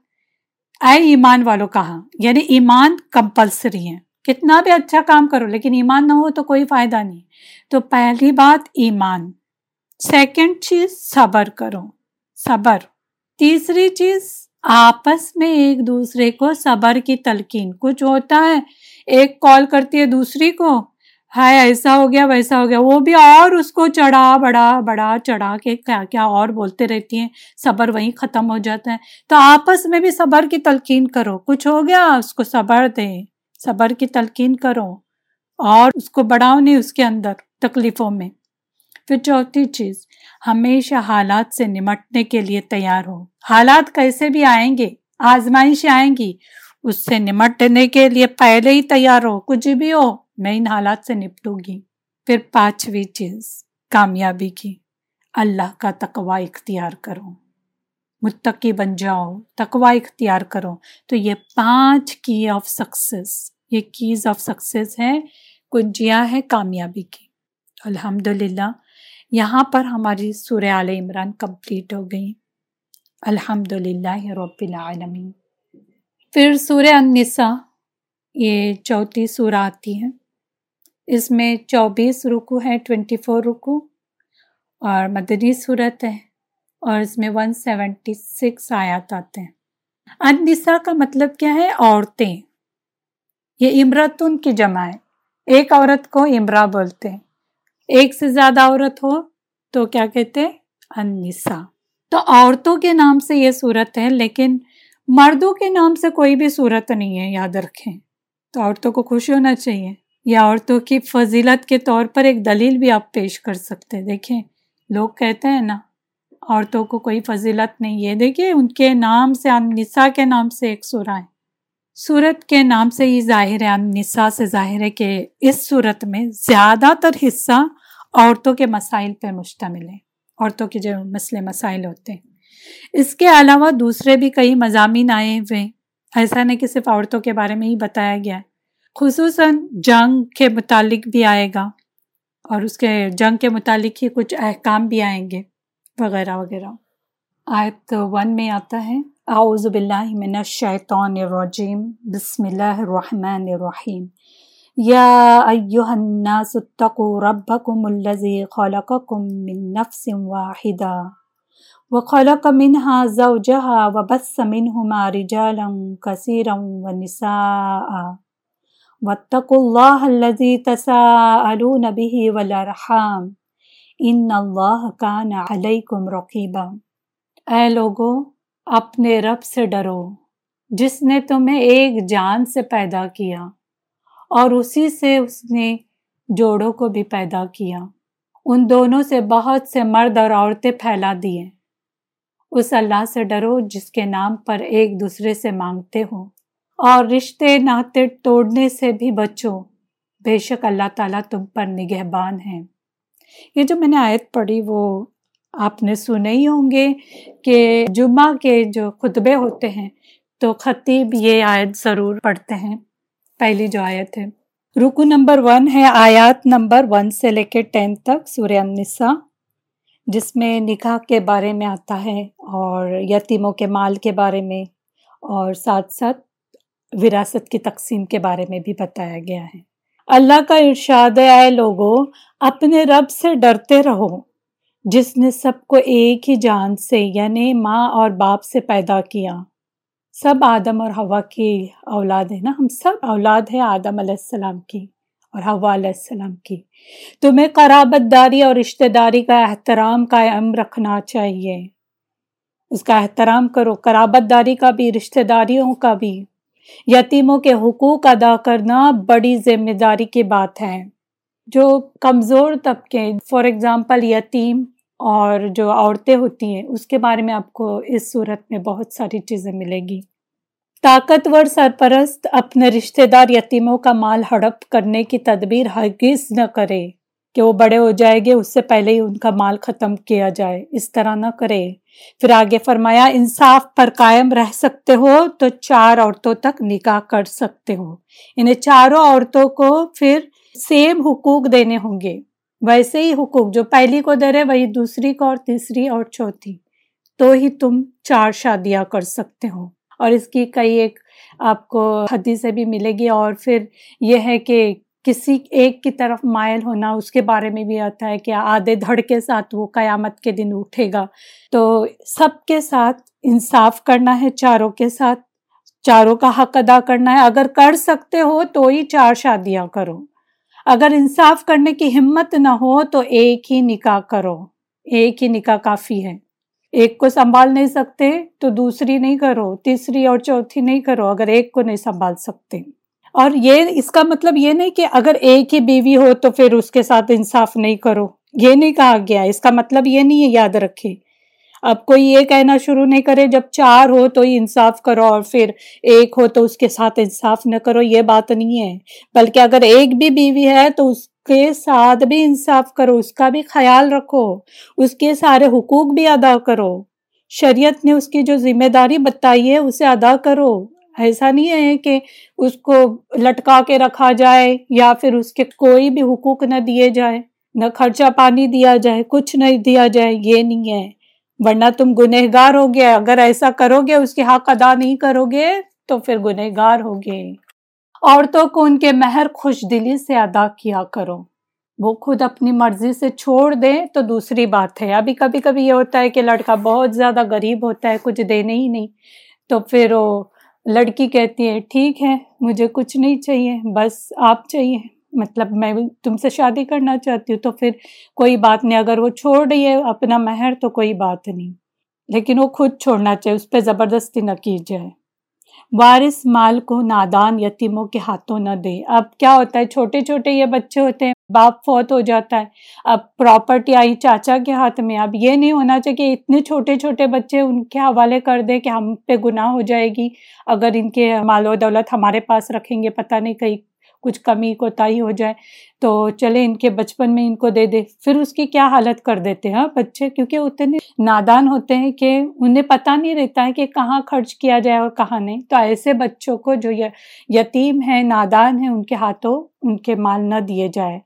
اے ایمان والوں، کہا یعنی ایمان کمپلسری ہے۔ کتنا بھی اچھا کام کرو، لیکن ایمان نہ ہو تو کوئی فائدہ نہیں۔ تو پہلی بات، ایمان۔ سیکنڈ چیز، صبر کرو۔ صبر۔ تیسری چیز، آپس میں ایک دوسرے کو صبر کی تلقین۔ کچھ ہوتا ہے، ایک کال کرتی ہے دوسری کو، ہائے، ایسا ہو گیا، ویسا ہو گیا۔ وہ بھی اور اس کو چڑھا بڑا بڑا چڑھا کے کیا کیا اور بولتے رہتی ہیں۔ صبر وہیں ختم ہو جاتا ہے۔ تو آپس میں بھی صبر کی تلقین کرو۔ کچھ ہو گیا، اس کو صبر دے صبر کی تلقین کرو اور اس کو بڑھاؤ نہیں اس کے اندر تکلیفوں میں۔ پھر چوتھی چیز، ہمیشہ حالات سے نمٹنے کے لیے تیار ہو۔ حالات کیسے بھی آئیں گے آزمائش آئیں گی، اس سے نمٹنے کے لیے پہلے ہی تیار ہو، کچھ بھی ہو، میں ان حالات سے نپٹوں گی۔ پھر پانچویں چیز، کامیابی کی۔ اللہ کا تقوا اختیار کرو۔ متقی بن جاؤ تقوا اختیار کرو۔ تو یہ پانچ کی آف سکسیس یہ کیز آف سکسیس ہے کنجیاں ہے کامیابی کی۔ الحمد للہ یہاں پر ہماری سورہ عال عمران کمپلیٹ ہو گئی۔ الحمد للہ رب العالمین۔ پھر سورہ النساء، یہ چوتھی سورہ آتی ہے۔ اس میں چوبیس رکو ہے ٹوینٹی فور رکو اور مدنی صورت ہے۔ اور اس میں ون سیونٹی سکس آیات آتے ہیں۔ النساء کا مطلب کیا ہے؟ عورتیں۔ یہ امرتن کی جمع ہے۔ ایک عورت کو امرا بولتے ہیں۔ ایک سے زیادہ عورت ہو تو کیا کہتے انسا تو عورتوں کے نام سے یہ صورت ہے، لیکن مردوں کے نام سے کوئی بھی صورت نہیں ہے، یاد رکھیں۔ تو عورتوں کو خوش ہونا چاہیے۔ یا عورتوں کی فضیلت کے طور پر ایک دلیل بھی آپ پیش کر سکتے دیکھیں، لوگ کہتے ہیں نا، عورتوں کو کوئی فضیلت نہیں ہے۔ دیکھیے ان کے نام سے نسا کے نام سے ایک سورہ ہے۔ سورت کے نام سے ہی ظاہر ہے یعنی نسا سے ظاہر ہے کہ اس صورت میں زیادہ تر حصہ عورتوں کے مسائل پہ مشتمل ہے، عورتوں کے جو مسئلے مسائل ہوتے ہیں۔ اس کے علاوہ دوسرے بھی کئی مضامین آئے ہوئے ایسا نہیں کہ صرف عورتوں کے بارے میں ہی بتایا گیا ہے۔ خصوصاً جنگ کے متعلق بھی آئے گا اور اس کے جنگ کے متعلق ہی کچھ احکام بھی آئیں گے، وغیرہ وغیرہ۔ آیت ون میں آتا ہے۔ اعوذ باللہ من الشیطان الرجیم، بسم اللہ الرحمن الرحیم۔ یا ایوہ الناس اتقوا ربکم اللذی خلقکم من نفس واحدہ وخلق منها زوجها وبث منهما رجالا كثيرا ونساء واتقوا اللہ الذي تساءلون به والارحام۔ ان اللہ کان علیکم رقیبا۔ اے لوگو اپنے رب سے ڈرو۔ جس نے تمہیں ایک جان سے پیدا کیا اور اسی سے اس نے جوڑوں کو بھی پیدا کیا۔ ان دونوں سے بہت سے مرد اور عورتیں پھیلا دیے۔ اس اللہ سے ڈرو جس کے نام پر ایک دوسرے سے مانگتے ہو اور رشتے ناطے توڑنے سے بھی بچو۔ بے شک اللہ تعالیٰ تم پر نگہبان ہیں۔ یہ جو میں نے آیت پڑھی وہ آپ نے سنے ہی ہوں گے کہ جمعہ کے جو خطبے ہوتے ہیں، تو خطیب یہ آیت ضرور پڑھتے ہیں۔ پہلی جو آیت ہے، رکو نمبر ون ہے، آیات نمبر ون سے لے کے ٹین تک سورہ النساء، جس میں نکاح کے بارے میں آتا ہے اور یتیموں کے مال کے بارے میں، اور ساتھ ساتھ وراثت کی تقسیم کے بارے میں بھی بتایا گیا ہے۔ اللہ کا ارشاد ہے لوگوں اپنے رب سے ڈرتے رہو۔ جس نے سب کو ایک ہی جان سے یعنی ماں اور باپ سے پیدا کیا۔ سب آدم اور ہوا کی اولاد ہے نا۔ ہم سب اولاد ہے آدم علیہ السلام کی اور ہوا علیہ السلام کی۔ تمہیں قرابت داری اور رشتہ داری کا احترام قائم رکھنا چاہیے۔ اس کا احترام کرو۔ قرابت داری کا بھی، رشتہ داریوں کا بھی۔ یتیموں کے حقوق ادا کرنا بڑی ذمہ داری کی بات ہے۔ جو کمزور طبقے فار ایگزامپل یتیم اور جو عورتیں ہوتی ہیں، اس کے بارے میں آپ کو اس صورت میں بہت ساری چیزیں ملے گی۔ طاقتور سرپرست اپنے رشتہ دار یتیموں کا مال ہڑپ کرنے کی تدبیر ہرگز نہ کرے۔ کہ وہ بڑے ہو جائے گے، اس سے پہلے ہی ان کا مال ختم کیا جائے۔ اس طرح نہ کرے۔ پھر آگے فرمایا، انصاف پر قائم رہ سکتے ہو تو چار عورتوں تک نکاح کر سکتے ہو۔ انہیں چاروں عورتوں کو پھر سیم حقوق دینے ہوں گے۔ ویسے ہی حقوق، جو پہلی کو دے رہے وہی دوسری کو اور تیسری اور چوتھی۔ تو ہی تم چار شادیاں کر سکتے ہو۔ اور اس کی کئی ایک آپ کو حدیثیں بھی ملے گی۔ اور پھر یہ ہے کہ کسی ایک کی طرف مائل ہونا، اس کے بارے میں بھی آتا ہے کہ آدھے دھڑ کے ساتھ وہ قیامت کے دن اٹھے گا۔ تو سب کے ساتھ انصاف کرنا ہے، چاروں کے ساتھ، چاروں کا حق ادا کرنا ہے۔ اگر کر سکتے ہو تو ہی چار شادیاں کرو۔ اگر انصاف کرنے کی ہمت نہ ہو تو ایک ہی نکاح کرو۔ ایک ہی نکاح کافی ہے۔ ایک کو سنبھال نہیں سکتے تو دوسری نہیں کرو، تیسری اور چوتھی نہیں کرو۔ اگر ایک کو نہیں سنبھال سکتے۔ اور یہ اس کا مطلب یہ نہیں کہ اگر ایک ہی بیوی ہو تو پھر اس کے ساتھ انصاف نہیں کرو۔ یہ نہیں کہا گیا۔ اس کا مطلب یہ نہیں ہے، یاد رکھے اب کوئی یہ کہنا شروع نہیں کرے، جب چار ہو تو ہی انصاف کرو اور پھر ایک ہو تو اس کے ساتھ انصاف نہ کرو، یہ بات نہیں ہے۔ بلکہ اگر ایک بھی بیوی ہے تو اس کے ساتھ بھی انصاف کرو، اس کا بھی خیال رکھو۔ اس کے سارے حقوق بھی ادا کرو۔ شریعت نے اس کی جو ذمہ داری بتائی ہے، اسے ادا کرو۔ ایسا نہیں ہے کہ اس کو لٹکا کے رکھا جائے یا پھر اس کے کوئی بھی حقوق نہ دیے جائے نہ خرچہ پانی دیا جائے، کچھ نہیں دیا جائے، یہ نہیں ہے۔ ورنہ تم گنہگار ہو گے۔ اگر ایسا کرو گے، اس کے حق ادا نہیں کرو گے، تو پھر گنہگار ہوگے عورتوں کو ان کے مہر خوش دلی سے ادا کیا کرو۔ وہ خود اپنی مرضی سے چھوڑ دیں تو دوسری بات ہے۔ ابھی کبھی کبھی یہ ہوتا ہے کہ لڑکا بہت زیادہ غریب ہوتا ہے، کچھ دینے ہی نہیں۔ تو پھر وہ لڑکی کہتی ہے، ٹھیک ہے، مجھے کچھ نہیں چاہیے، بس آپ چاہیے۔ مطلب میں تم سے شادی کرنا چاہتی ہوں، تو پھر کوئی بات نہیں۔ اگر وہ چھوڑ رہی ہے اپنا مہر تو کوئی بات نہیں، لیکن وہ خود چھوڑنا چاہیے اس پہ زبردستی نہ کی جائے وارث مال کو نادان یتیموں کے ہاتھوں نہ دے۔ اب کیا ہوتا ہے؟ چھوٹے چھوٹے یہ بچے ہوتے ہیں، باپ فوت ہو جاتا ہے۔ اب پراپرٹی آئی چاچا کے ہاتھ میں۔ اب یہ نہیں ہونا چاہیے کہ اتنے چھوٹے چھوٹے بچے ان کے حوالے کر دے کہ ہم پہ گناہ ہو جائے گی۔ اگر ان کے مال و دولت ہمارے پاس رکھیں گے، پتہ نہیں کہیں کچھ کمی کوتاہی ہو جائے تو چلے ان کے بچپن میں ان کو دے دے۔ پھر اس کی کیا حالت کر دیتے ہیں ہاں بچے؟ کیونکہ اتنے نادان ہوتے ہیں کہ انہیں پتہ نہیں رہتا ہے کہ کہاں خرچ کیا جائے اور کہاں نہیں۔ تو ایسے بچوں کو جو یتیم ہیں، نادان ہیں، ان کے ہاتھوں ان کے مال نہ دیے جائے۔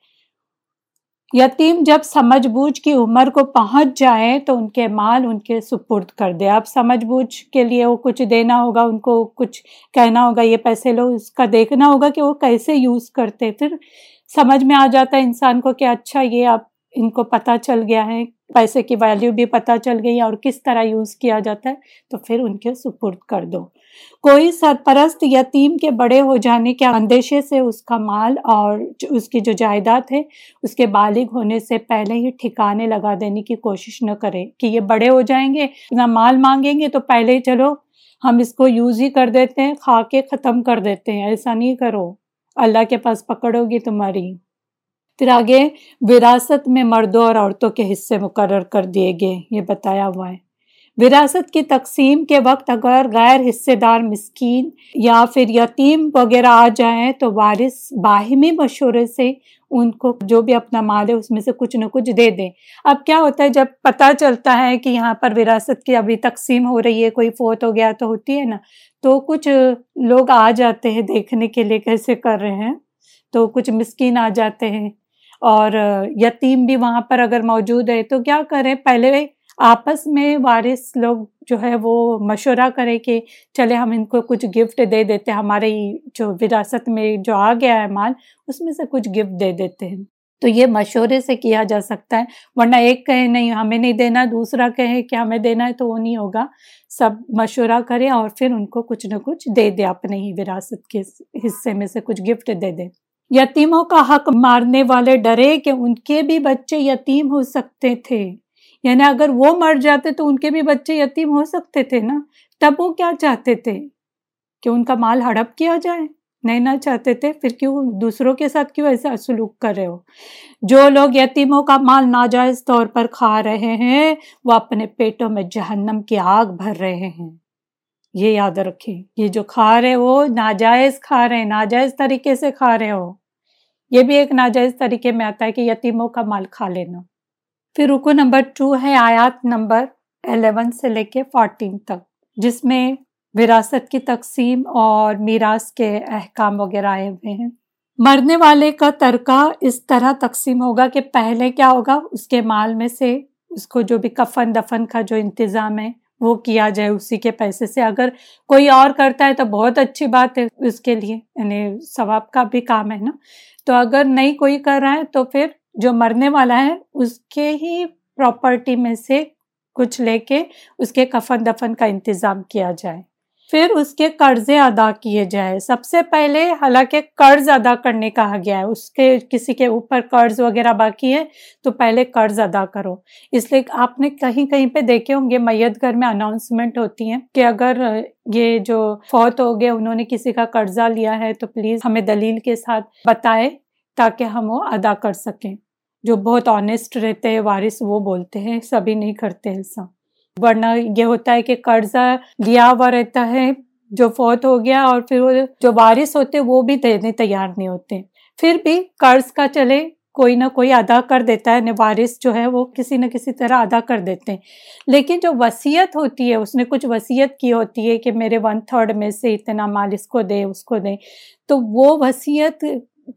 یتیم جب سمجھ بوجھ کی عمر کو پہنچ جائے تو ان کے مال ان کے سپرد کر دے۔ اب سمجھ بوجھ کے لیے وہ کچھ دینا ہوگا، ان کو کچھ کہنا ہوگا، یہ پیسے لو، اس کا دیکھنا ہوگا کہ وہ کیسے یوز کرتے۔ پھر سمجھ میں آ جاتا ہے انسان کو کہ اچھا یہ اب ان کو پتہ چل گیا ہے، پیسے کی ویلیو بھی پتہ چل گئی اور کس طرح یوز کیا جاتا ہے۔ تو پھر ان کے سپرد کر دو۔ کوئی سرپرست یتیم کے بڑے ہو جانے کے اندیشے سے اس کا مال اور اس کی جو جائیداد ہے، اس کے بالغ ہونے سے پہلے ہی ٹھکانے لگا دینے کی کوشش نہ کرے کہ یہ بڑے ہو جائیں گے، نہ مال مانگیں گے تو پہلے ہی چلو، ہم اس کو یوز ہی کر دیتے ہیں کھا کے ختم کر دیتے ہیں، ایسا نہیں کرو۔ اللہ کے پاس پکڑو گی تمہاری۔ پھر آگے، وراثت میں مردوں اور عورتوں کے حصے مقرر کر دیے گئے، یہ بتایا ہوا ہے۔ وراثت کی تقسیم کے وقت اگر غیر حصے دار مسکین یا پھر یتیم وغیرہ آ جائیں تو وارث باہمی مشورے سے ان کو جو بھی اپنا مال ہے اس میں سے کچھ نہ کچھ دے دیں۔ اب کیا ہوتا ہے جب پتہ چلتا ہے کہ یہاں پر وراثت کی ابھی تقسیم ہو رہی ہے، کوئی فوت ہو گیا تو ہوتی ہے نا، تو کچھ لوگ آ جاتے ہیں دیکھنے کے لیے کیسے کر رہے ہیں۔ تو کچھ مسکین آ جاتے ہیں اور یتیم بھی وہاں پر اگر موجود ہے تو کیا کریں؟ پہلے آپس میں وارث لوگ جو ہے وہ مشورہ کرے کہ چلے ہم ان کو کچھ گفٹ دے دیتے ہمارے جو وراثت میں جو آ گیا ہے مال، اس میں سے کچھ گفٹ دے دیتے ہیں۔ تو یہ مشورے سے کیا جا سکتا ہے؟ ورنہ ایک کہے نہیں، ہمیں نہیں دینا، دوسرا کہے کہ ہمیں دینا ہے تو وہ نہیں ہوگا۔ سب مشورہ کرے اور پھر ان کو کچھ نہ کچھ دے دے اپنے ہی وراثت کے حصے میں سے کچھ گفٹ دے دے۔ یتیموں کا حق مارنے والے ڈرے کہ ان کے بھی بچے یتیم ہو سکتے تھے۔ یعنی اگر وہ مر جاتے تو ان کے بھی بچے یتیم ہو سکتے تھے نا؟ تب وہ کیا چاہتے تھے؟ کہ ان کا مال ہڑپ کیا جائے؟ نہیں نہ چاہتے تھے، پھر کیوں دوسروں کے ساتھ کیوں ایسا سلوک کر رہے ہو؟ جو لوگ یتیموں کا مال ناجائز طور پر کھا رہے ہیں، وہ اپنے پیٹوں میں جہنم کی آگ بھر رہے ہیں۔ یہ یاد رکھیں، یہ جو کھا رہے ہو، ناجائز کھا رہے ہیں، ناجائز طریقے سے کھا رہے ہو۔ یہ بھی ایک ناجائز طریقے میں آتا ہے کہ یتیموں کا مال کھا لینا۔ پھر رکو نمبر ٹو ہے آیات نمبر الیون سے لے کے فورٹین تک، جس میں وراثت کی تقسیم اور میراث کے احکام وغیرہ آئے ہوئے ہیں۔ مرنے والے کا ترکہ اس طرح تقسیم ہوگا کہ پہلے کیا ہوگا؟ اس کے مال میں سے اس کو جو بھی کفن دفن کا جو انتظام ہے، وہ کیا جائے اسی کے پیسے سے۔ اگر کوئی اور کرتا ہے تو بہت اچھی بات ہے اس کے لیے یعنی ثواب کا بھی کام ہے نا۔ تو اگر نہیں کوئی کر رہا ہے تو پھر جو مرنے والا ہے، اس کے ہی پراپرٹی میں سے کچھ لے کے اس کے کفن دفن کا انتظام کیا جائے۔ پھر اس کے قرضے ادا کیے جائے۔ سب سے پہلے حالانکہ قرض ادا کرنے کہا گیا ہے، اس کے کسی کے اوپر قرض وغیرہ باقی ہے، تو پہلے قرض ادا کرو۔ اس لیے آپ نے کہیں کہیں پہ دیکھے ہوں گے، میت گھر میں اناؤنسمنٹ ہوتی ہیں کہ اگر یہ جو فوت ہو گئے، انہوں نے کسی کا قرضہ لیا ہے، تو پلیز ہمیں دلیل کے ساتھ بتائے تاکہ ہم وہ ادا کر سکیں۔ جو بہت آنےسٹ رہتے ہیں، وارث وہ بولتے ہیں، سبھی نہیں کرتے ایسا۔ ورنہ یہ ہوتا ہے کہ قرضہ لیا ہوا رہتا ہے، جو فوت ہو گیا اور پھر وہ جو وارث ہوتے وہ بھی دینے تیار نہیں ہوتے۔ پھر بھی قرض کا چلے، کوئی نہ کوئی ادا کر دیتا ہے یعنی وارث جو ہے وہ کسی نہ کسی طرح ادا کر دیتے ہیں۔ لیکن جو وسیعت ہوتی ہے، اس نے کچھ وسیعت کی ہوتی ہے کہ میرے ون تھرڈ میں سے اتنا مال اس کو دے، اس کو دے، تو وہ وسیعت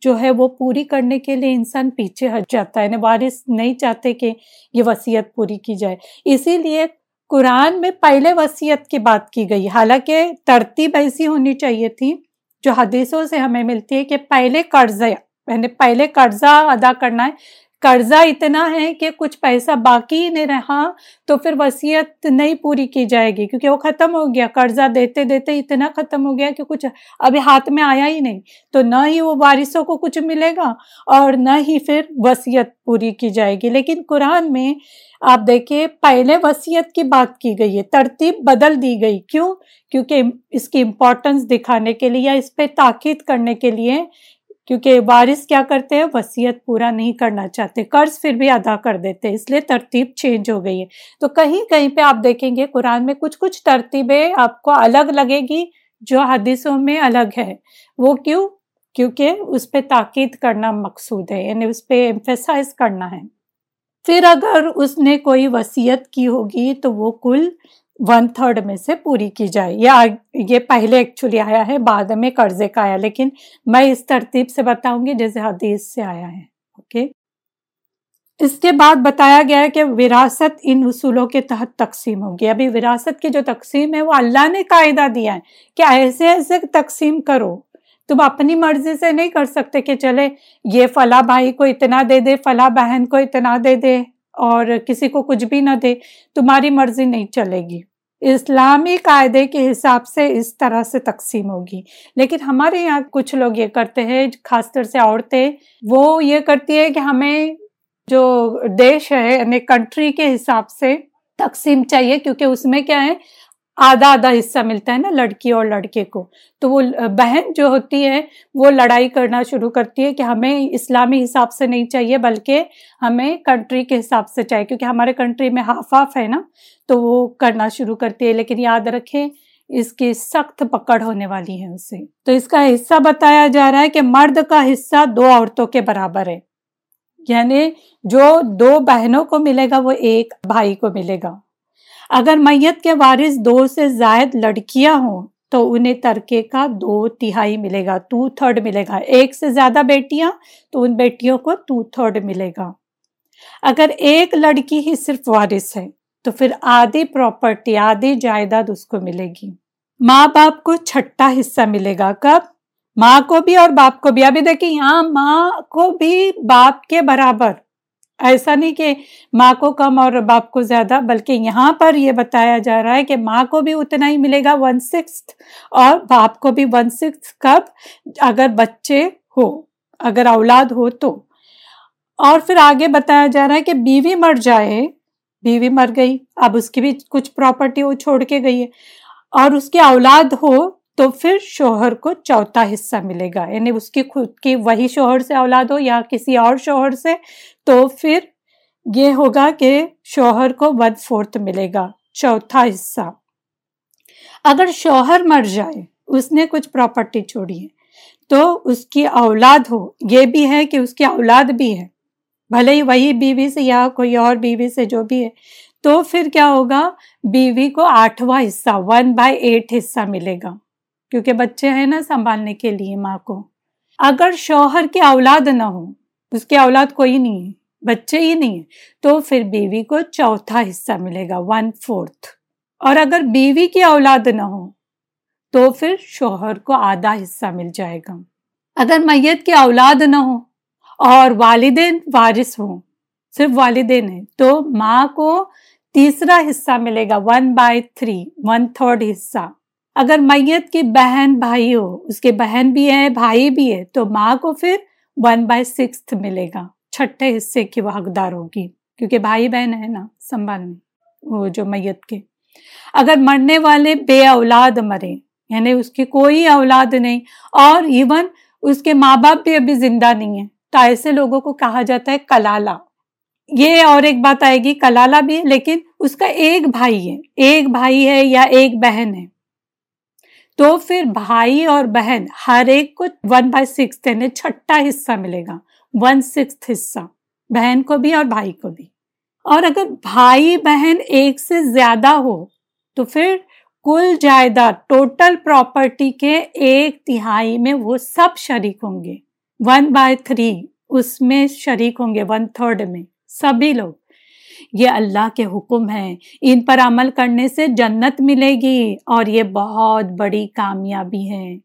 جو ہے وہ پوری کرنے کے لیے انسان پیچھے ہٹ جاتا ہے یعنی وارث نہیں چاہتے کہ یہ وصیت پوری کی جائے۔ اسی لیے قرآن میں پہلے وسیعت کی بات کی گئی۔ حالانکہ ترتیب ایسی ہونی چاہیے تھی جو حدیثوں سے ہمیں ملتی ہے کہ پہلے قرضہ یعنی پہلے قرضہ ادا کرنا ہے قرضہ اتنا ہے کہ کچھ پیسہ باقی ہی نہیں رہا تو پھر وسیعت نہیں پوری کی جائے گی کیونکہ وہ ختم ہو گیا۔ قرضہ دیتے دیتے اتنا ختم ہو گیا کہ کچھ ابھی ہاتھ میں آیا ہی نہیں۔ تو نہ ہی وہ وارثوں کو کچھ ملے گا اور نہ ہی پھر وسیعت پوری کی جائے گی۔ لیکن قرآن میں آپ دیکھیں پہلے وسیعت کی بات کی گئی ہے، ترتیب بدل دی گئی۔ کیوں؟ کیونکہ اس کی امپورٹنس دکھانے کے لیے یا اس پہ تاکید کرنے کے لیے کیونکہ وارث کیا کرتے ہیں؟ وسیعت پورا نہیں کرنا چاہتے، قرض پھر بھی ادا کر دیتے، اس لیے ترتیب چینج ہو گئی ہے۔ تو کہیں کہیں پہ آپ دیکھیں گے، قرآن میں کچھ کچھ ترتیبیں آپ کو الگ لگے گی جو حدیثوں میں الگ ہے۔ وہ کیوں؟ کیونکہ اس پہ تاکید کرنا مقصود ہے یعنی اس پہ امفیسائز کرنا ہے۔ پھر اگر اس نے کوئی وسیعت کی ہوگی تو وہ کل ون تھرڈ میں سے پوری کی جائے۔ یا یہ پہلے ایکچولی آیا ہے، بعد میں قرضے کا آیا۔ لیکن میں اس ترتیب سے بتاؤں گی جیسے حدیث سے آیا ہے اوکے اس کے بعد بتایا گیا ہے کہ وراثت ان اصولوں کے تحت تقسیم ہوگی۔ ابھی وراثت کی جو تقسیم ہے، وہ اللہ نے قاعدہ دیا ہے کہ ایسے ایسے تقسیم کرو۔ تم اپنی مرضی سے نہیں کر سکتے کہ چلے، یہ فلاں بھائی کو اتنا دے دے، فلاں بہن کو اتنا دے دے اور کسی کو کچھ بھی نہ دے، تمہاری مرضی نہیں چلے گی۔ اسلامی قاعدے کے حساب سے اس طرح سے تقسیم ہوگی۔ لیکن ہمارے یہاں کچھ لوگ یہ کرتے ہیں، خاص طور سے عورتیں، وہ یہ کرتی ہے کہ ہمیں جو دیش ہے یعنی کنٹری کے حساب سے تقسیم چاہیے، کیونکہ اس میں کیا ہے آدھا آدھا حصہ ملتا ہے نا لڑکی اور لڑکے کو۔ تو وہ بہن جو ہوتی ہے، وہ لڑائی کرنا شروع کرتی ہے کہ ہمیں اسلامی حساب سے نہیں چاہیے، بلکہ ہمیں کنٹری کے حساب سے چاہیے۔ کیونکہ ہمارے کنٹری میں ہاف آف ہے نا، تو وہ کرنا شروع کرتی ہے۔ لیکن یاد رکھیں، اس کی سخت پکڑ ہونے والی ہے اسے۔ تو اس کا حصہ بتایا جا رہا ہے کہ مرد کا حصہ دو عورتوں کے برابر ہے۔ یعنی جو دو بہنوں کو ملے گا، وہ ایک بھائی کو ملے گا۔ اگر میت کے وارث دو سے زائد لڑکیاں ہوں تو انہیں ترکے کا دو تہائی ملے گا ٹو تھرڈ ملے گا۔ ایک سے زیادہ بیٹیاں تو ان بیٹیوں کو ٹو تھرڈ ملے گا۔ اگر ایک لڑکی ہی صرف وارث ہے تو پھر آدھی پراپرٹی، آدھی جائیداد اس کو ملے گی۔ ماں باپ کو چھٹا حصہ ملے گا۔ کب؟ ماں کو بھی اور باپ کو بھی۔ ابھی دیکھیں، یہاں ماں کو بھی باپ کے برابر ایسا نہیں کہ ماں کو کم اور باپ کو زیادہ، بلکہ یہاں پر یہ بتایا جا رہا ہے کہ ماں کو بھی اتنا ہی ملے گا ون سکس اور باپ کو بھی ون سکس کب؟ اگر بچے ہو، اگر اولاد ہو تو۔ اور پھر آگے بتایا جا رہا ہے کہ بیوی مر جائے، بیوی مر گئی، اب اس کی بھی کچھ پراپرٹی وہ چھوڑ کے گئی ہے۔ اور اس کی اولاد ہو تو پھر شوہر کو چوتھا حصہ ملے گا یعنی اس کی خود کی وہی شوہر سے اولاد ہو یا کسی اور شوہر سے تو پھر یہ ہوگا کہ شوہر کو ون فورتھ ملے گا، چوتھا حصہ۔ اگر شوہر مر جائے، اس نے کچھ پراپرٹی چھوڑی ہے، تو اس کی اولاد ہو۔ یہ بھی ہے کہ اس کی اولاد بھی ہے۔ بھلے ہی وہی بیوی سے یا کوئی اور بیوی سے جو بھی ہے، تو پھر کیا ہوگا؟ بیوی کو آٹھواں حصہ ون بائی ایٹ حصہ ملے گا۔ کیونکہ بچے ہیں نا سنبھالنے کے لیے ماں کو۔ اگر شوہر کی اولاد نہ ہو، اس کی اولاد کوئی نہیں ہے۔ بچے ہی نہیں ہے تو پھر بیوی کو چوتھا حصہ ملے گا ون فورتھ اور اگر بیوی کی اولاد نہ ہو، تو پھر شوہر کو آدھا حصہ مل جائے گا۔ اگر میت کی اولاد نہ ہو اور والدین وارث ہوں، صرف والدین ہیں، تو ماں کو تیسرا حصہ ملے گا one by three one third حصہ۔ اگر میت کی بہن بھائی ہو، اس کے بہن بھی ہے بھائی بھی ہے تو ماں کو پھر ون بائی سکس ملے گا۔ چھٹے حصے کی وہ حقدار ہوگی۔ کیونکہ بھائی بہن ہے نا سنبھالنے وہ جو میت کے۔ اگر مرنے والے بے اولاد مرے یعنی اس کی کوئی اولاد نہیں، اور ایون اس کے ماں باپ بھی ابھی زندہ نہیں ہے تو ایسے لوگوں کو کہا جاتا ہے کلالہ۔ یہ اور ایک بات آئے گی، کلالہ بھی ہے، لیکن اس کا ایک بھائی ہے۔ ایک بھائی ہے یا ایک بہن ہے۔ تو پھر بھائی اور بہن ہر ایک کو ون بائی سکس یعنی چھٹا حصہ ملے گا۔ ون سکس حصہ، بہن کو بھی اور بھائی کو بھی۔ اور اگر بھائی بہن ایک سے زیادہ ہو، تو پھر کل جائیداد، ٹوٹل پراپرٹی کے ایک تہائی میں وہ سب شریک ہوں گے۔ ون بائی تھری، اس میں شریک ہوں گے، ون تھرڈ میں۔ سبھی لوگ۔ یہ اللہ کے حکم ہیں۔ ان پر عمل کرنے سے جنت ملے گی اور یہ بہت بڑی کامیابی ہے۔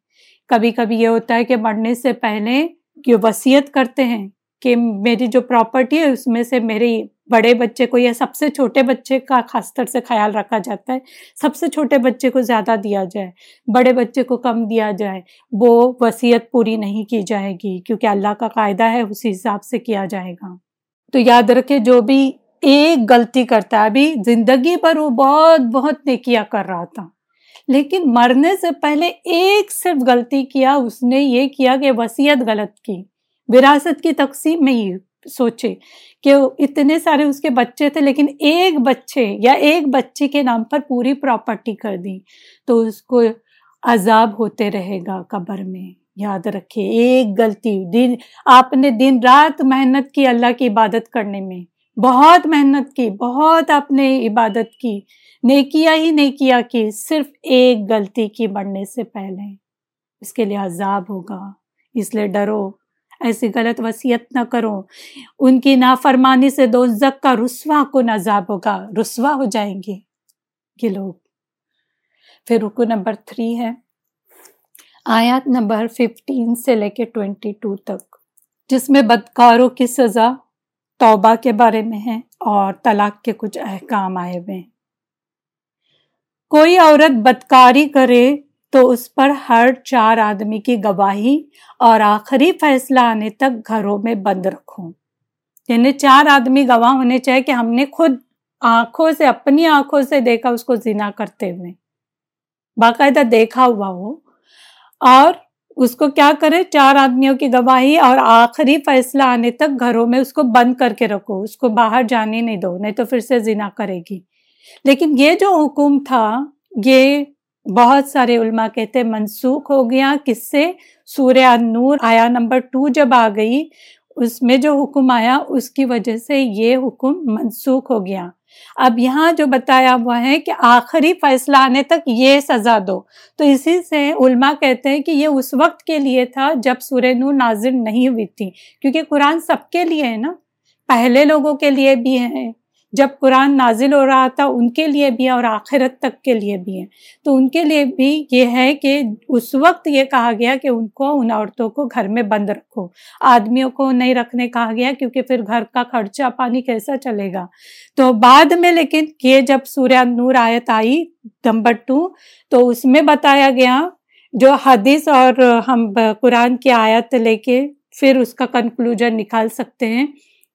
کبھی کبھی یہ ہوتا ہے کہ مرنے سے پہلے یہ وسیعت کرتے ہیں کہ میری جو پراپرٹی ہے، اس میں سے میری بڑے بچے کو یا سب سے چھوٹے بچے کا خاص طر سے خیال رکھا جاتا ہے۔ سب سے چھوٹے بچے کو زیادہ دیا جائے، بڑے بچے کو کم دیا جائے، وہ وسیعت پوری نہیں کی جائے گی کیونکہ اللہ کا قاعدہ ہے، اسی حساب سے کیا جائے گا۔ تو یاد رکھے جو بھی ایک غلطی کرتا ہے، ابھی زندگی پر وہ بہت بہت نیکیا کر رہا تھا۔ لیکن مرنے سے پہلے ایک صرف غلطی کیا، اس نے یہ کیا کہ وسیعت غلط کی۔ وراثت کی تقسیم میں ہی سوچے کہ اتنے سارے اس کے بچے تھے، لیکن ایک بچے یا ایک بچے کے نام پر پوری پراپرٹی کر دی۔ تو اس کو عذاب ہوتے رہے گا قبر میں۔ یاد رکھے، ایک غلطی۔ دن، آپ نے دن رات محنت کی اللہ کی عبادت کرنے میں۔ بہت محنت کی، بہت آپ نے عبادت کی۔ نیکیا ہی نیکیا کی صرف ایک غلطی کی بڑھنے سے پہلے اس کے لیے عذاب ہوگا۔ اس لیے ڈرو، ایسی غلط وصیت نہ کرو۔ ان کی نافرمانی سے دو زک کا رسوا کو نذاب ہوگا، رسوا ہو جائیں گے۔ یہ لوگ۔ پھر رکو نمبر تھری ہے۔ آیات نمبر ففٹین سے لے کے ٹوینٹی ٹو تک۔ جس میں بدکاروں کی سزا، توبہ کے بارے میں ہے اور طلاق کے کچھ احکام آئے ہوئے ہیں۔ کوئی عورت بدکاری کرے تو اس پر ہر چار آدمی کی گواہی اور آخری فیصلہ آنے تک گھروں میں بند رکھو۔ یعنی چار آدمی گواہ ہونے چاہے کہ ہم نے خود آنکھوں سے، اپنی آنکھوں سے دیکھا، اس کو زنا کرتے ہوئے۔ باقاعدہ دیکھا ہوا ہو۔ اور اس کو کیا کرے؟ چار آدمیوں کی گواہی اور آخری فیصلہ آنے تک گھروں میں اس کو بند کر کے رکھو۔ اس کو باہر جانے نہیں دو، نہیں تو پھر سے زنا کرے گی۔ لیکن یہ جو حکم تھا، یہ بہت سارے علماء کہتے منسوخ ہو گیا۔ کس سے؟ سورہ نور آیا نمبر ٹو جب آ گئی، اس میں جو حکم آیا، اس کی وجہ سے یہ حکم منسوخ ہو گیا۔ اب یہاں جو بتایا ہوا ہے کہ آخری فیصلہ آنے تک یہ سزا دو۔ تو اسی سے علماء کہتے ہیں کہ یہ اس وقت کے لیے تھا جب سورہ نور نازل نہیں ہوئی تھی۔ کیونکہ قرآن سب کے لیے ہے نا، پہلے لوگوں کے لیے بھی ہے۔ جب قرآن نازل ہو رہا تھا، ان کے لیے بھی ہے اور آخرت تک کے لیے بھی ہے تو ان کے لیے بھی یہ ہے کہ اس وقت یہ کہا گیا کہ ان کو، ان عورتوں کو گھر میں بند رکھو۔ آدمیوں کو نہیں رکھنے کہا گیا کیونکہ پھر گھر کا خرچہ پانی کیسا چلے گا۔ تو بعد میں لیکن یہ جب سوریہ نور آیت آئی نمبر ٹو تو اس میں بتایا گیا جو حدیث اور ہم قرآن کی آیت لے کے پھر اس کا کنکلوژن نکال سکتے ہیں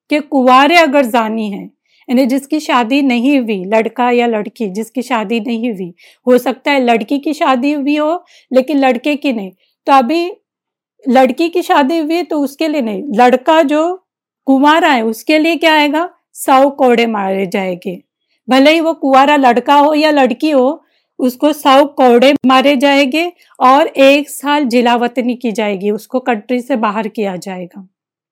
کہ کنوارے اگر زانی ہیں یعنی جس کی شادی نہیں ہوئی، لڑکا یا لڑکی، جس کی شادی نہیں ہوئی، ہو سکتا ہے لڑکی کی شادی ہوئی ہو، لیکن لڑکے کی نہیں۔ تو ابھی لڑکی کی شادی ہوئی تو اس کے لیے نہیں۔ لڑکا جو کنوارا ہے، اس کے لیے کیا آئے گا؟ سو کوڑے مارے جائے گے بھلے ہی وہ کنوارا لڑکا ہو یا لڑکی ہو، اس کو سو کوڑے مارے جائے گے اور ایک سال جلا وطنی کی جائے گی۔ اس کو کنٹری سے باہر کیا جائے گا۔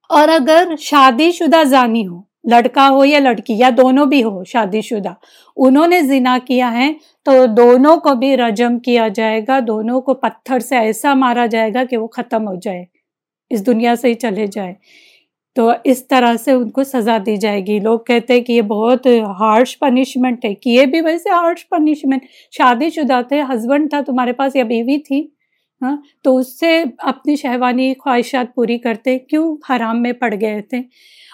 اور اگر شادی شدہ زانی ہو لڑکا ہو یا لڑکی یا دونوں بھی ہو، شادی شدہ۔ انہوں نے زنا کیا ہے تو دونوں کو بھی رجم کیا جائے گا، دونوں کو پتھر سے ایسا مارا جائے گا کہ وہ ختم ہو جائے، اس دنیا سے ہی چلے جائے۔ تو اس طرح سے ان کو سزا دی جائے گی۔ لوگ کہتے ہیں کہ یہ بہت ہارش پنشمنٹ ہے کہ یہ بھی ویسے ہارش پنشمنٹ۔ شادی شدہ تھے، ہسبینڈ تھا تمہارے پاس یا بیوی تھی ہاں؟ تو اس سے اپنی شہوانی خواہشات پوری کرتے، کیوں حرام میں پڑ گئے تھے؟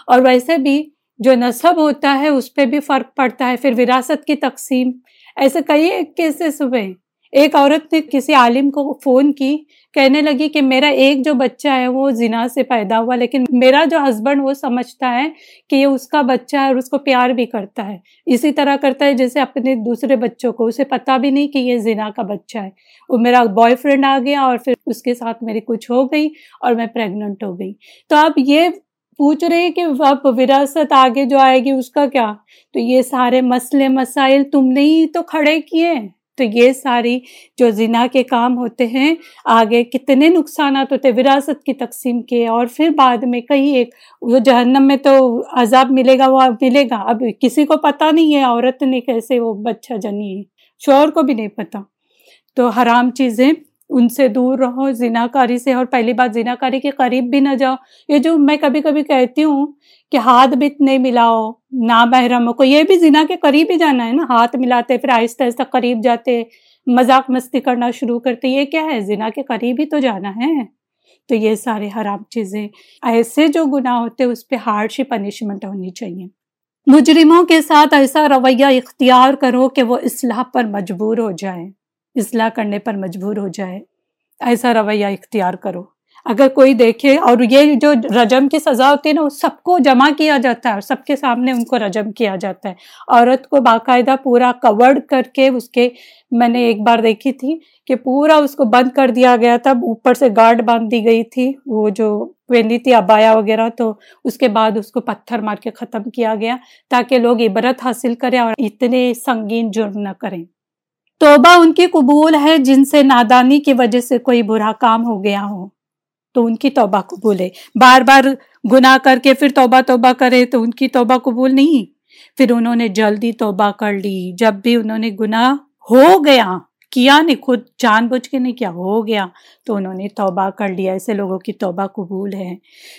اور ویسے بھی جو نصب ہوتا ہے، اس پہ بھی فرق پڑتا ہے۔ پھر وراثت کی تقسیم۔ ایسے کئی کیسز ہوئے۔ ایک عورت نے کسی عالم کو فون کی، کہنے لگی کہ میرا ایک جو بچہ ہے، وہ زنا سے پیدا ہوا، لیکن میرا جو ہسبینڈ وہ سمجھتا ہے کہ یہ اس کا بچہ ہے اور اس کو پیار بھی کرتا ہے۔ اسی طرح کرتا ہے جیسے اپنے دوسرے بچوں کو۔ اسے پتا بھی نہیں کہ یہ زنا کا بچہ ہے۔ وہ میرا بوائے فرینڈ آ گیا اور پھر اس کے ساتھ میری کچھ ہو گئی اور میں پریگننٹ ہو گئی۔ تو اب یہ پوچھ رہے کہ اب وراثت آگے جو آئے گی اس کا کیا؟ تو یہ سارے مسئلے مسائل تم نے ہی تو کھڑے کیے تو یہ ساری جو زنا کے کام ہوتے ہیں، آگے کتنے نقصانات ہوتے وراثت کی تقسیم کے، اور پھر بعد میں کہیں ایک وہ جہنم میں تو عذاب ملے گا، وہ ملے گا۔ اب کسی کو پتا نہیں ہے عورت نے کیسے وہ بچہ جنی ہے شور کو بھی نہیں پتا تو حرام چیزیں ان سے دور رہو زنا کاری سے، اور پہلی بات زنا کاری کے قریب بھی نہ جاؤ۔ یہ جو میں کبھی کبھی کہتی ہوں کہ ہاتھ بھی نہیں ملاؤ، نہ محرموں کو یہ بھی زنا کے قریب ہی جانا ہے نا۔ ہاتھ ملاتے، پھر آہستہ آہستہ قریب جاتے، مذاق مستی کرنا شروع کرتے، یہ کیا ہے؟ زنا کے قریب ہی تو جانا ہے۔ تو یہ سارے حرام چیزیں، ایسے جو گناہ ہوتے، اس پہ ہارڈ سی پنشمنٹ ہونی چاہیے۔ مجرموں کے ساتھ ایسا رویہ اختیار کرو کہ وہ اصلاح پر مجبور ہو جائے اصلاح کرنے پر مجبور ہو جائے۔ ایسا رویہ اختیار کرو۔ اگر کوئی دیکھے اور یہ جو رجم کی سزا ہوتی ہے نا وہ سب کو جمع کیا جاتا ہے اور سب کے سامنے ان کو رجم کیا جاتا ہے۔ عورت کو باقاعدہ پورا کورڈ کر کے اس کے، میں نے ایک بار دیکھی تھی کہ پورا اس کو بند کر دیا گیا تھا۔ اوپر سے گارڈ باندھ دی گئی تھی۔ وہ جو پہنی تھی، ابایا وغیرہ، تو اس کے بعد اس کو پتھر مار کے ختم کیا گیا تاکہ لوگ عبرت حاصل کریں اور اتنے سنگین جرم نہ کریں۔ توبہ ان کی قبول ہے جن سے نادانی کی وجہ سے کوئی برا کام ہو گیا ہو۔ تو ان کی توبہ قبول ہے۔ بار بار گناہ کر کے پھر توبہ توبہ کرے تو ان کی توبہ قبول نہیں۔ پھر انہوں نے جلدی توبہ کر لی۔ جب بھی انہوں نے گناہ ہو گیا کیا نہیں، خود جان بوجھ کے نہیں، کیا ہو گیا؟ تو انہوں نے توبہ کر لیا۔ ایسے لوگوں کی توبہ قبول ہے۔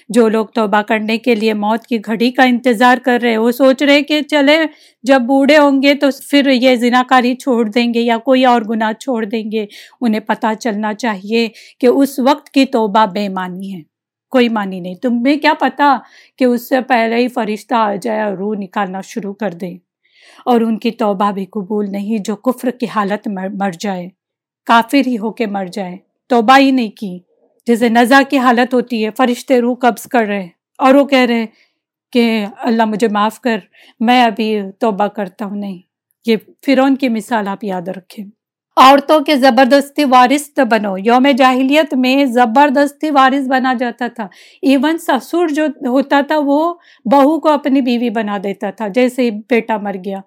جو لوگ توبہ کرنے کے لیے موت کی گھڑی کا انتظار کر رہے وہ سوچ رہے کہ چلے، جب بوڑھے ہوں گے تو پھر یہ زنا کاری چھوڑ دیں گے یا کوئی اور گناہ چھوڑ دیں گے۔ انہیں پتہ چلنا چاہیے کہ اس وقت کی توبہ بے معنی ہے۔ کوئی معنی نہیں۔ تمہیں کیا پتا کہ اس سے پہلے ہی فرشتہ آ جائے اور روح نکالنا شروع کر دے۔ اور ان کی توبہ بھی قبول نہیں جو کفر کی حالت مر جائے۔ کافر ہی ہو کے مر جائے۔ توبہ ہی نہیں کی۔ جیسے نزا کی حالت ہوتی ہے، فرشتے روح قبض کر رہے اور وہ کہہ رہے کہ اللہ مجھے معاف کر، میں ابھی توبہ کرتا ہوں، نہیں۔ یہ فرون کی مثال آپ یاد رکھیں۔ عورتوں کے زبردستی وارث بنو۔ یوم جاہلیت میں زبردستی وارث بنا جاتا تھا۔ ایون سسر جو ہوتا تھا وہ بہو کو اپنی بیوی بنا دیتا تھا، جیسے بیٹا مر گیا۔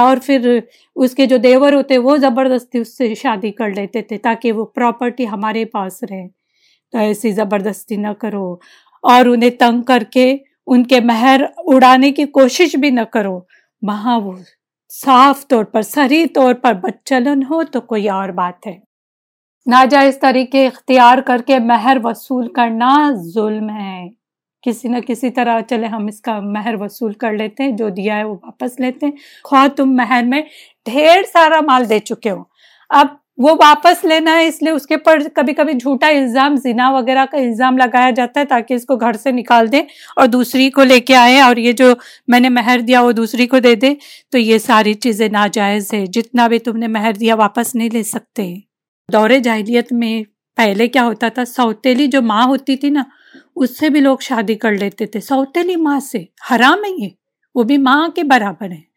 اور پھر اس کے جو دیور ہوتے وہ زبردستی اس سے شادی کر لیتے تھے تاکہ وہ پراپرٹی ہمارے پاس رہے۔ تو ایسی زبردستی نہ کرو۔ اور انہیں تنگ کر کے ان کے مہر اڑانے کی کوشش بھی نہ کرو۔ وہاں وہ صاف طور پر سری طور پر بچلن ہو تو کوئی اور بات ہے۔ ناجائز طریقے اختیار کر کے مہر وصول کرنا ظلم ہے۔ کسی نہ کسی طرح چلے ہم اس کا مہر وصول کر لیتے ہیں، جو دیا ہے وہ واپس لیتے ہیں۔ خواہ تم مہر میں ڈھیر سارا مال دے چکے ہو۔ اب وہ واپس لینا ہے، اس لیے اس کے پر کبھی کبھی جھوٹا الزام، زنا وغیرہ کا الزام لگایا جاتا ہے تاکہ اس کو گھر سے نکال دے اور دوسری کو لے کے آئے اور یہ جو میں نے مہر دیا وہ دوسری کو دے دے تو یہ ساری چیزیں ناجائز ہے جتنا بھی تم نے مہر دیا واپس نہیں لے سکتے۔ دور جاہلیت میں پہلے کیا ہوتا تھا؟ سوتیلی جو ماں ہوتی تھی نا، اس سے بھی لوگ شادی کر لیتے تھے۔ سوتیلی ماں سے، حرام ہے یہ۔ وہ بھی ماں کے برابر ہے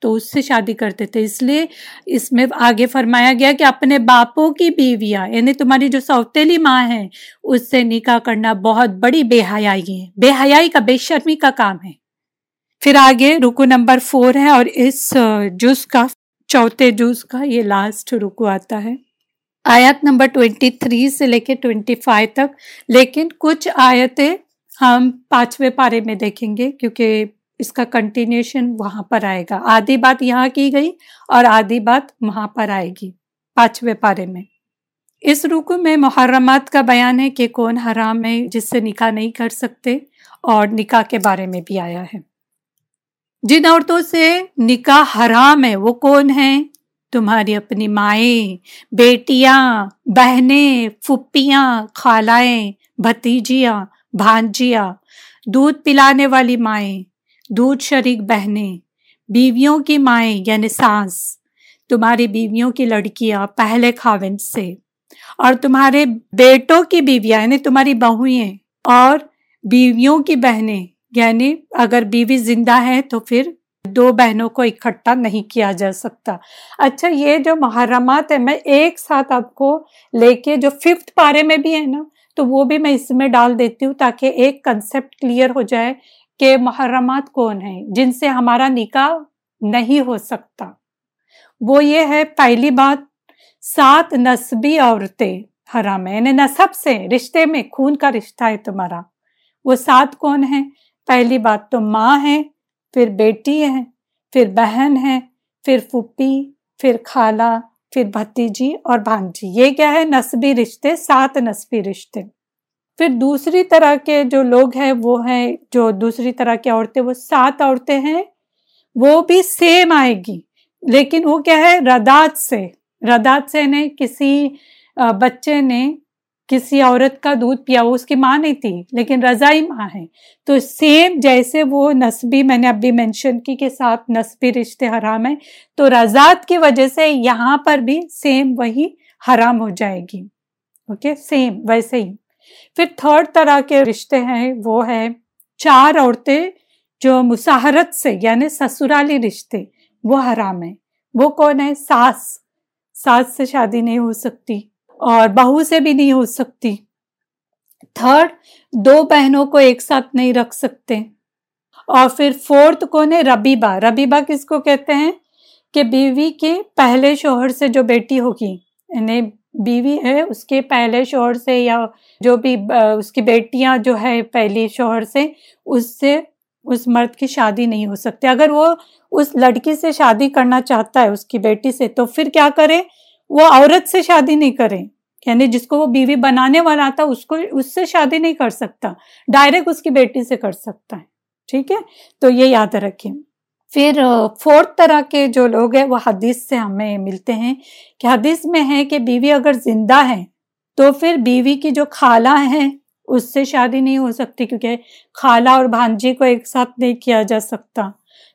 تو اس سے شادی کرتے تھے۔ اس لیے اس میں آگے فرمایا گیا کہ اپنے باپوں کی بیویاں یعنی تمہاری جو سوتیلی ماں ہے اس سے نکاح کرنا بہت بڑی بے حیائی ہے۔ بے حیائی کا، بے شرمی کا کام ہے۔ پھر آگے رکو نمبر فور ہے اور اس جز کا، چوتھے جز کا یہ لاسٹ رکو آتا ہے۔ آیت نمبر ٹوینٹی تھری سے لے کے ٹوینٹی فائیو تک۔ لیکن کچھ آیتیں ہم پانچویں پارے میں دیکھیں گے کیونکہ اس کا کنٹینیوشن وہاں پر آئے گا۔ آدھی بات یہاں کی گئی اور آدھی بات وہاں پر آئے گی پانچویں پارے میں۔ اس رکو میں محرمات کا بیان ہے کہ کون حرام ہے جس سے نکاح نہیں کر سکتے اور نکاح کے بارے میں بھی آیا ہے۔ جن عورتوں سے نکاح حرام ہے وہ کون ہیں؟ تمہاری اپنی مائیں، بیٹیاں، بہنیں، پھپھیاں، خالائیں، بھتیجیاں، بھانجیاں، دودھ پلانے والی مائیں۔ دودھ شریک بہنیں، بیویوں کی مائیں یعنی سانس تمہاری بیویوں کی لڑکیاں پہلے خاون سے۔ اور تمہارے بیٹوں کی بیویاں یعنی تمہاری بہویں اور بیویوں کی بہنیں یعنی اگر بیوی زندہ ہے تو پھر دو بہنوں کو اکٹھا نہیں کیا جا سکتا۔ اچھا یہ جو محرمات ہے میں ایک ساتھ آپ کو لے کے جو ففتھ پارے میں بھی ہے نا، تو وہ بھی میں اس میں ڈال دیتی ہوں تاکہ ایک کنسپٹ کلیئر ہو جائے۔ کہ محرمات کون ہیں جن سے ہمارا نکاح نہیں ہو سکتا۔ وہ یہ ہے، پہلی بات، سات نسبی عورتیں، حرام ہے یعنی نصب سے، رشتے میں خون کا رشتہ ہے تمہارا۔ وہ سات کون ہیں؟ پہلی بات تو ماں ہے پھر بیٹی ہے پھر بہن ہے پھر پھپھی پھر خالہ، پھر بھتیجی اور بھانجی۔ یہ کیا ہے؟ نسبی رشتے، سات نسبی رشتے۔ پھر دوسری طرح کے جو لوگ ہیں، وہ ہیں جو دوسری طرح کی عورتیں، وہ سات عورتیں ہیں، وہ بھی سیم آئے گی لیکن وہ کیا ہے؟ ردات سے۔ ردات سے نے کسی بچے نے کسی عورت کا دودھ پیا، وہ اس کی ماں نہیں تھی، لیکن رضائی ماں ہے۔ تو سیم جیسے وہ نسبی، میں نے ابھی مینشن کی کے ساتھ نسبی رشتے حرام ہیں، تو رضات کی وجہ سے یہاں پر بھی سیم وہی حرام ہو جائے گی۔ اوکے سیم ویسے ہی۔ پھر تھرڈ طرح کے رشتے ہیں، وہ ہے چار عورتیں جو مساحرت سے یعنی سسرالی رشتے، وہ حرام ہیں۔ وہ کون ہے ساس۔ ساس سے شادی نہیں ہو سکتی اور بہو سے بھی نہیں ہو سکتی۔ تھرڈ، دو بہنوں کو ایک ساتھ نہیں رکھ سکتے۔ اور پھر فورتھ کون ہے؟ ربیبا ربیبا کس کو کہتے ہیں؟ کہ بیوی کے پہلے شوہر سے جو بیٹی ہوگی یعنی بیوی ہے اس کے پہلے شوہر سے یا جو بھی اس کی بیٹیاں جو ہے پہلی شوہر سے، اس سے اس مرد کی شادی نہیں ہو سکتی۔ اگر وہ اس لڑکی سے شادی کرنا چاہتا ہے، اس کی بیٹی سے، تو پھر کیا کرے؟ وہ عورت سے شادی نہیں کرے۔ یعنی جس کو وہ بیوی بنانے والا تھا، اس کو، اس سے شادی نہیں کر سکتا۔ ڈائریکٹ اس کی بیٹی سے کر سکتا ہے۔ ٹھیک ہے؟ تو یہ یاد رکھیں۔ پھر فورتھ طرح کے جو لوگ ہیں، وہ حدیث سے ہمیں ملتے ہیں کہ حدیث میں ہے کہ بیوی اگر زندہ ہے تو پھر بیوی کی جو خالہ ہیں، اس سے شادی نہیں ہو سکتی کیونکہ خالہ اور بھانجی کو ایک ساتھ نہیں کیا جا سکتا۔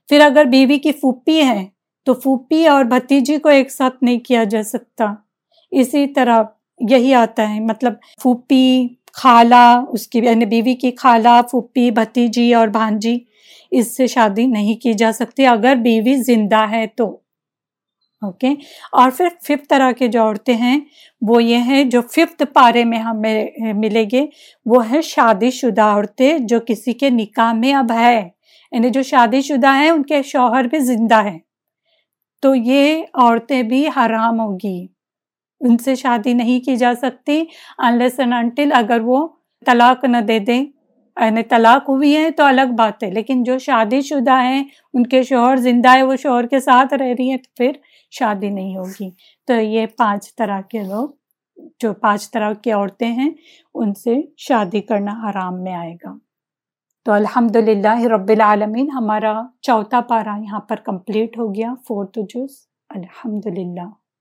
پھر اگر بیوی کی پھوپھی ہے تو پھوپھی اور بھتیجی کو ایک ساتھ نہیں کیا جا سکتا۔ اسی طرح یہی آتا ہے مطلب پھوپھی، خالہ، اس کی یعنی بیوی کی خالہ، پھوپھی، بھتیجی اور بھانجی۔ اس سے شادی نہیں کی جا سکتی، اگر بیوی زندہ ہے تو۔ اوکے؟ اور پھر ففتھ طرح کے جو عورتیں ہیں، وہ یہ ہیں جو ففتھ پارے میں ہمیں ملے گے، وہ ہے شادی شدہ عورتیں جو کسی کے نکاح میں اب ہے۔ یعنی جو شادی شدہ ہیں، ان کے شوہر بھی زندہ ہیں۔ تو یہ عورتیں بھی حرام ہوگی۔ ان سے شادی نہیں کی جا سکتی انلیس انٹل اگر وہ طلاق نہ دے دیں۔ یعنی طلاق ہوئی ہے تو الگ بات ہے۔ لیکن جو شادی شدہ ہیں، ان کے شوہر زندہ ہے وہ شوہر کے ساتھ رہ رہی ہیں، تو پھر شادی نہیں ہوگی۔ تو یہ پانچ طرح کے لوگ، جو پانچ طرح کی عورتیں ہیں، ان سے شادی کرنا حرام میں آئے گا۔ تو الحمد للہ رب العالمین، ہمارا چوتھا پارا یہاں پر کمپلیٹ ہو گیا، فورتھ جز۔ الحمد للہ